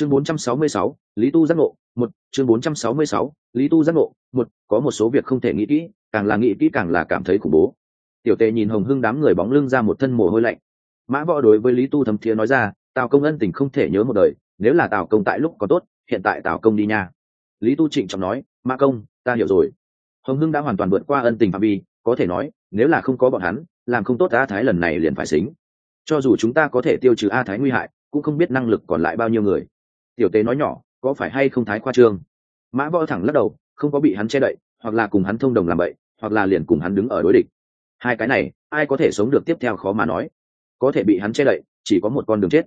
chương 466, lý tu giác ngộ một chương 466, lý tu giác ngộ một có một số việc không thể nghĩ kỹ càng là nghĩ kỹ càng là cảm thấy khủng bố. Tiểu tề nhìn hồng hưng đám người bóng lưng ra một thân mồ hôi lạnh. Mã võ đối với lý tu thấm thiế nói ra tào công ân tình không thể nhớ một đời nếu là tào công tại lúc có tốt hiện tại tào công đi nha. Lý tu trịnh trọng nói mã công ta hiểu rồi. Hồng hưng đã hoàn toàn vượt qua ân tình phạm vi có thể nói nếu là không có bọn hắn làm không tốt a thái lần này liền phải xính. Cho dù chúng ta có thể tiêu trừ a thái nguy hại cũng không biết năng lực còn lại bao nhiêu người tiểu tế nói nhỏ có phải hay không thái khoa trương? Mã võ thẳng lắc đầu không có bị hắn che đậy hoặc là cùng hắn thông đồng làm bậy, hoặc là liền cùng hắn đứng ở đối địch. Hai cái này ai có thể sống được tiếp theo khó mà nói. Có thể bị hắn che đậy chỉ có một con đường chết.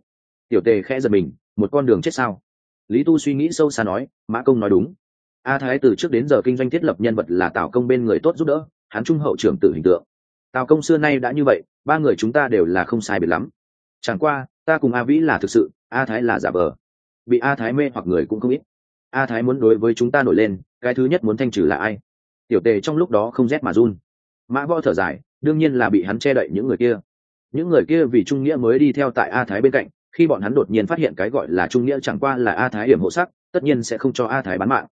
Tiểu tề khẽ giật mình một con đường chết sao? Lý tu suy nghĩ sâu xa nói mã công nói đúng. A thái từ trước đến giờ kinh doanh thiết lập nhân vật là tào công bên người tốt giúp đỡ hắn trung hậu trưởng tử hình tượng. Tào công xưa nay đã như vậy ba người chúng ta đều là không sai biệt lắm. Chẳng qua ta cùng a vĩ là thực sự a thái là giả vờ bị a thái mê hoặc người cũng không ít. A thái muốn đối với chúng ta nổi lên, cái thứ nhất muốn thanh trừ là ai? Tiểu tề trong lúc đó không rét mà run. Mã võ thở dài, đương nhiên là bị hắn che đậy những người kia. Những người kia vì trung nghĩa mới đi theo tại a thái bên cạnh, khi bọn hắn đột nhiên phát hiện cái gọi là trung nghĩa chẳng qua là a thái hiểm hộ sắc, tất nhiên sẽ không cho a thái bán mạng.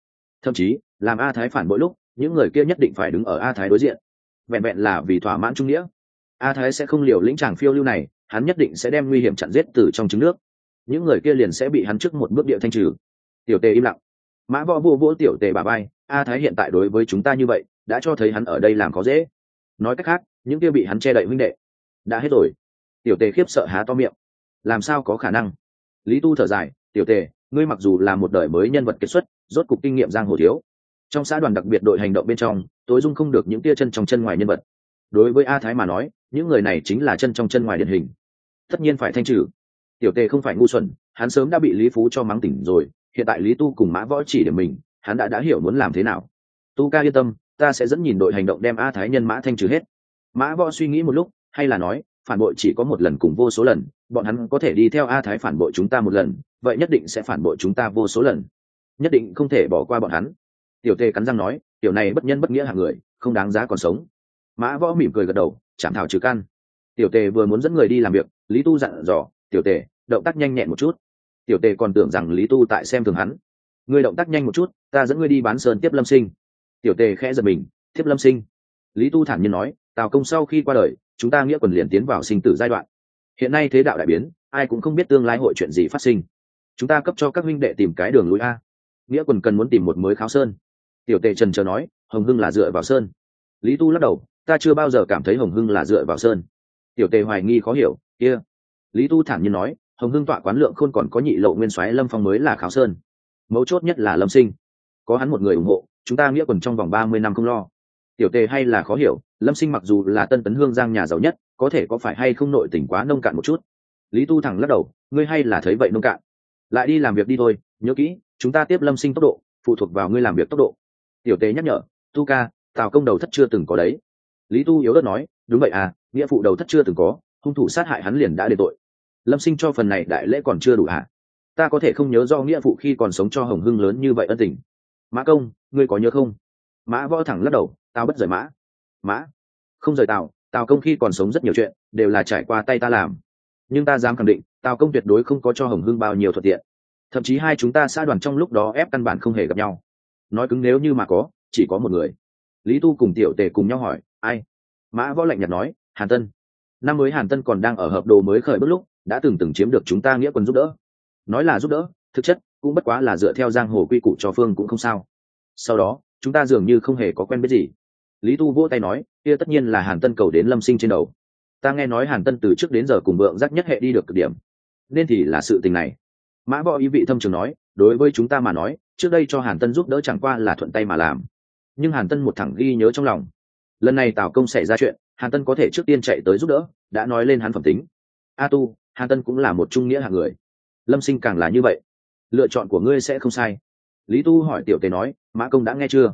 Thậm chí, làm a thái phản mỗi lúc, những người kia nhất định phải đứng ở a thái đối diện. Vẹn vẹn là vì thỏa mãn trung nghĩa. A thái sẽ không liều lĩnh chàng phiêu lưu này, hắn nhất định sẽ đem nguy hiểm chặn giết từ trong trứng nước những người kia liền sẽ bị hắn trước một bước địa thanh trừ. Tiểu tề im lặng. Mã võ vô vỗ tiểu tề bà bay a thái hiện tại đối với chúng ta như vậy, đã cho thấy hắn ở đây làm có dễ. Nói cách khác, những kia bị hắn che đậy huynh đệ, đã hết rồi. Tiểu tề khiếp sợ há to miệng. Làm sao có khả năng? Lý tu thở dài, tiểu tề, ngươi mặc dù là một đời mới nhân vật kết xuất, rốt cục kinh nghiệm giang hồ thiếu. Trong xã đoàn đặc biệt đội hành động bên trong, tối dung không được những tia chân trong chân ngoài nhân vật. Đối với a thái mà nói, những người này chính là chân trong chân ngoài điển hình. Tất nhiên phải thanh trừ tiểu tề không phải ngu xuẩn, hắn sớm đã bị lý phú cho mắng tỉnh rồi, hiện tại lý tu cùng mã võ chỉ để mình, hắn đã đã hiểu muốn làm thế nào. Tu ca yên tâm, ta sẽ dẫn nhìn đội hành động đem a thái nhân mã thanh trừ hết. Mã võ suy nghĩ một lúc, hay là nói, phản bội chỉ có một lần cùng vô số lần, bọn hắn có thể đi theo a thái phản bội chúng ta một lần, vậy nhất định sẽ phản bội chúng ta vô số lần. Nhất định không thể bỏ qua bọn hắn. Tiểu tề cắn răng nói, tiểu này bất nhân bất nghĩa hạng người, không đáng giá còn sống. Mã võ mỉm cười gật đầu, chạm thảo trừ căn tiểu tề vừa muốn dẫn người đi làm việc, lý tu dặn dò, tiểu tề động tác nhanh nhẹn một chút. Tiểu tề còn tưởng rằng lý tu tại xem thường hắn. Ngươi động tác nhanh một chút, ta dẫn ngươi đi bán sơn tiếp lâm sinh. Tiểu tề khẽ giật mình, tiếp lâm sinh. Lý tu thản nhiên nói, tào công sau khi qua đời, chúng ta nghĩa quần liền tiến vào sinh tử giai đoạn. Hiện nay thế đạo đại biến, ai cũng không biết tương lai hội chuyện gì phát sinh. Chúng ta cấp cho các huynh đệ tìm cái đường lối a. Nghĩa quần cần muốn tìm một mới kháo sơn. Tiểu tề trần chờ nói, hồng hưng là dựa vào sơn. Lý tu lắc đầu, ta chưa bao giờ cảm thấy hồng hưng là dựa vào sơn. Tiểu tề hoài nghi khó hiểu, kia、yeah. lý tu thản nhiên nói hồng hưng tọa quán lượng khôn còn có nhị lộ nguyên soái lâm phong mới là kháo sơn. Mấu chốt nhất là lâm sinh. Có hắn một người ủng hộ, chúng ta nghĩa quần trong vòng ba mươi năm không lo. Tiểu tề hay là khó hiểu, lâm sinh mặc dù là tân tấn hương giang nhà giàu nhất, có thể có phải hay không nội tỉnh quá nông cạn một chút. Lý tu thẳng lắc đầu, ngươi hay là thấy vậy nông cạn. Lại đi làm việc đi thôi, nhớ kỹ, chúng ta tiếp lâm sinh tốc độ, phụ thuộc vào ngươi làm việc tốc độ. Tiểu tế nhắc nhở, tu ca, tào công đầu thất chưa từng có đấy. Lý tu yếu đất nói, đúng vậy à nghĩa phụ đầu thất chưa từng có, hung thủ sát hại hắn liền đã đền tội lâm sinh cho phần này đại lễ còn chưa đủ à ta có thể không nhớ do nghĩa phụ khi còn sống cho hồng hưng lớn như vậy ân tình. Mã công, ngươi có nhớ không? Mã võ thẳng lắc đầu, tao bất rời mã. Mã? Không rời tào tào công khi còn sống rất nhiều chuyện, đều là trải qua tay ta làm. Nhưng ta dám khẳng định tào công tuyệt đối không có cho hồng hưng bao nhiêu thuận tiện. Thậm chí hai chúng ta xa đoàn trong lúc đó ép căn bản không hề gặp nhau. Nói cứng nếu như mà có, chỉ có một người. Lý tu cùng tiểu tề cùng nhau hỏi, ai? Mã võ lạnh nhạt nói, hàn tân. Năm mới hàn tân còn đang ở hợp đồ mới khởi bước lúc đã từng từng chiếm được chúng ta nghĩa quân giúp đỡ. Nói là giúp đỡ, thực chất cũng bất quá là dựa theo giang hồ quy củ cho phương cũng không sao. Sau đó, chúng ta dường như không hề có quen biết gì. Lý tu vỗ tay nói, kia tất nhiên là hàn tân cầu đến lâm sinh trên đầu. Ta nghe nói hàn tân từ trước đến giờ cùng vượng giác nhất hệ đi được cực điểm. Nên thì là sự tình này. Mã võ ý vị thâm trường nói, đối với chúng ta mà nói, trước đây cho hàn tân giúp đỡ chẳng qua là thuận tay mà làm. Nhưng hàn tân một thẳng ghi nhớ trong lòng. Lần này tào công xảy ra chuyện, hàn tân có thể trước tiên chạy tới giúp đỡ, đã nói lên hắn phẩm tính. A tu hàn tân cũng là một trung nghĩa hạng người. Lâm sinh càng là như vậy. Lựa chọn của ngươi sẽ không sai. Lý tu hỏi tiểu tề nói, mã công đã nghe chưa?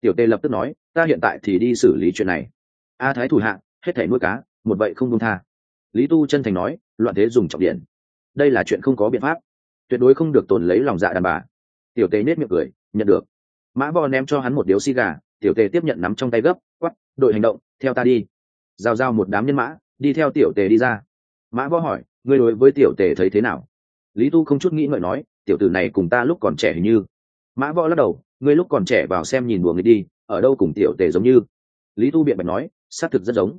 Tiểu tề lập tức nói, ta hiện tại thì đi xử lý chuyện này. A thái thủ hạ, hết thể nuôi cá, một vậy không công tha. Lý tu chân thành nói, loạn thế dùng trọng điện. Đây là chuyện không có biện pháp. Tuyệt đối không được tồn lấy lòng dạ đàn bà. Tiểu tề nết miệng cười, nhận được. Mã vò ném cho hắn một điếu xi gà, tiểu tề tiếp nhận nắm trong tay gấp quắp đội hành động, theo ta đi. Giao giao một đám nhân mã, đi theo tiểu tề đi ra. Mã võ hỏi ngươi đối với tiểu tề thấy thế nào? Lý tu không chút nghĩ ngợi nói, tiểu tử này cùng ta lúc còn trẻ hình như. Mã võ lắc đầu, ngươi lúc còn trẻ vào xem nhìn đùa người đi, ở đâu cùng tiểu tề giống như? Lý tu biện bạch nói, xác thực rất giống.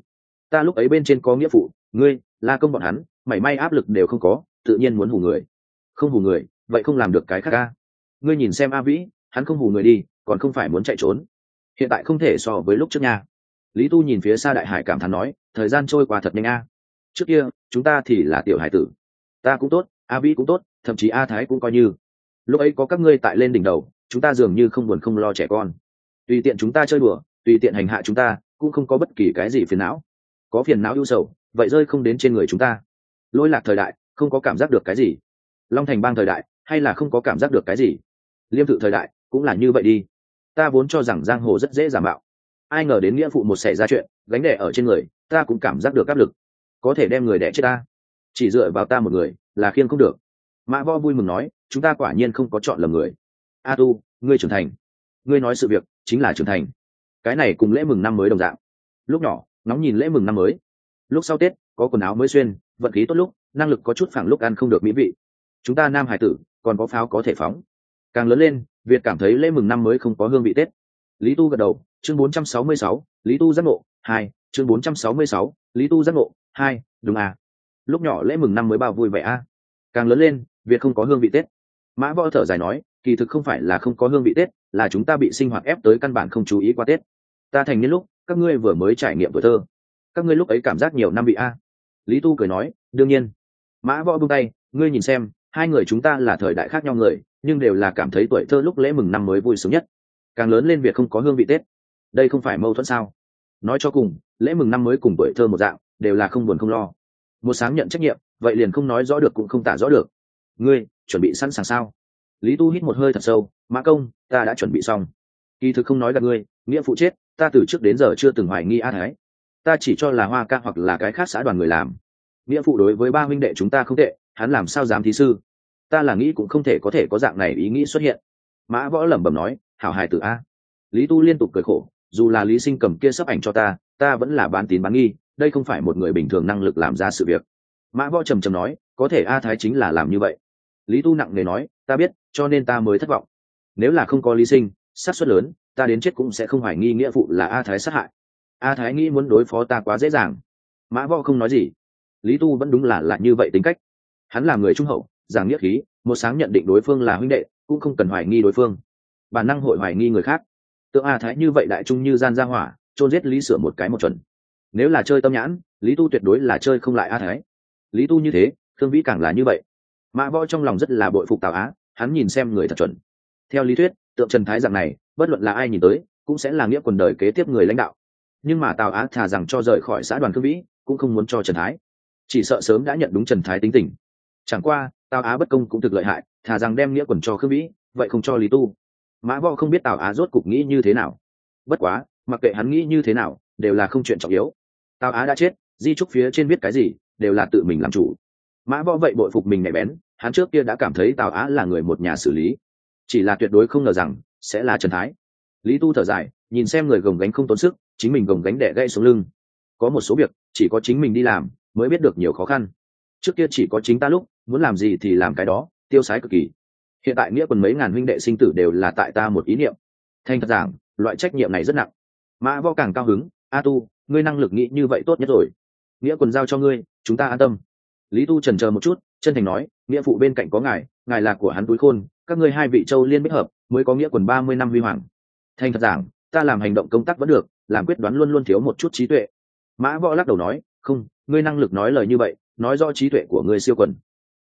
Ta lúc ấy bên trên có nghĩa phụ, ngươi, la công bọn hắn, mảy may áp lực đều không có, tự nhiên muốn hù người. Không hù người, vậy không làm được cái khác ca ngươi nhìn xem a vĩ, hắn không hù người đi, còn không phải muốn chạy trốn. Hiện tại không thể so với lúc trước nha. Lý tu nhìn phía xa đại hải cảm thán nói, thời gian trôi qua thật nhanh a trước kia, chúng ta thì là tiểu hải tử. Ta cũng tốt, a vĩ cũng tốt, thậm chí a thái cũng coi như. Lúc ấy có các ngươi tại lên đỉnh đầu, chúng ta dường như không buồn không lo trẻ con. Tùy tiện chúng ta chơi đùa, tùy tiện hành hạ chúng ta, cũng không có bất kỳ cái gì phiền não. Có phiền não ưu sầu, vậy rơi không đến trên người chúng ta. Lỗi lạc thời đại, không có cảm giác được cái gì. Long thành bang thời đại, hay là không có cảm giác được cái gì? Liêm thự thời đại, cũng là như vậy đi. Ta vốn cho rằng giang hồ rất dễ giả mạo. Ai ngờ đến nghĩa phụ một xảy ra chuyện, gánh đẻ ở trên người, ta cũng cảm giác được áp lực có thể đem người đẻ chết ta. Chỉ dựa vào ta một người là khiêng không được. Mã võ vui mừng nói chúng ta quả nhiên không có chọn lầm người. A tu ngươi trưởng thành. Ngươi nói sự việc chính là trưởng thành. Cái này cùng lễ mừng năm mới đồng dạng. Lúc nhỏ nóng nhìn lễ mừng năm mới. Lúc sau tết có quần áo mới xuyên vận khí tốt lúc năng lực có chút phẳng lúc ăn không được mỹ vị. Chúng ta nam hải tử còn có pháo có thể phóng. Càng lớn lên việt cảm thấy lễ mừng năm mới không có hương vị tết. Lý tu gật đầu chương 466, lý tu giác ngộ hai chương 466, lý tu giác ngộ hai, đúng à. Lúc nhỏ lễ mừng năm mới bao vui vẻ a à. càng lớn lên, việt không có hương vị tết. Mã võ thở dài nói, kỳ thực không phải là không có hương vị tết, là chúng ta bị sinh hoạt ép tới căn bản không chú ý qua tết. Ta thành niên lúc, các ngươi vừa mới trải nghiệm vừa thơ. Các ngươi lúc ấy cảm giác nhiều năm bị a. Lý tu cười nói, đương nhiên. Mã võ buông tay, ngươi nhìn xem, hai người chúng ta là thời đại khác nhau người, nhưng đều là cảm thấy tuổi thơ lúc lễ mừng năm mới vui sướng nhất. Càng lớn lên việc không có hương vị tết. Đây không phải mâu thuẫn sao? Nói cho cùng, lễ mừng năm mới cùng tuổi thơ một dạng đều là không buồn không lo. Một sáng nhận trách nhiệm, vậy liền không nói rõ được cũng không tả rõ được. Ngươi, chuẩn bị sẵn sàng sao? Lý tu hít một hơi thật sâu, mã công, ta đã chuẩn bị xong. Kỳ thực không nói gặp ngươi, nghĩa phụ chết, ta từ trước đến giờ chưa từng hoài nghi a thái ta chỉ cho là hoa ca hoặc là cái khác xã đoàn người làm. Nghĩa phụ đối với ba huynh đệ chúng ta không tệ, hắn làm sao dám thí sư? Ta là nghĩ cũng không thể có thể có dạng này ý nghĩ xuất hiện. Mã võ lẩm bẩm nói, hảo hài tử a. Lý tu liên tục cười khổ, dù là lý sinh cầm kia sắp ảnh cho ta ta vẫn là bán tín bán nghi đây không phải một người bình thường năng lực làm ra sự việc. Mã võ trầm trầm nói, có thể a thái chính là làm như vậy. Lý tu nặng nề nói, ta biết, cho nên ta mới thất vọng. Nếu là không có lý sinh, xác suất lớn, ta đến chết cũng sẽ không hoài nghi nghĩa vụ là a thái sát hại. A thái nghĩ muốn đối phó ta quá dễ dàng. Mã võ không nói gì. Lý tu vẫn đúng là lại như vậy tính cách. Hắn là người trung hậu, giảng nghĩa khí, một sáng nhận định đối phương là huynh đệ, cũng không cần hoài nghi đối phương. Bản năng hội hoài nghi người khác. Tượng a thái như vậy đại trung như gian gia hỏa trôn giết lý sửa một cái một chuẩn nếu là chơi tâm nhãn, lý tu tuyệt đối là chơi không lại a thái. Lý tu như thế thương vĩ càng là như vậy. Mã võ trong lòng rất là bội phục tào á, hắn nhìn xem người thật chuẩn. Theo lý thuyết, tượng trần thái dạng này, bất luận là ai nhìn tới, cũng sẽ là nghĩa quần đời kế tiếp người lãnh đạo. Nhưng mà tào á thà rằng cho rời khỏi xã đoàn cương vĩ, cũng không muốn cho trần thái. Chỉ sợ sớm đã nhận đúng trần thái tính tình. Chẳng qua, tào á bất công cũng thực lợi hại, thà rằng đem nghĩa quần cho khương vĩ, vậy không cho lý tu. Mã võ không biết tào á rốt cục nghĩ như thế nào. Bất quá, mặc kệ hắn nghĩ như thế nào, đều là không chuyện trọng yếu tào á đã chết, di trúc phía trên biết cái gì, đều là tự mình làm chủ. Mã võ vậy bội phục mình nhạy bén, hắn trước kia đã cảm thấy tào á là người một nhà xử lý. Chỉ là tuyệt đối không ngờ rằng, sẽ là trần thái. Lý tu thở dài, nhìn xem người gồng gánh không tốn sức, chính mình gồng gánh đẻ gãy xuống lưng. Có một số việc, chỉ có chính mình đi làm, mới biết được nhiều khó khăn. Trước kia chỉ có chính ta lúc, muốn làm gì thì làm cái đó, tiêu sái cực kỳ. Hiện tại nghĩa còn mấy ngàn huynh đệ sinh tử đều là tại ta một ý niệm. Thành thật giảng, loại trách nhiệm này rất nặng. Mã võ càng cao hứng, a tu ngươi năng lực nghĩ như vậy tốt nhất rồi. Nghĩa quần giao cho ngươi, chúng ta an tâm. Lý tu trần chờ một chút, chân thành nói, nghĩa phụ bên cạnh có ngài ngài là của hắn túi khôn, các ngươi hai vị châu liên bích hợp, mới có nghĩa quần ba mươi năm huy hoàng. Thành thật giảng, ta làm hành động công tác vẫn được, làm quyết đoán luôn luôn thiếu một chút trí tuệ. Mã võ lắc đầu nói, không, ngươi năng lực nói lời như vậy, nói rõ trí tuệ của ngươi siêu quần.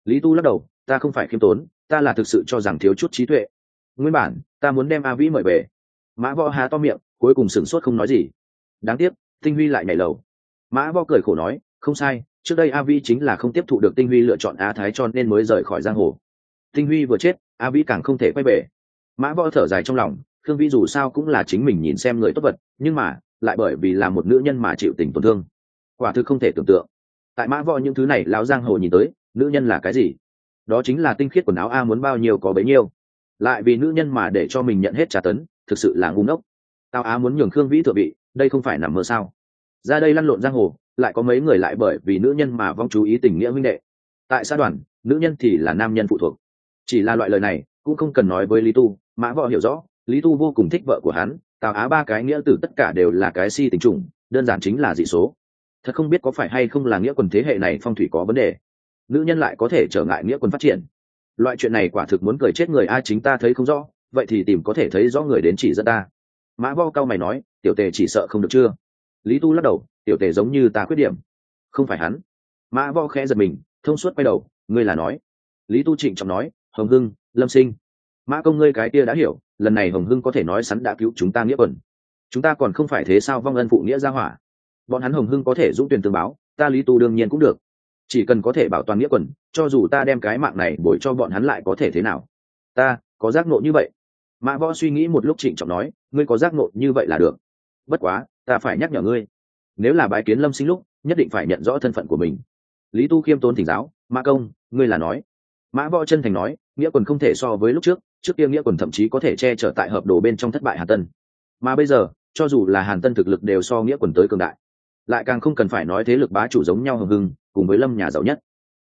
Lý tu lắc đầu, ta không phải khiêm tốn, ta là thực sự cho rằng thiếu chút trí tuệ. Nguyên bản, ta muốn đem a vĩ mời về. Mã võ há to miệng, cuối cùng sửng sốt không nói gì. Đáng tiếc tinh huy lại nhảy lầu. Mã võ cười khổ nói, không sai, trước đây a Vi chính là không tiếp thụ được tinh huy lựa chọn a thái cho nên mới rời khỏi giang hồ. Tinh huy vừa chết, a Vi càng không thể quay về. Mã võ thở dài trong lòng, khương Vi dù sao cũng là chính mình nhìn xem người tốt vật, nhưng mà, lại bởi vì là một nữ nhân mà chịu tình tổn thương. Quả thực không thể tưởng tượng. Tại mã võ những thứ này lão giang hồ nhìn tới, nữ nhân là cái gì? Đó chính là tinh khiết quần áo a muốn bao nhiêu có bấy nhiêu. Lại vì nữ nhân mà để cho mình nhận hết trả tấn, thực sự là ngu ngốc. Tao á muốn nhường khương vĩ thượng vị đây không phải nằm mơ sao? Ra đây lăn lộn giang hồ, lại có mấy người lại bởi vì nữ nhân mà vong chú ý tình nghĩa huynh đệ. Tại xã đoàn, nữ nhân thì là nam nhân phụ thuộc. Chỉ là loại lời này, cũng không cần nói với lý tu, mã võ hiểu rõ, lý tu vô cùng thích vợ của hắn, tào á ba cái nghĩa tử tất cả đều là cái si tình trùng đơn giản chính là dị số. Thật không biết có phải hay không là nghĩa quần thế hệ này phong thủy có vấn đề. Nữ nhân lại có thể trở ngại nghĩa quân phát triển. Loại chuyện này quả thực muốn cười chết người ai chính ta thấy không rõ, vậy thì tìm có thể thấy rõ người đến chỉ dẫn ta. Mã vo cao mày nói tiểu tề chỉ sợ không được chưa? Lý tu lắc đầu, tiểu tề giống như ta khuyết điểm. Không phải hắn. Mã võ khẽ giật mình, thông suốt quay đầu, ngươi là nói. Lý tu trịnh trọng nói, hồng hưng, lâm sinh. Mã công ngươi cái kia đã hiểu, lần này hồng hưng có thể nói sắn đã cứu chúng ta nghĩa quần. Chúng ta còn không phải thế sao vong ân phụ nghĩa ra hỏa. Bọn hắn hồng hưng có thể dũng tuyển tương báo, ta lý tu đương nhiên cũng được. Chỉ cần có thể bảo toàn nghĩa quần, cho dù ta đem cái mạng này bồi cho bọn hắn lại có thể thế nào? Ta, có giác nộ như vậy. Mã võ suy nghĩ một lúc trịnh trọng nói, ngươi có giác nộ như vậy là được bất quá, ta phải nhắc nhở ngươi, nếu là bái kiến lâm sinh lúc, nhất định phải nhận rõ thân phận của mình. Lý tu khiêm tốn thỉnh giáo, mã công, ngươi là nói. Mã võ chân thành nói, nghĩa quần không thể so với lúc trước trước kia nghĩa quần thậm chí có thể che chở tại hợp đồ bên trong thất bại hàn tân. Mà bây giờ, cho dù là hàn tân thực lực đều so nghĩa quần tới cường đại, lại càng không cần phải nói thế lực bá chủ giống nhau hừng hưng, cùng với lâm nhà giàu nhất.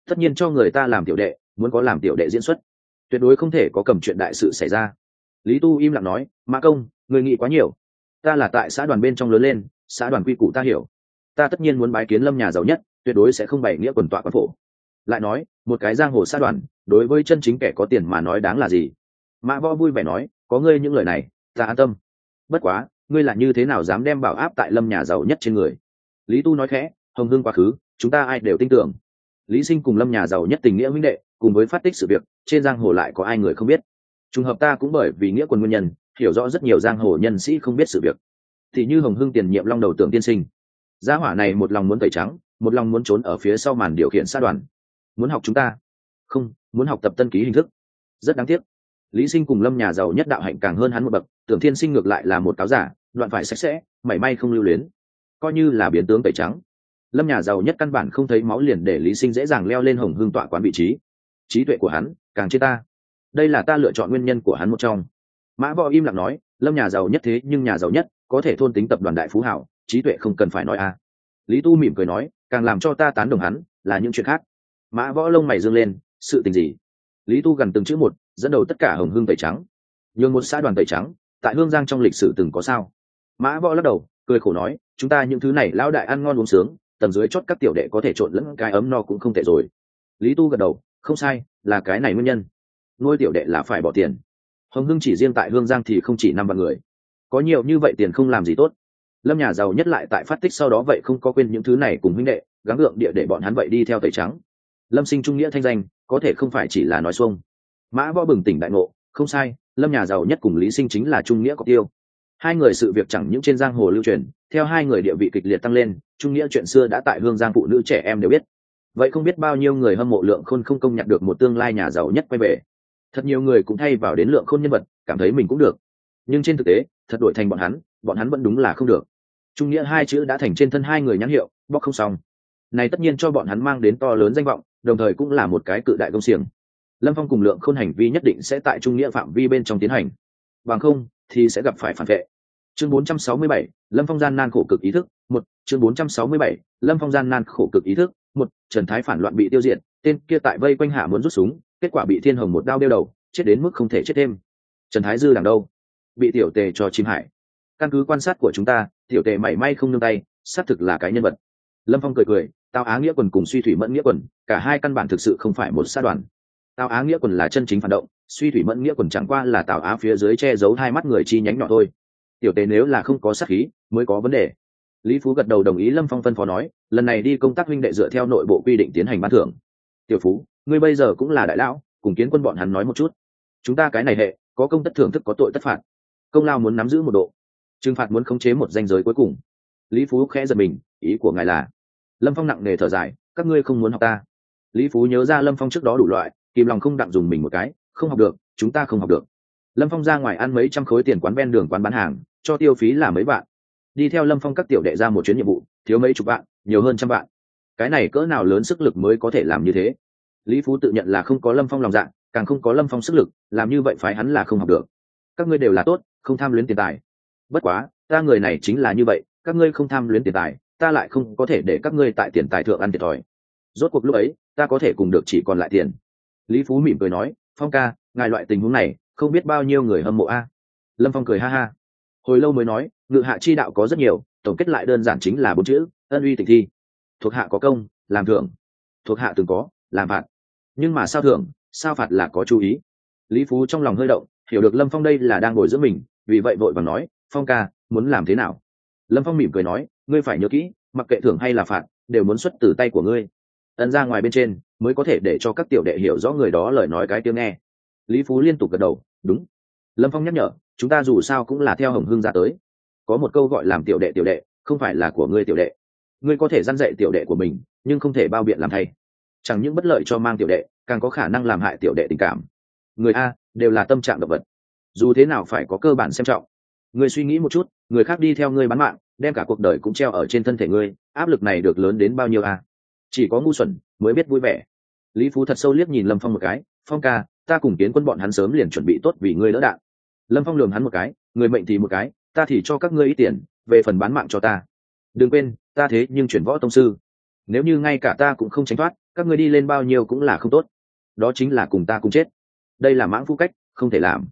Tất nhiên cho người ta làm tiểu đệ, muốn có làm tiểu đệ diễn xuất, tuyệt đối không thể có cầm chuyện đại sự xảy ra. Lý tu im lặng nói, mã công người nghĩ quá nhiều ta là tại xã đoàn bên trong lớn lên, xã đoàn quy củ ta hiểu. Ta tất nhiên muốn bái kiến lâm nhà giàu nhất, tuyệt đối sẽ không bày nghĩa quần tọa quán phổ. Lại nói, một cái giang hồ xã đoàn, đối với chân chính kẻ có tiền mà nói đáng là gì? Mã võ vui vẻ nói, có ngươi những lời này, ta an tâm. Bất quá, ngươi là như thế nào dám đem bảo áp tại lâm nhà giàu nhất trên người? Lý tu nói khẽ, hồng hưng quá khứ, chúng ta ai đều tin tưởng. Lý sinh cùng lâm nhà giàu nhất tình nghĩa huynh đệ, cùng với phát tích sự việc, trên giang hồ lại có ai người không biết. Trùng hợp ta cũng bởi vì nghĩa quân nguyên nhân hiểu rõ rất nhiều giang hồ nhân sĩ không biết sự việc. Thì như hồng hưng tiền nhiệm long đầu tượng tiên sinh. Gia hỏa này một lòng muốn tẩy trắng, một lòng muốn trốn ở phía sau màn điều khiển sát đoàn. Muốn học chúng ta? Không, muốn học tập tân ký hình thức. Rất đáng tiếc. Lý sinh cùng lâm nhà giàu nhất đạo hạnh càng hơn hắn một bậc, tưởng thiên sinh ngược lại là một cáo giả, đoạn phải sạch sẽ, mảy may không lưu luyến. Coi như là biến tướng tẩy trắng. Lâm nhà giàu nhất căn bản không thấy máu liền để lý sinh dễ dàng leo lên hồng hương tọa quán vị trí. Trí tuệ của hắn càng trên ta. Đây là ta lựa chọn nguyên nhân của hắn một trong mã võ im lặng nói, lâm nhà giàu nhất thế, nhưng nhà giàu nhất, có thể thôn tính tập đoàn đại phú hảo, trí tuệ không cần phải nói a. À. lý tu mỉm cười nói, càng làm cho ta tán đồng hắn, là những chuyện khác. Mã võ lông mày dương lên, sự tình gì? Lý tu gần từng chữ một, dẫn đầu tất cả hồng hương tẩy trắng. Nhường một xã đoàn tẩy trắng, tại hương giang trong lịch sử từng có sao? Mã võ lắc đầu, cười khổ nói, chúng ta những thứ này, lão đại ăn ngon uống sướng, tầng dưới chót các tiểu đệ có thể trộn lẫn cái ấm no cũng không tệ rồi. Lý tu gật đầu, không sai, là cái này nguyên nhân. Nuôi tiểu đệ là phải bỏ tiền hồng hưng chỉ riêng tại hương giang thì không chỉ năm vạn người. Có nhiều như vậy tiền không làm gì tốt. Lâm nhà giàu nhất lại tại phát tích sau đó vậy không có quên những thứ này cùng huynh đệ, gắng gượng địa để bọn hắn vậy đi theo tẩy trắng. Lâm sinh trung nghĩa thanh danh, có thể không phải chỉ là nói xuông. Mã võ bừng tỉnh đại ngộ, không sai, lâm nhà giàu nhất cùng lý sinh chính là trung nghĩa có tiêu. Hai người sự việc chẳng những trên giang hồ lưu truyền, theo hai người địa vị kịch liệt tăng lên, trung nghĩa chuyện xưa đã tại hương giang phụ nữ trẻ em đều biết. Vậy không biết bao nhiêu người hâm mộ lượng khôn không công nhận được một tương lai nhà giàu nhất quay về thật nhiều người cũng thay vào đến lượng khôn nhân vật cảm thấy mình cũng được. Nhưng trên thực tế thật đổi thành bọn hắn bọn hắn vẫn đúng là không được. Trung nghĩa hai chữ đã thành trên thân hai người nhãn hiệu bóc không xong. Này tất nhiên cho bọn hắn mang đến to lớn danh vọng đồng thời cũng là một cái cự đại công xiềng. Lâm phong cùng lượng khôn hành vi nhất định sẽ tại trung nghĩa phạm vi bên trong tiến hành. Bằng không thì sẽ gặp phải phản vệ. Chương 467, lâm phong gian nan khổ cực ý thức một. Chương 467, lâm phong gian nan khổ cực ý thức một. Trần thái phản loạn bị tiêu diệt tên kia tại vây quanh hạ muốn rút súng kết quả bị thiên hồng một đao đeo đầu, chết đến mức không thể chết thêm. Trần thái dư làm đâu? Bị tiểu tề cho chim hải căn cứ quan sát của chúng ta, tiểu tề mảy may không nương tay, xác thực là cái nhân vật. Lâm phong cười cười, tao á nghĩa quần cùng suy thủy mẫn nghĩa quần, cả hai căn bản thực sự không phải một sát đoàn. Tao á nghĩa quần là chân chính phản động, suy thủy mẫn nghĩa quần chẳng qua là tào á phía dưới che giấu hai mắt người chi nhánh nhỏ thôi. Tiểu tế nếu là không có sát khí, mới có vấn đề. Lý phú gật đầu đồng ý lâm phong phân phó nói, lần này đi công tác huynh đệ dựa theo nội bộ quy định tiến hành ban thưởng. Tiểu phú ngươi bây giờ cũng là đại lão, cùng kiến quân bọn hắn nói một chút. Chúng ta cái này hệ, có công tất thưởng thức có tội tất phạt. Công lao muốn nắm giữ một độ. Trừng phạt muốn khống chế một danh giới cuối cùng. Lý phú khẽ giật mình, ý của ngài là, lâm phong nặng nề thở dài, các ngươi không muốn học ta. Lý phú nhớ ra lâm phong trước đó đủ loại, kìm lòng không đặng dùng mình một cái, không học được, chúng ta không học được. Lâm phong ra ngoài ăn mấy trăm khối tiền quán ven đường quán bán hàng, cho tiêu phí là mấy vạn. Đi theo lâm phong các tiểu đệ ra một chuyến nhiệm vụ, thiếu mấy chục vạn, nhiều hơn trăm vạn. Cái này cỡ nào lớn sức lực mới có thể làm như thế? Lý phú tự nhận là không có lâm phong lòng dạ càng không có lâm phong sức lực, làm như vậy phái hắn là không học được. Các ngươi đều là tốt, không tham luyến tiền tài. Bất quá, ta người này chính là như vậy, các ngươi không tham luyến tiền tài, ta lại không có thể để các ngươi tại tiền tài thượng ăn thiệt thòi. Rốt cuộc lúc ấy, ta có thể cùng được chỉ còn lại tiền. Lý phú mỉm cười nói, phong ca, ngài loại tình huống này, không biết bao nhiêu người hâm mộ a. Lâm phong cười ha ha. Hồi lâu mới nói, ngự hạ chi đạo có rất nhiều, tổng kết lại đơn giản chính là bốn chữ, ân uy tịch thi. Thuộc hạ có công, làm thưởng thuộc hạ từng có, làm phạt nhưng mà sao thưởng sao phạt là có chú ý? Lý phú trong lòng hơi động, hiểu được lâm phong đây là đang ngồi giữa mình, vì vậy vội vàng nói, phong ca, muốn làm thế nào? Lâm phong mỉm cười nói, ngươi phải nhớ kỹ, mặc kệ thưởng hay là phạt, đều muốn xuất từ tay của ngươi. Ấn ra ngoài bên trên, mới có thể để cho các tiểu đệ hiểu rõ người đó lời nói cái tiếng nghe. Lý phú liên tục gật đầu, đúng. Lâm phong nhắc nhở, chúng ta dù sao cũng là theo hồng hương ra tới. Có một câu gọi làm tiểu đệ tiểu đệ, không phải là của ngươi tiểu đệ. Ngươi có thể dăn dạy tiểu đệ của mình, nhưng không thể bao biện làm thay chẳng những bất lợi cho mang tiểu đệ, càng có khả năng làm hại tiểu đệ tình cảm. Người a đều là tâm trạng động vật. Dù thế nào phải có cơ bản xem trọng. Người suy nghĩ một chút, người khác đi theo ngươi bán mạng, đem cả cuộc đời cũng treo ở trên thân thể ngươi, áp lực này được lớn đến bao nhiêu a? Chỉ có ngu xuẩn mới biết vui vẻ. Lý phú thật sâu liếc nhìn lâm phong một cái, phong ca, ta cùng kiến quân bọn hắn sớm liền chuẩn bị tốt vì ngươi đỡ đạn. Lâm phong lường hắn một cái, người mệnh thì một cái, ta thì cho các ngươi ít tiền, về phần bán mạng cho ta. Đừng quên, ta thế nhưng chuyển võ tông sư. Nếu như ngay cả ta cũng không tránh thoát các ngươi đi lên bao nhiêu cũng là không tốt. Đó chính là cùng ta cùng chết. Đây là mãng phu cách, không thể làm.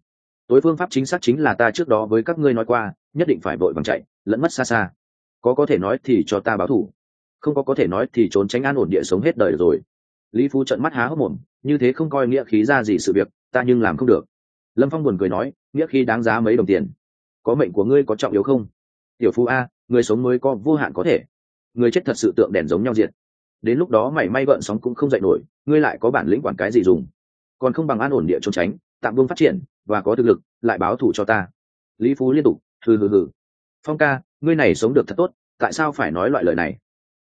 Tối phương pháp chính xác chính là ta trước đó với các ngươi nói qua, nhất định phải vội vàng chạy, lẫn mất xa xa. Có có thể nói thì cho ta báo thủ không có có thể nói thì trốn tránh an ổn địa sống hết đời rồi. Lý phú trận mắt há hốc mồm, như thế không coi nghĩa khí ra gì sự việc, ta nhưng làm không được. Lâm phong buồn cười nói, nghĩa khí đáng giá mấy đồng tiền. Có mệnh của ngươi có trọng yếu không? Tiểu phu a, người sống mới có vô hạn có thể. Người chết thật sự tượng đèn giống nhau diện đến lúc đó mảy may gợn sóng cũng không dậy nổi, ngươi lại có bản lĩnh quản cái gì dùng? Còn không bằng an ổn địa trốn tránh, tạm vương phát triển, và có thực lực, lại báo thù cho ta. Lý phú liên tục, hừ hừ hừ. Phong ca, ngươi này sống được thật tốt, tại sao phải nói loại lời này?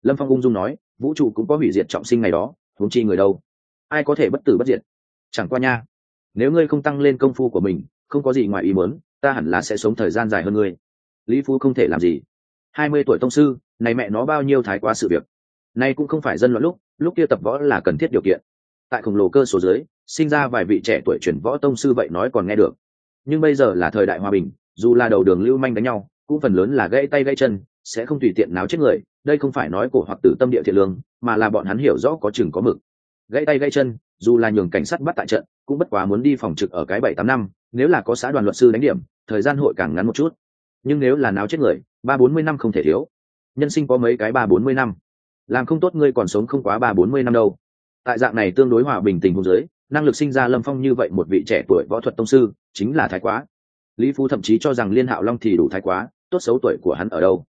Lâm phong ung dung nói, vũ trụ cũng có hủy diệt trọng sinh ngày đó, huống chi người đâu? Ai có thể bất tử bất diệt? Chẳng qua nha, nếu ngươi không tăng lên công phu của mình, không có gì ngoài ý muốn, ta hẳn là sẽ sống thời gian dài hơn ngươi. Lý phú không thể làm gì. Hai mươi tuổi tông sư, này mẹ nó bao nhiêu thái quá sự việc? Nay cũng không phải dân loạn lúc lúc kia tập võ là cần thiết điều kiện. Tại khổng lồ cơ số dưới, sinh ra vài vị trẻ tuổi chuyển võ tông sư vậy nói còn nghe được. Nhưng bây giờ là thời đại hòa bình, dù là đầu đường lưu manh đánh nhau, cũng phần lớn là gãy tay gãy chân, sẽ không tùy tiện náo chết người, đây không phải nói cổ hoặc tử tâm địa thiện lương, mà là bọn hắn hiểu rõ có chừng có mực. Gãy tay gãy chân, dù là nhường cảnh sát bắt tại trận, cũng bất quá muốn đi phòng trực ở cái bảy tám năm, nếu là có xã đoàn luật sư đánh điểm, thời gian hội càng ngắn một chút. Nhưng nếu là náo chết người, ba bốn mươi năm không thể thiếu. Nhân sinh có mấy cái ba bốn mươi năm? Làm không tốt ngươi còn sống không quá ba bốn mươi năm đâu. Tại dạng này tương đối hòa bình tình huống giới năng lực sinh ra lâm phong như vậy một vị trẻ tuổi võ thuật tông sư, chính là thái quá. Lý phú thậm chí cho rằng liên hạo long thì đủ thái quá, tốt xấu tuổi của hắn ở đâu.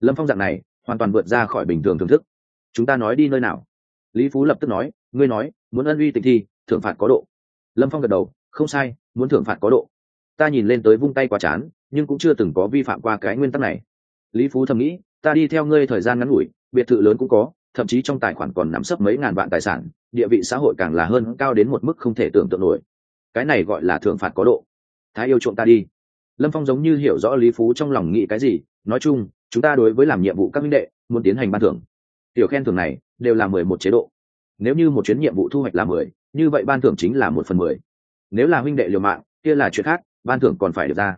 Lâm phong dạng này, hoàn toàn vượt ra khỏi bình thường thưởng thức. Chúng ta nói đi nơi nào? Lý phú lập tức nói, ngươi nói, muốn ân uy tịch thi, thưởng phạt có độ. Lâm phong gật đầu, không sai, muốn thưởng phạt có độ. Ta nhìn lên tới vung tay quá chán, nhưng cũng chưa từng có vi phạm qua cái nguyên tắc này. Lý phú thầm nghĩ ta đi theo ngươi thời gian ngắn ngủi, biệt thự lớn cũng có, thậm chí trong tài khoản còn nắm sấp mấy ngàn vạn tài sản, địa vị xã hội càng là hơn cao đến một mức không thể tưởng tượng nổi. Cái này gọi là thưởng phạt có độ. Thái yêu trộm ta đi. Lâm phong giống như hiểu rõ lý phú trong lòng nghĩ cái gì, nói chung, chúng ta đối với làm nhiệm vụ các minh đệ, muốn tiến hành ban thưởng. Tiểu khen thưởng này, đều là mười một chế độ. Nếu như một chuyến nhiệm vụ thu hoạch là mười, như vậy ban thưởng chính là một phần mười. Nếu là huynh đệ liều mạng, kia là chuyện khác, ban thưởng còn phải được ra.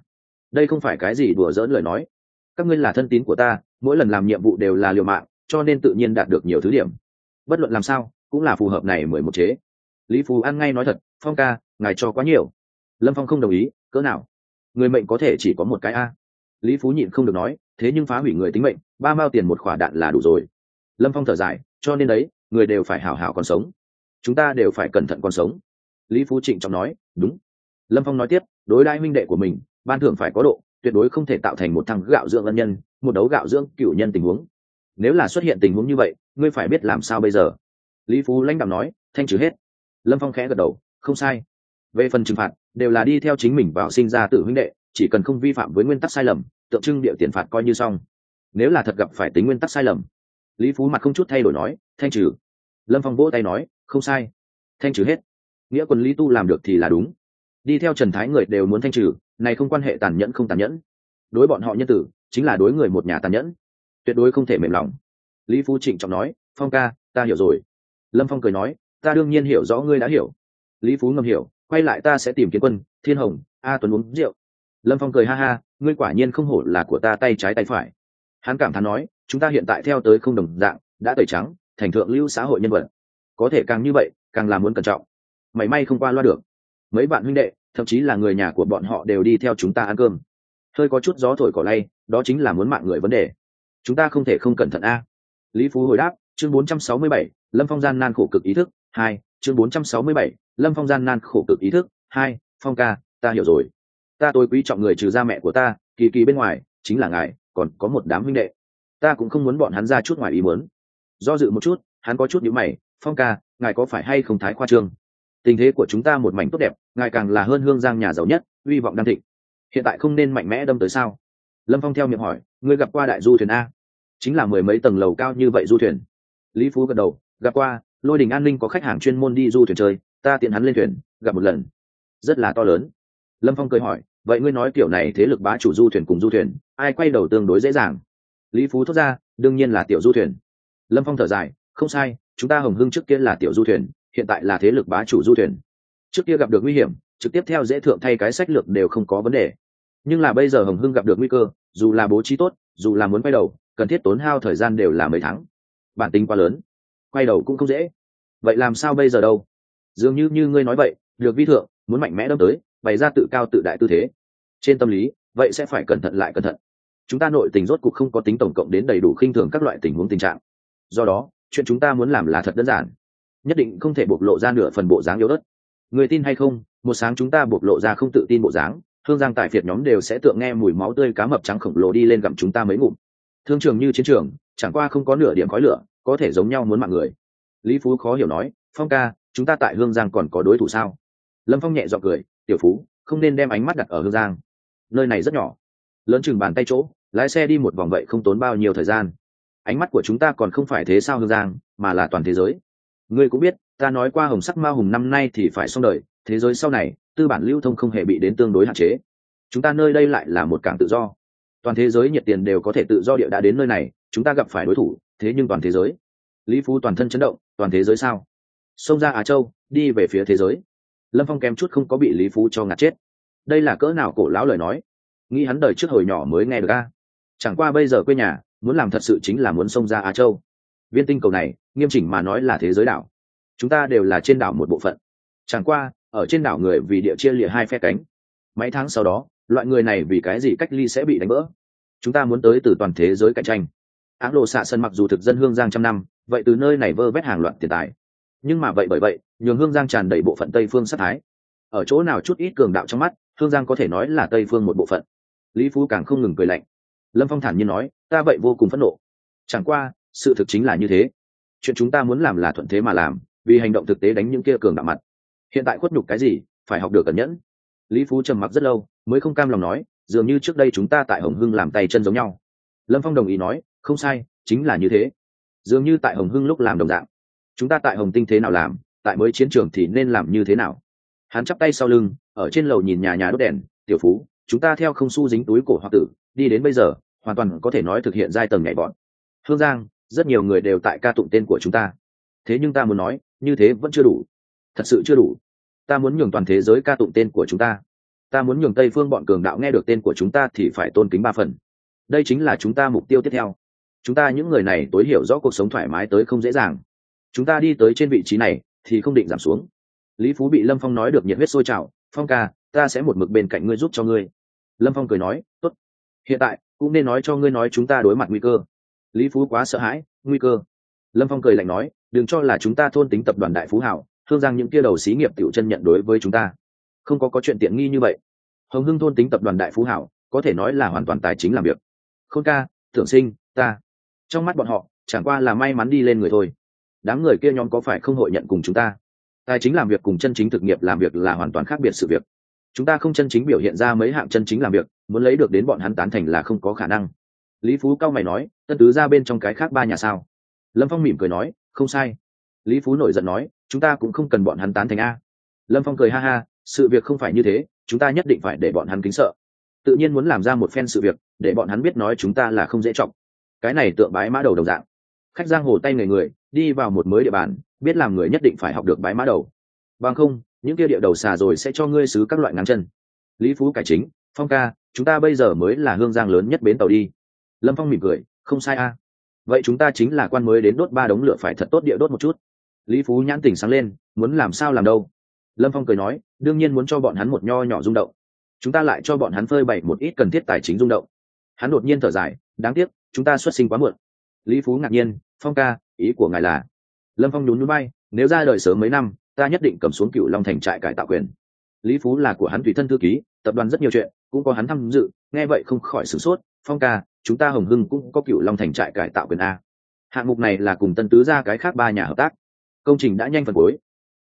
Đây không phải cái gì đùa dỡn lời nói. Các ngươi là thân tín của ta mỗi lần làm nhiệm vụ đều là liều mạng, cho nên tự nhiên đạt được nhiều thứ điểm. Bất luận làm sao, cũng là phù hợp này mười một chế. Lý phú ăn ngay nói thật, phong ca, ngài cho quá nhiều. Lâm phong không đồng ý, cỡ nào? Người mệnh có thể chỉ có một cái a. Lý phú nhịn không được nói, thế nhưng phá hủy người tính mệnh, ba mao tiền một khỏa đạn là đủ rồi. Lâm phong thở dài, cho nên đấy, người đều phải hảo hảo còn sống. Chúng ta đều phải cẩn thận còn sống. Lý phú trịnh trọng nói, đúng. Lâm phong nói tiếp, đối đãi minh đệ của mình, ban thưởng phải có độ, tuyệt đối không thể tạo thành một thằng gạo dưỡng ân nhân một đấu gạo dưỡng cựu nhân tình huống. Nếu là xuất hiện tình huống như vậy, ngươi phải biết làm sao bây giờ. Lý phú lãnh đạo nói, thanh trừ hết. Lâm phong khẽ gật đầu, không sai. Về phần trừng phạt, đều là đi theo chính mình vào sinh ra tử huynh đệ, chỉ cần không vi phạm với nguyên tắc sai lầm, tượng trưng địa tiền phạt coi như xong. Nếu là thật gặp phải tính nguyên tắc sai lầm. Lý phú mặt không chút thay đổi nói, thanh trừ. Lâm phong vỗ tay nói, không sai. Thanh trừ hết. Nghĩa quân lý tu làm được thì là đúng. Đi theo trần thái người đều muốn thanh trừ, này không quan hệ tàn nhẫn không tàn nhẫn. Đối bọn họ nhân tử chính là đối người một nhà tàn nhẫn. Tuyệt đối không thể mềm lòng. Lý phú trịnh trọng nói, phong ca, ta hiểu rồi. Lâm phong cười nói, ta đương nhiên hiểu rõ ngươi đã hiểu. Lý phú ngầm hiểu, quay lại ta sẽ tìm kiến quân, thiên hồng, a tuấn uống rượu. Lâm phong cười ha ha, ngươi quả nhiên không hổ là của ta tay trái tay phải. Hắn cảm thán nói, chúng ta hiện tại theo tới không đồng dạng, đã tẩy trắng, thành thượng lưu xã hội nhân vật. Có thể càng như vậy, càng làm muốn cẩn trọng. Mảy may không qua loa được. Mấy bạn huynh đệ, thậm chí là người nhà của bọn họ đều đi theo chúng ta ăn cơm hơi có chút gió thổi cỏ lay đó chính là muốn mạng người vấn đề. Chúng ta không thể không cẩn thận a. Lý phú hồi đáp chương 467, lâm phong gian nan khổ cực ý thức hai chương 467, lâm phong gian nan khổ cực ý thức hai phong ca ta hiểu rồi. Ta tôi quý trọng người trừ gia mẹ của ta kỳ kỳ bên ngoài chính là ngài còn có một đám huynh đệ. Ta cũng không muốn bọn hắn ra chút ngoài ý muốn. Do dự một chút hắn có chút nhíu mày phong ca ngài có phải hay không thái khoa trương? Tình thế của chúng ta một mảnh tốt đẹp ngài càng là hơn hương giang nhà giàu nhất hy vọng đang thịnh hiện tại không nên mạnh mẽ đâm tới sao? Lâm phong theo miệng hỏi, ngươi gặp qua đại du thuyền a? Chính là mười mấy tầng lầu cao như vậy du thuyền. Lý phú gật đầu, gặp qua, lôi đình an ninh có khách hàng chuyên môn đi du thuyền chơi, ta tiện hắn lên thuyền, gặp một lần. Rất là to lớn. Lâm phong cười hỏi, vậy ngươi nói kiểu này thế lực bá chủ du thuyền cùng du thuyền, ai quay đầu tương đối dễ dàng? Lý phú thốt ra, đương nhiên là tiểu du thuyền. Lâm phong thở dài, không sai, chúng ta hồng hưng trước kia là tiểu du thuyền, hiện tại là thế lực bá chủ du thuyền. Trước kia gặp được nguy hiểm trực tiếp theo dễ thượng thay cái sách lược đều không có vấn đề. Nhưng là bây giờ hồng hưng gặp được nguy cơ, dù là bố trí tốt, dù là muốn quay đầu, cần thiết tốn hao thời gian đều là mấy tháng. Bản tính quá lớn, quay đầu cũng không dễ. Vậy làm sao bây giờ đâu? Dường như như ngươi nói vậy, được vi thượng, muốn mạnh mẽ đâm tới, bày ra tự cao tự đại tư thế. Trên tâm lý, vậy sẽ phải cẩn thận lại cẩn thận. Chúng ta nội tình rốt cuộc không có tính tổng cộng đến đầy đủ khinh thường các loại tình huống tình trạng. Do đó, chuyện chúng ta muốn làm là thật đơn giản. Nhất định không thể bộc lộ ra nửa phần bộ dáng yếu đất người tin hay không một sáng chúng ta bộc lộ ra không tự tin bộ dáng, hương giang tại phiệt nhóm đều sẽ tượng nghe mùi máu tươi cá mập trắng khổng lồ đi lên gặm chúng ta mấy ngụm. Thương trường như chiến trường, chẳng qua không có nửa điểm khói lửa, có thể giống nhau muốn mạng người. Lý phú khó hiểu nói, phong ca, chúng ta tại hương giang còn có đối thủ sao? Lâm phong nhẹ g cười, tiểu phú, không nên đem ánh mắt đặt ở hương giang. Nơi này rất nhỏ. Lớn chừng bàn tay chỗ, lái xe đi một vòng vậy không tốn bao nhiêu thời gian. Ánh mắt của chúng ta còn không phải thế sao hương giang, mà là toàn thế giới. Ngươi cũng biết, ta nói qua hồng sắc ma hùng năm nay thì phải xong đời thế giới sau này, tư bản lưu thông không hề bị đến tương đối hạn chế. Chúng ta nơi đây lại là một cảng tự do. Toàn thế giới nhiệt tiền đều có thể tự do địa đã đến nơi này, chúng ta gặp phải đối thủ, thế nhưng toàn thế giới. Lý phú toàn thân chấn động, toàn thế giới sao? Xông ra á châu, đi về phía thế giới. Lâm phong kém chút không có bị lý phú cho ngạt chết. Đây là cỡ nào cổ lão lời nói? Nghĩ hắn đời trước hồi nhỏ mới nghe được a. Chẳng qua bây giờ quê nhà, muốn làm thật sự chính là muốn xông ra á châu. Viên tinh cầu này, nghiêm chỉnh mà nói là thế giới đảo. Chúng ta đều là trên đảo một bộ phận. Chẳng qua ở trên đảo người vì địa chia lìa hai phe cánh. Mấy tháng sau đó, loại người này vì cái gì cách ly sẽ bị đánh vỡ chúng ta muốn tới từ toàn thế giới cạnh tranh. Áng lộ xạ sân mặc dù thực dân hương giang trăm năm, vậy từ nơi này vơ vét hàng loạt tiền tài. Nhưng mà vậy bởi vậy, nhường hương giang tràn đầy bộ phận tây phương sát thái. Ở chỗ nào chút ít cường đạo trong mắt, hương giang có thể nói là tây phương một bộ phận. Lý phú càng không ngừng cười lạnh. Lâm phong thản nhiên nói, ta vậy vô cùng phẫn nộ. Chẳng qua, sự thực chính là như thế. Chuyện chúng ta muốn làm là thuận thế mà làm, vì hành động thực tế đánh những kia cường đạo mặt hiện tại khuất nhục cái gì, phải học được cẩn nhẫn. Lý phú trầm mặc rất lâu, mới không cam lòng nói, dường như trước đây chúng ta tại hồng hưng làm tay chân giống nhau. Lâm phong đồng ý nói, không sai, chính là như thế. Dường như tại hồng hưng lúc làm đồng dạng. Chúng ta tại hồng tinh thế nào làm, tại mới chiến trường thì nên làm như thế nào? Hắn chắp tay sau lưng, ở trên lầu nhìn nhà nhà đốt đèn, tiểu phú, chúng ta theo không su dính túi cổ hoặc tử, đi đến bây giờ, hoàn toàn có thể nói thực hiện giai tầng nhảy bọn. Hương giang, rất nhiều người đều tại ca tụng tên của chúng ta. Thế nhưng ta muốn nói, như thế vẫn chưa đủ thật sự chưa đủ. Ta muốn nhường toàn thế giới ca tụng tên của chúng ta. Ta muốn nhường tây phương bọn cường đạo nghe được tên của chúng ta thì phải tôn kính ba phần. Đây chính là chúng ta mục tiêu tiếp theo. Chúng ta những người này tối hiểu rõ cuộc sống thoải mái tới không dễ dàng. Chúng ta đi tới trên vị trí này thì không định giảm xuống. Lý phú bị lâm phong nói được nhiệt huyết sôi trào. Phong ca, ta sẽ một mực bên cạnh ngươi giúp cho ngươi. Lâm phong cười nói, tốt. Hiện tại, cũng nên nói cho ngươi nói chúng ta đối mặt nguy cơ. Lý phú quá sợ hãi, nguy cơ? Lâm phong cười lạnh nói, đừng cho là chúng ta thôn tính tập đoàn đại phú hảo thương giang những kia đầu xí nghiệp tiểu chân nhận đối với chúng ta. Không có có chuyện tiện nghi như vậy. Hồng hưng thôn tính tập đoàn đại phú hảo, có thể nói là hoàn toàn tài chính làm việc. Khôn ca thượng sinh, ta. Trong mắt bọn họ, chẳng qua là may mắn đi lên người thôi. Đám người kia nhóm có phải không hội nhận cùng chúng ta? Tài chính làm việc cùng chân chính thực nghiệp làm việc là hoàn toàn khác biệt sự việc. Chúng ta không chân chính biểu hiện ra mấy hạng chân chính làm việc, muốn lấy được đến bọn hắn tán thành là không có khả năng. Lý phú cao mày nói, tân tứ ra bên trong cái khác ba nhà sao? Lâm phong mỉm cười nói, không sai. Lý phú nổi giận nói chúng ta cũng không cần bọn hắn tán thành a. Lâm phong cười ha ha, sự việc không phải như thế, chúng ta nhất định phải để bọn hắn kính sợ. Tự nhiên muốn làm ra một phen sự việc, để bọn hắn biết nói chúng ta là không dễ trọng cái này tượng bái mã đầu đồng dạng. Khách giang hồ tay người người, đi vào một mới địa bàn, biết làm người nhất định phải học được bái mã đầu. Bằng không, những kia địa đầu xà rồi sẽ cho ngươi xứ các loại ngắn chân. Lý phú cải chính, phong ca, chúng ta bây giờ mới là hương giang lớn nhất bến tàu đi. Lâm phong mỉm cười, không sai a. Vậy chúng ta chính là quan mới đến đốt ba đống lửa phải thật tốt địa đốt một chút lý phú nhãn tỉnh sáng lên, muốn làm sao làm đâu? Lâm phong cười nói, đương nhiên muốn cho bọn hắn một nho nhỏ rung động. Chúng ta lại cho bọn hắn phơi bày một ít cần thiết tài chính rung động. Hắn đột nhiên thở dài, đáng tiếc, chúng ta xuất sinh quá muộn. Lý phú ngạc nhiên, phong ca, ý của ngài là? Lâm phong nhún núi bay, nếu ra đời sớm mấy năm, ta nhất định cầm xuống cựu long thành trại cải tạo quyền. Lý phú là của hắn tùy thân thư ký, tập đoàn rất nhiều chuyện, cũng có hắn tham dự, nghe vậy không khỏi sửng sốt, phong ca, chúng ta hồng hưng cũng có cựu long thành trại cải tạo quyền a. Hạng mục này là cùng tân tứ ra cái khác ba nhà hợp tác công trình đã nhanh phần cuối.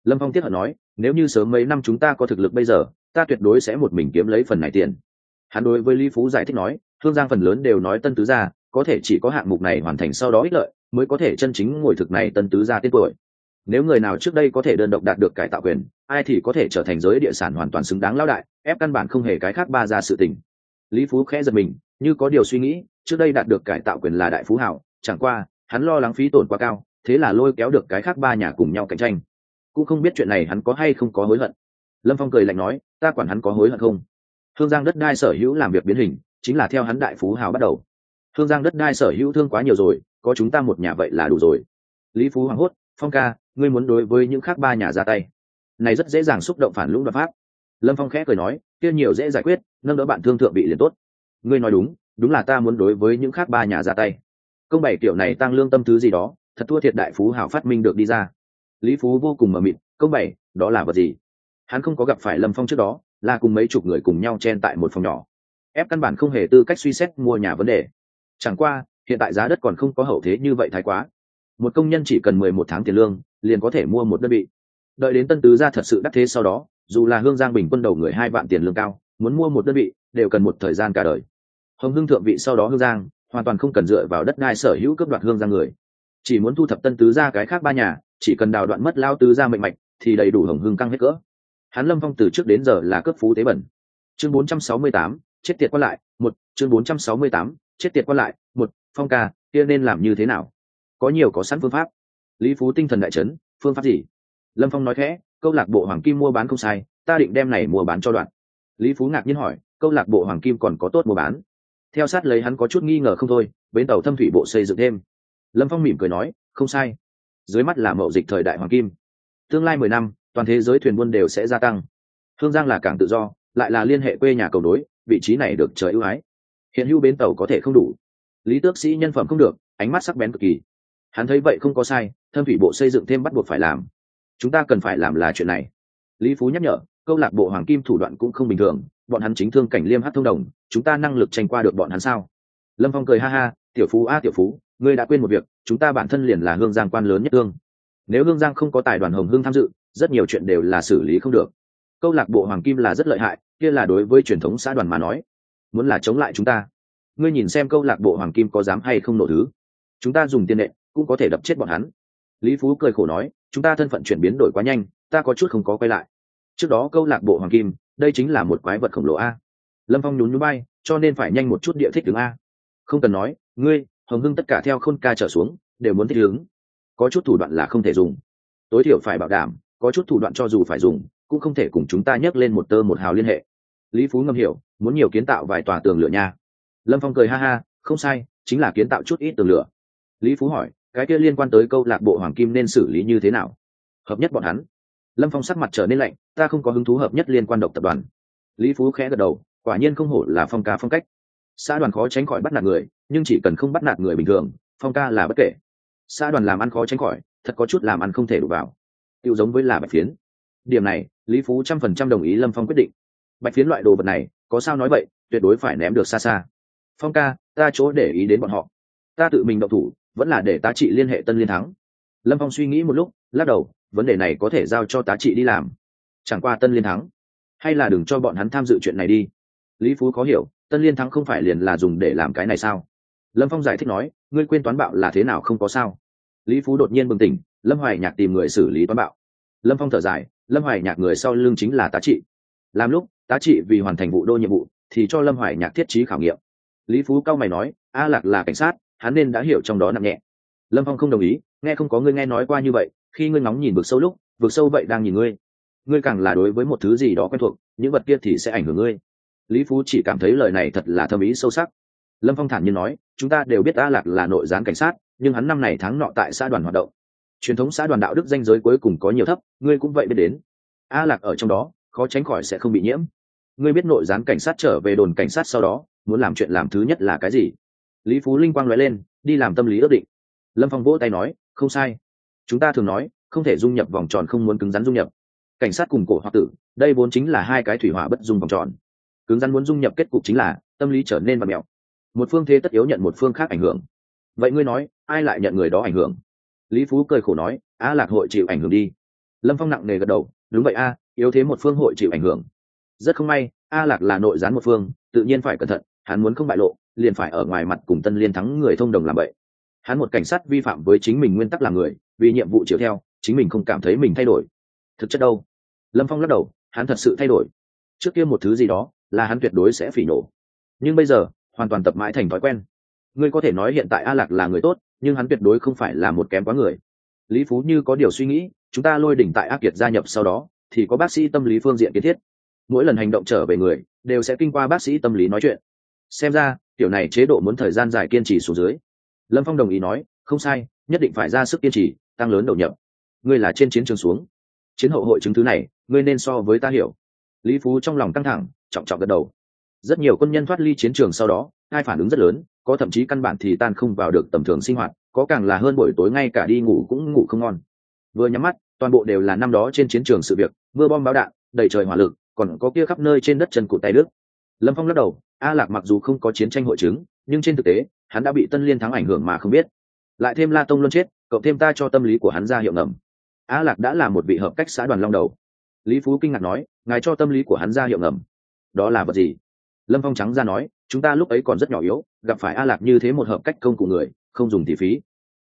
Lâm phong tiếp hận nói, nếu như sớm mấy năm chúng ta có thực lực bây giờ, ta tuyệt đối sẽ một mình kiếm lấy phần này tiền. Hắn đối với lý phú giải thích nói, thương giang phần lớn đều nói tân tứ gia, có thể chỉ có hạng mục này hoàn thành sau đó ích lợi, mới có thể chân chính ngồi thực này tân tứ gia tên tuổi. Nếu người nào trước đây có thể đơn độc đạt được cải tạo quyền, ai thì có thể trở thành giới địa sản hoàn toàn xứng đáng lao đại, ép căn bản không hề cái khác ba ra sự tình. Lý phú khẽ giật mình, như có điều suy nghĩ, trước đây đạt được cải tạo quyền là đại phú hảo, chẳng qua, hắn lo lắng phí tổn quá cao thế là lôi kéo được cái khác ba nhà cùng nhau cạnh tranh. Cũng không biết chuyện này hắn có hay không có hối hận. Lâm phong cười lạnh nói, ta quản hắn có hối hận không? Thương giang đất đai sở hữu làm việc biến hình, chính là theo hắn đại phú hào bắt đầu. Thương giang đất đai sở hữu thương quá nhiều rồi, có chúng ta một nhà vậy là đủ rồi. Lý phú hoảng hốt, phong ca, ngươi muốn đối với những khác ba nhà ra tay? Này rất dễ dàng xúc động phản lũng đoạt pháp. Lâm phong khẽ cười nói, kia nhiều dễ giải quyết, nâng đỡ bạn thương thượng bị liền tốt. Ngươi nói đúng đúng là ta muốn đối với những khác ba nhà ra tay. Công bảy kiểu này tăng lương tâm thứ gì đó thật thua thiệt đại phú hào phát minh được đi ra. Lý phú vô cùng mờ mịt, công bảy, đó là vật gì? Hắn không có gặp phải lâm phong trước đó, là cùng mấy chục người cùng nhau chen tại một phòng nhỏ. Ép căn bản không hề tư cách suy xét mua nhà vấn đề. Chẳng qua, hiện tại giá đất còn không có hậu thế như vậy thái quá. Một công nhân chỉ cần mười một tháng tiền lương, liền có thể mua một đơn vị. Đợi đến tân tứ gia thật sự đắc thế sau đó, dù là hương giang bình quân đầu người hai vạn tiền lương cao, muốn mua một đơn vị, đều cần một thời gian cả đời. Hồng hưng thượng vị sau đó hương giang, hoàn toàn không cần dựa vào đất đai sở hữu cấp đoạt hương giang người chỉ muốn thu thập tân tứ gia cái khác ba nhà chỉ cần đào đoạn mất lao tứ gia mệnh mạch thì đầy đủ hồng hưng căng hết cỡ. Hắn lâm phong từ trước đến giờ là cấp phú tế bẩn. Chương 468, chết tiệt qua lại một chương 468, chết tiệt qua lại một phong ca kia nên làm như thế nào? Có nhiều có sẵn phương pháp. Lý phú tinh thần đại trấn phương pháp gì? Lâm phong nói khẽ câu lạc bộ hoàng kim mua bán không sai ta định đem này mua bán cho đoạn. Lý phú ngạc nhiên hỏi câu lạc bộ hoàng kim còn có tốt mua bán? Theo sát lấy hắn có chút nghi ngờ không thôi bến tàu thâm thủy bộ xây dựng thêm lâm phong mỉm cười nói không sai. Dưới mắt là mậu dịch thời đại hoàng kim. Tương lai mười năm toàn thế giới thuyền buôn đều sẽ gia tăng. Hương giang là cảng tự do lại là liên hệ quê nhà cầu nối, vị trí này được trời ưu ái. Hiện hữu bến tàu có thể không đủ. Lý tước sĩ nhân phẩm không được ánh mắt sắc bén cực kỳ. Hắn thấy vậy không có sai thâm thủy bộ xây dựng thêm bắt buộc phải làm. Chúng ta cần phải làm là chuyện này. Lý phú nhắc nhở câu lạc bộ hoàng kim thủ đoạn cũng không bình thường bọn hắn chính thương cảnh liêm hát thông đồng chúng ta năng lực tranh qua được bọn hắn sao? Lâm phong cười ha ha tiểu phú a tiểu phú ngươi đã quên một việc, chúng ta bản thân liền là hương giang quan lớn nhất hương. nếu hương giang không có tài đoàn hồng hương tham dự, rất nhiều chuyện đều là xử lý không được. Câu lạc bộ hoàng kim là rất lợi hại, kia là đối với truyền thống xã đoàn mà nói. Muốn là chống lại chúng ta, ngươi nhìn xem câu lạc bộ hoàng kim có dám hay không nổ thứ. Chúng ta dùng tiền nệ, cũng có thể đập chết bọn hắn. Lý phú cười khổ nói, chúng ta thân phận chuyển biến đổi quá nhanh, ta có chút không có quay lại. Trước đó câu lạc bộ hoàng kim, đây chính là một quái vật khổng lồ a. Lâm phong nhún nhún bay, cho nên phải nhanh một chút địa thích đứng a. Không cần nói, ngươi hồng hưng tất cả theo khôn ca trở xuống, đều muốn thích ứng. Có chút thủ đoạn là không thể dùng. Tối thiểu phải bảo đảm, có chút thủ đoạn cho dù phải dùng, cũng không thể cùng chúng ta nhắc lên một tơ một hào liên hệ. Lý phú ngầm hiểu, muốn nhiều kiến tạo vài tòa tường lửa nha. Lâm phong cười ha ha, không sai, chính là kiến tạo chút ít tường lửa. Lý phú hỏi, cái kia liên quan tới câu lạc bộ hoàng kim nên xử lý như thế nào? Hợp nhất bọn hắn. Lâm phong sắc mặt trở nên lạnh, ta không có hứng thú hợp nhất liên quan độc tập đoàn. Lý phú khẽ gật đầu, quả nhiên không hổ là phong ca phong cách xã đoàn khó tránh khỏi bắt nạt người, nhưng chỉ cần không bắt nạt người bình thường, phong ca là bất kể. Xã đoàn làm ăn khó tránh khỏi, thật có chút làm ăn không thể đủ vào. Tiêu giống với là bạch phiến. Điểm này, lý phú trăm phần trăm đồng ý lâm phong quyết định. Bạch phiến loại đồ vật này, có sao nói vậy, tuyệt đối phải ném được xa xa. Phong ca, ta chỗ để ý đến bọn họ. Ta tự mình động thủ, vẫn là để tá trị liên hệ tân liên thắng. Lâm phong suy nghĩ một lúc, lắc đầu, vấn đề này có thể giao cho tá trị đi làm. Chẳng qua tân liên thắng. Hay là đừng cho bọn hắn tham dự chuyện này đi. Lý phú có hiểu tân liên thắng không phải liền là dùng để làm cái này sao? Lâm phong giải thích nói, ngươi quên toán bạo là thế nào không có sao. Lý phú đột nhiên bừng tỉnh, lâm hoài nhạc tìm người xử lý toán bạo. Lâm phong thở dài, lâm hoài nhạc người sau lưng chính là tá trị. Làm lúc, tá trị vì hoàn thành vụ đô nhiệm vụ, thì cho lâm hoài nhạc thiết trí khảo nghiệm. Lý phú cao mày nói, a lạc là cảnh sát, hắn nên đã hiểu trong đó nặng nhẹ. Lâm phong không đồng ý, nghe không có ngươi nghe nói qua như vậy, khi ngươi ngóng nhìn vực sâu lúc, vực sâu vậy đang nhìn ngươi. Ngươi càng là đối với một thứ gì đó quen thuộc, những vật kia thì sẽ ảnh hưởng ngươi lý phú chỉ cảm thấy lời này thật là thâm ý sâu sắc. Lâm phong thản nhiên nói, chúng ta đều biết a lạc là nội gián cảnh sát, nhưng hắn năm này tháng nọ tại xã đoàn hoạt động. Truyền thống xã đoàn đạo đức danh giới cuối cùng có nhiều thấp, ngươi cũng vậy biết đến. A lạc ở trong đó, khó tránh khỏi sẽ không bị nhiễm. Ngươi biết nội gián cảnh sát trở về đồn cảnh sát sau đó, muốn làm chuyện làm thứ nhất là cái gì? Lý phú linh quang nói lên, đi làm tâm lý ước định. Lâm phong vỗ tay nói, không sai. Chúng ta thường nói, không thể dung nhập vòng tròn không muốn cứng rắn dung nhập. Cảnh sát cùng cổ hoặc tử, đây vốn chính là hai cái thủy hỏa bất dung vòng tròn cứng rắn muốn dung nhập kết cục chính là tâm lý trở nên và mẹo. Một phương thế tất yếu nhận một phương khác ảnh hưởng. Vậy ngươi nói, ai lại nhận người đó ảnh hưởng? Lý phú cười khổ nói a lạc hội chịu ảnh hưởng đi. Lâm phong nặng nề gật đầu, đúng vậy a, yếu thế một phương hội chịu ảnh hưởng. Rất không may, a lạc là nội gián một phương, tự nhiên phải cẩn thận, hắn muốn không bại lộ, liền phải ở ngoài mặt cùng tân liên thắng người thông đồng làm vậy. Hắn một cảnh sát vi phạm với chính mình nguyên tắc làm người, vì nhiệm vụ chiều theo, chính mình không cảm thấy mình thay đổi. Thực chất đâu? Lâm phong lắc đầu, hắn thật sự thay đổi. Trước kia một thứ gì đó là hắn tuyệt đối sẽ phỉ nổ. Nhưng bây giờ, hoàn toàn tập mãi thành thói quen. Ngươi có thể nói hiện tại a lạc là người tốt, nhưng hắn tuyệt đối không phải là một kém quá người. Lý phú như có điều suy nghĩ, chúng ta lôi đỉnh tại ác kiệt gia nhập sau đó, thì có bác sĩ tâm lý phương diện kiến thiết. Mỗi lần hành động trở về người, đều sẽ kinh qua bác sĩ tâm lý nói chuyện. Xem ra tiểu này chế độ muốn thời gian dài kiên trì xuống dưới. Lâm phong đồng ý nói, không sai, nhất định phải ra sức kiên trì, tăng lớn đầu nhập. Ngươi là trên chiến trường xuống. Chiến hậu hội chứng thứ này, ngươi nên so với ta hiểu. Lý phú trong lòng căng thẳng trọng trọng gật đầu. Rất nhiều quân nhân thoát ly chiến trường sau đó, ai phản ứng rất lớn, có thậm chí căn bản thì tan không vào được tầm thường sinh hoạt, có càng là hơn buổi tối ngay cả đi ngủ cũng ngủ không ngon. Vừa nhắm mắt, toàn bộ đều là năm đó trên chiến trường sự việc, mưa bom báo đạn, đầy trời hỏa lực, còn có kia khắp nơi trên đất chân cụt tay đức lâm phong lắc đầu, a lạc mặc dù không có chiến tranh hội chứng, nhưng trên thực tế, hắn đã bị tân liên thắng ảnh hưởng mà không biết. Lại thêm la tông luôn chết, cậu thêm ta cho tâm lý của hắn ra hiệu ngầm. A lạc đã là một vị hợp cách xã đoàn long đầu. Lý phú kinh ngạc nói, ngài cho tâm lý của hắn ra hiệu ngầm đó là vật gì? Lâm phong trắng ra nói, chúng ta lúc ấy còn rất nhỏ yếu, gặp phải a lạc như thế một hợp cách công cụ người, không dùng tỷ phí.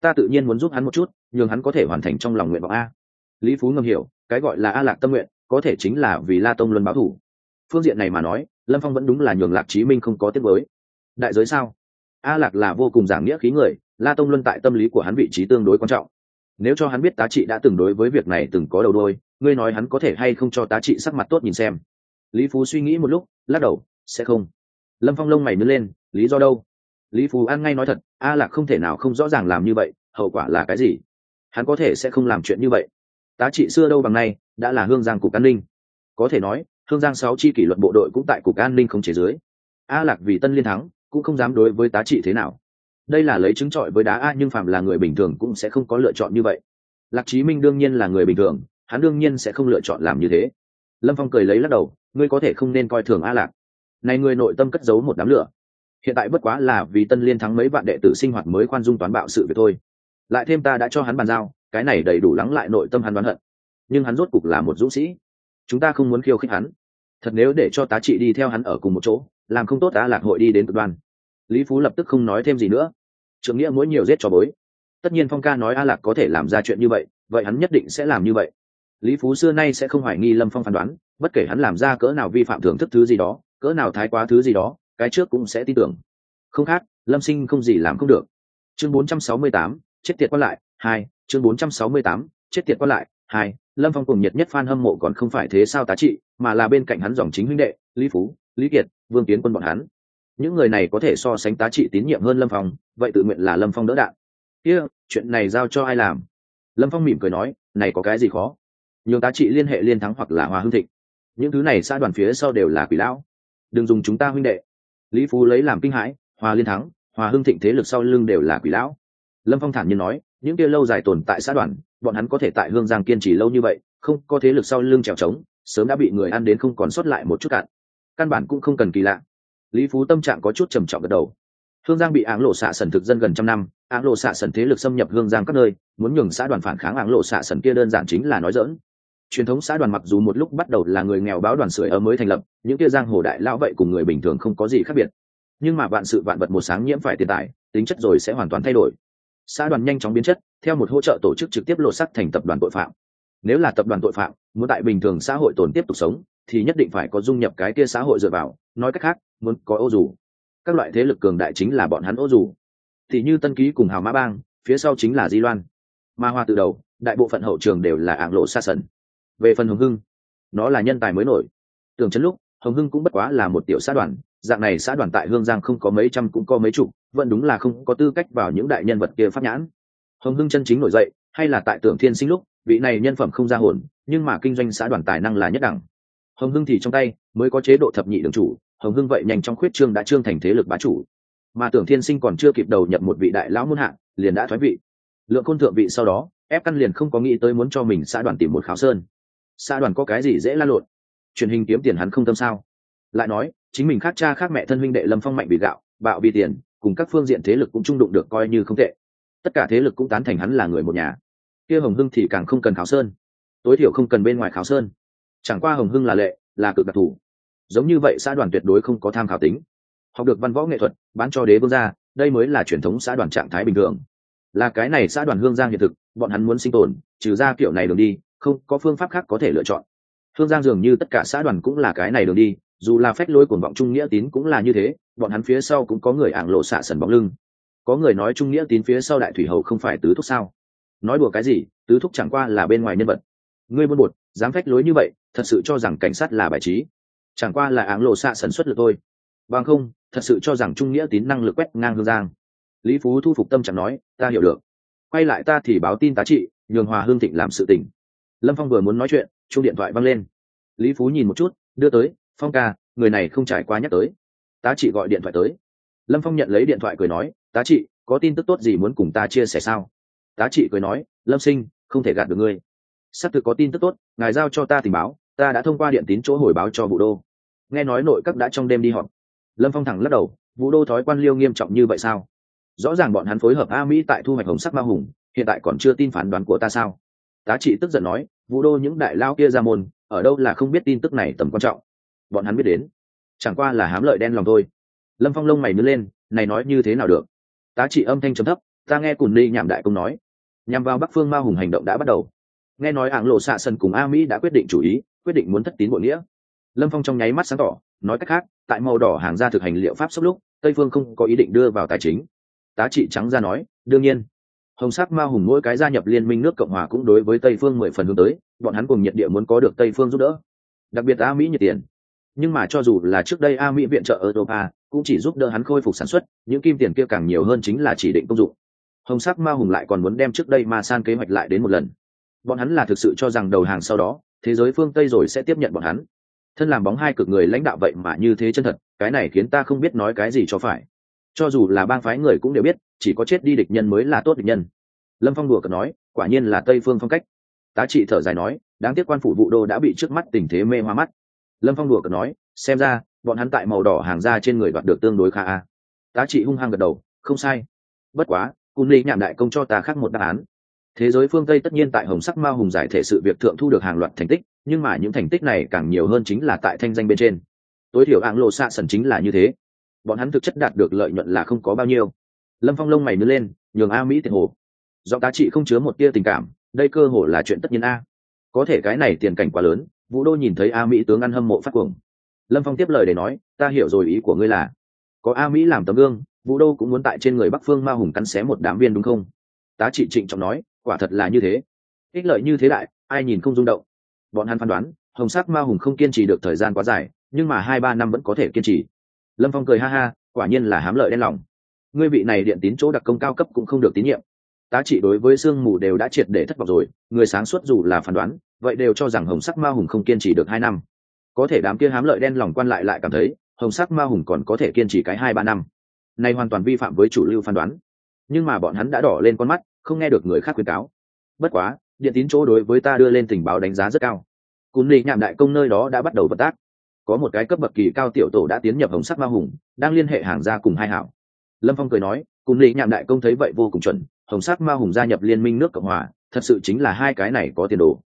Ta tự nhiên muốn giúp hắn một chút, nhường hắn có thể hoàn thành trong lòng nguyện vọng a. Lý phú ngầm hiểu, cái gọi là a lạc tâm nguyện, có thể chính là vì la tông luân báo thủ. Phương diện này mà nói, lâm phong vẫn đúng là nhường lạc chí minh không có tiết mới đại giới sao? A lạc là vô cùng giảng nghĩa khí người, la tông luân tại tâm lý của hắn vị trí tương đối quan trọng. Nếu cho hắn biết tá trị đã từng đối với việc này từng có đầu đôi, ngươi nói hắn có thể hay không cho tá trị sắc mặt tốt nhìn xem lý phú suy nghĩ một lúc, lắc đầu, sẽ không. Lâm phong lông mày nứt lên, lý do đâu? Lý phú An ngay nói thật, a lạc không thể nào không rõ ràng làm như vậy, hậu quả là cái gì? Hắn có thể sẽ không làm chuyện như vậy. Tá trị xưa đâu bằng nay, đã là hương giang cục an ninh. Có thể nói, hương giang sáu chi kỷ luật bộ đội cũng tại cục an ninh không chế dưới. A lạc vì tân liên thắng, cũng không dám đối với tá trị thế nào. Đây là lấy chứng trọi với đá a, nhưng phạm là người bình thường cũng sẽ không có lựa chọn như vậy. Lạc chí minh đương nhiên là người bình thường, hắn đương nhiên sẽ không lựa chọn làm như thế. Lâm phong cười lấy lắc đầu ngươi có thể không nên coi thường a lạc. Này người nội tâm cất giấu một đám lửa. Hiện tại bất quá là vì tân liên thắng mấy vạn đệ tử sinh hoạt mới khoan dung toán bạo sự việc thôi. Lại thêm ta đã cho hắn bàn giao, cái này đầy đủ lắng lại nội tâm hắn đoán hận. Nhưng hắn rốt cục là một dũng sĩ. Chúng ta không muốn khiêu khích hắn. Thật nếu để cho tá trị đi theo hắn ở cùng một chỗ, làm không tốt ta lạc hội đi đến cực đoan. Lý phú lập tức không nói thêm gì nữa. Trưởng nghĩa mỗi nhiều giết cho bối. Tất nhiên phong ca nói a lạc có thể làm ra chuyện như vậy vậy hắn nhất định sẽ làm như vậy. Lý phú xưa nay sẽ không hoài nghi lâm phong phán đoán bất kể hắn làm ra cỡ nào vi phạm thưởng thức thứ gì đó cỡ nào thái quá thứ gì đó cái trước cũng sẽ tin tưởng. Không khác lâm sinh không gì làm không được. Chương 468, chết tiệt quan lại hai chương 468, chết tiệt quan lại hai lâm phong cùng nhiệt nhất f hâm mộ còn không phải thế sao tá trị mà là bên cạnh hắn dòng chính huynh đệ lý phú lý kiệt vương tiến quân bọn hắn. Những người này có thể so sánh tá trị tín nhiệm hơn lâm phong vậy tự nguyện là lâm phong đỡ đạn. Kia、yeah, chuyện này giao cho ai làm? Lâm phong mỉm cười nói này có cái gì khó? Nhường tá trị liên hệ liên thắng hoặc là hòa hưng thịnh những thứ này xã đoàn phía sau đều là quỷ lão. Đừng dùng chúng ta huynh đệ. Lý phú lấy làm kinh hãi hòa liên thắng hòa hưng thịnh thế lực sau lưng đều là quỷ lão. Lâm phong thản nhiên nói, những kia lâu dài tồn tại xã đoàn, bọn hắn có thể tại hương giang kiên trì lâu như vậy, không, có thế lực sau lưng trèo trống, sớm đã bị người ăn đến không còn sót lại một chút cạn. Căn bản cũng không cần kỳ lạ. Lý phú tâm trạng có chút trầm trọng gật đầu. Hương giang bị áng lộ xạ sần thực dân gần trăm năm, áng lộ xạ sần thế lực xâm nhập hương giang các nơi, muốn nhường xã đoàn phản kháng áng lộ xạ sần kia đơn giản chính là nói dỡn truyền thống xã đoàn mặc dù một lúc bắt đầu là người nghèo báo đoàn sưởi ở mới thành lập, những kia giang hồ đại lão vậy cùng người bình thường không có gì khác biệt. Nhưng mà vạn sự vạn vật một sáng nhiễm phải tiền tài, tính chất rồi sẽ hoàn toàn thay đổi. Xã đoàn nhanh chóng biến chất, theo một hỗ trợ tổ chức trực tiếp lột sắc thành tập đoàn tội phạm. Nếu là tập đoàn tội phạm, muốn tại bình thường xã hội tồn tiếp tục sống, thì nhất định phải có dung nhập cái kia xã hội dựa vào. Nói cách khác, muốn có ô dù. Các loại thế lực cường đại chính là bọn hắn ô dù. Thì như tân ký cùng hào mã bang, phía sau chính là di loan. Ma hoa từ đầu, đại bộ phận hậu trường đều là ảng lộ xa sần về phần hồng hưng, nó là nhân tài mới nổi. Tưởng chấn lúc, hồng hưng cũng bất quá là một tiểu xã đoàn, dạng này xã đoàn tại hương giang không có mấy trăm cũng có mấy chục, vẫn đúng là không có tư cách vào những đại nhân vật kia pháp nhãn. Hồng hưng chân chính nổi dậy, hay là tại tưởng thiên sinh lúc, vị này nhân phẩm không ra hồn, nhưng mà kinh doanh xã đoàn tài năng là nhất đẳng. Hồng hưng thì trong tay, mới có chế độ thập nhị đường chủ, hồng hưng vậy nhanh trong khuyết trương đã trương thành thế lực bá chủ. Mà tưởng thiên sinh còn chưa kịp đầu nhập một vị đại lão muôn hạng liền đã thoái vị. Lượng côn thượng vị sau đó, ép căn liền không có nghĩ tới muốn cho mình xã đoàn tìm một khảo sơn xã đoàn có cái gì dễ la lộn? Truyền hình kiếm tiền hắn không tâm sao? Lại nói, chính mình khác cha khác mẹ thân huynh đệ lâm phong mạnh vì gạo, bạo vì tiền, cùng các phương diện thế lực cũng trung đụng được coi như không tệ. Tất cả thế lực cũng tán thành hắn là người một nhà. Kia hồng hưng thì càng không cần khảo sơn. Tối thiểu không cần bên ngoài khảo sơn. Chẳng qua hồng hưng là lệ, là cực đặc thù. Giống như vậy, xã đoàn tuyệt đối không có tham khảo tính. Học được văn võ nghệ thuật, bán cho đế vương gia, đây mới là truyền thống xã đoàn trạng thái bình thường. Là cái này xã đoàn hương giang hiện thực, bọn hắn muốn sinh tồn, trừ ra kiểu này đường đi không có phương pháp khác có thể lựa chọn. Hương giang dường như tất cả xã đoàn cũng là cái này đường đi, dù là phách lôi của vọng trung nghĩa tín cũng là như thế, bọn hắn phía sau cũng có người ảng lộ xạ sần bóng lưng. Có người nói trung nghĩa tín phía sau đại thủy hầu không phải tứ thúc sao? Nói đùa cái gì, tứ thúc chẳng qua là bên ngoài nhân vật. Ngươi buôn bột dám phách lối như vậy, thật sự cho rằng cảnh sát là bài trí. Chẳng qua là áng lộ xạ sản xuất lực thôi. Bằng không, thật sự cho rằng trung nghĩa tín năng lực quét ngang hương giang. Lý phú thu phục tâm chẳng nói, ta hiểu được. Quay lại ta thì báo tin tá trị, nhường hòa hương thịnh làm sự tình lâm phong vừa muốn nói chuyện chung điện thoại văng lên. Lý phú nhìn một chút, đưa tới, phong ca, người này không trải qua nhắc tới. Tá trị gọi điện thoại tới. Lâm phong nhận lấy điện thoại cười nói, tá trị, có tin tức tốt gì muốn cùng ta chia sẻ sao? Tá trị cười nói, lâm sinh, không thể gạt được ngươi. Xác thực có tin tức tốt, ngài giao cho ta tình báo, ta đã thông qua điện tín chỗ hồi báo cho vụ đô. Nghe nói nội các đã trong đêm đi họp. Lâm phong thẳng lắc đầu vụ đô thói quan liêu nghiêm trọng như vậy sao? Rõ ràng bọn hắn phối hợp a mỹ tại thu hoạch hồng sắc ma hùng, hiện tại còn chưa tin phán đoán của ta sao? Tá trị tức giận nói, vũ đô những đại lao kia ra môn, ở đâu là không biết tin tức này tầm quan trọng? Bọn hắn biết đến. Chẳng qua là hám lợi đen lòng thôi. Lâm phong lông mày nứt lên, này nói như thế nào được? Tá trị âm thanh trầm thấp, ta nghe cùn ly nhảm đại công nói, nhằm vào bắc phương ma hùng hành động đã bắt đầu. Nghe nói ảng lộ xạ sân cùng a mỹ đã quyết định chủ ý, quyết định muốn thất tín bội nghĩa. Lâm phong trong nháy mắt sáng tỏ, nói cách khác, tại màu đỏ hàng ra thực hành liệu pháp sốc lúc, tây phương không có ý định đưa vào tài chính. Tá trị trắng ra nói, đương nhiên hồng sắc ma hùng mỗi cái gia nhập liên minh nước cộng hòa cũng đối với tây phương mười phần hướng tới, bọn hắn cùng nhiệt địa muốn có được tây phương giúp đỡ. Đặc biệt a mỹ nhiệt tiền. Nhưng mà cho dù là trước đây a mỹ viện trợ europa cũng chỉ giúp đỡ hắn khôi phục sản xuất, những kim tiền kia càng nhiều hơn chính là chỉ định công dụng. Hồng sắc ma hùng lại còn muốn đem trước đây ma san kế hoạch lại đến một lần. Bọn hắn là thực sự cho rằng đầu hàng sau đó, thế giới phương tây rồi sẽ tiếp nhận bọn hắn. Thân làm bóng hai cực người lãnh đạo vậy mà như thế chân thật, cái này khiến ta không biết nói cái gì cho phải cho dù là bang phái người cũng đều biết, chỉ có chết đi địch nhân mới là tốt địch nhân. Lâm phong đùa cợt nói, quả nhiên là tây phương phong cách. Tá trị thở dài nói, đáng tiếc quan phủ vụ đô đã bị trước mắt tình thế mê hoa mắt. Lâm phong đùa cợt nói, xem ra, bọn hắn tại màu đỏ hàng ra trên người đoạt được tương đối khá a. Tá trị hung hăng gật đầu, không sai. Bất quá cung ly nhạm đại công cho ta khác một đáp án. Thế giới phương tây tất nhiên tại hồng sắc ma hùng giải thể sự việc thượng thu được hàng loạt thành tích, nhưng mà những thành tích này càng nhiều hơn chính là tại thanh danh bên trên. Tối thiểu áng lộ xạ sần chính là như thế bọn hắn thực chất đạt được lợi nhuận là không có bao nhiêu. Lâm phong lông mày nứt lên, nhường a mỹ tiền hồ. Do tá trị không chứa một tia tình cảm, đây cơ hồ là chuyện tất nhiên a. Có thể cái này tiền cảnh quá lớn, vũ đô nhìn thấy a mỹ tướng ăn hâm mộ phát cuồng. Lâm phong tiếp lời để nói, ta hiểu rồi, ý của ngươi là, có a mỹ làm tấm gương, vũ đô cũng muốn tại trên người bắc phương ma hùng cắn xé một đám viên đúng không? Tá trị trịnh trọng nói, quả thật là như thế. Ích lợi như thế đại, ai nhìn không rung động. Bọn hắn phán đoán, hồng sắc ma hùng không kiên trì được thời gian quá dài, nhưng mà hai ba năm vẫn có thể kiên trì lâm phong cười ha ha, quả nhiên là hám lợi đen lòng. Ngươi vị này điện tín chỗ đặc công cao cấp cũng không được tín nhiệm. Tá trị đối với sương mù đều đã triệt để thất vọng rồi, người sáng suốt dù là phán đoán, vậy đều cho rằng hồng sắc ma hùng không kiên trì được hai năm. Có thể đám kia hám lợi đen lòng quan lại lại cảm thấy, hồng sắc ma hùng còn có thể kiên trì cái hai ba năm. Này hoàn toàn vi phạm với chủ lưu phán đoán. Nhưng mà bọn hắn đã đỏ lên con mắt, không nghe được người khác khuyên cáo. Bất quá, điện tín chỗ đối với ta đưa lên tình báo đánh giá rất cao. Cún lì nhạm đại công nơi đó đã bắt đầu vận tác có một cái cấp bậc kỳ cao tiểu tổ đã tiến nhập hồng sắc ma hùng, đang liên hệ hàng gia cùng hai hảo. Lâm phong cười nói, cùng lý nhạm đại công thấy vậy vô cùng chuẩn, hồng sắc ma hùng gia nhập liên minh nước cộng hòa, thật sự chính là hai cái này có tiền đồ.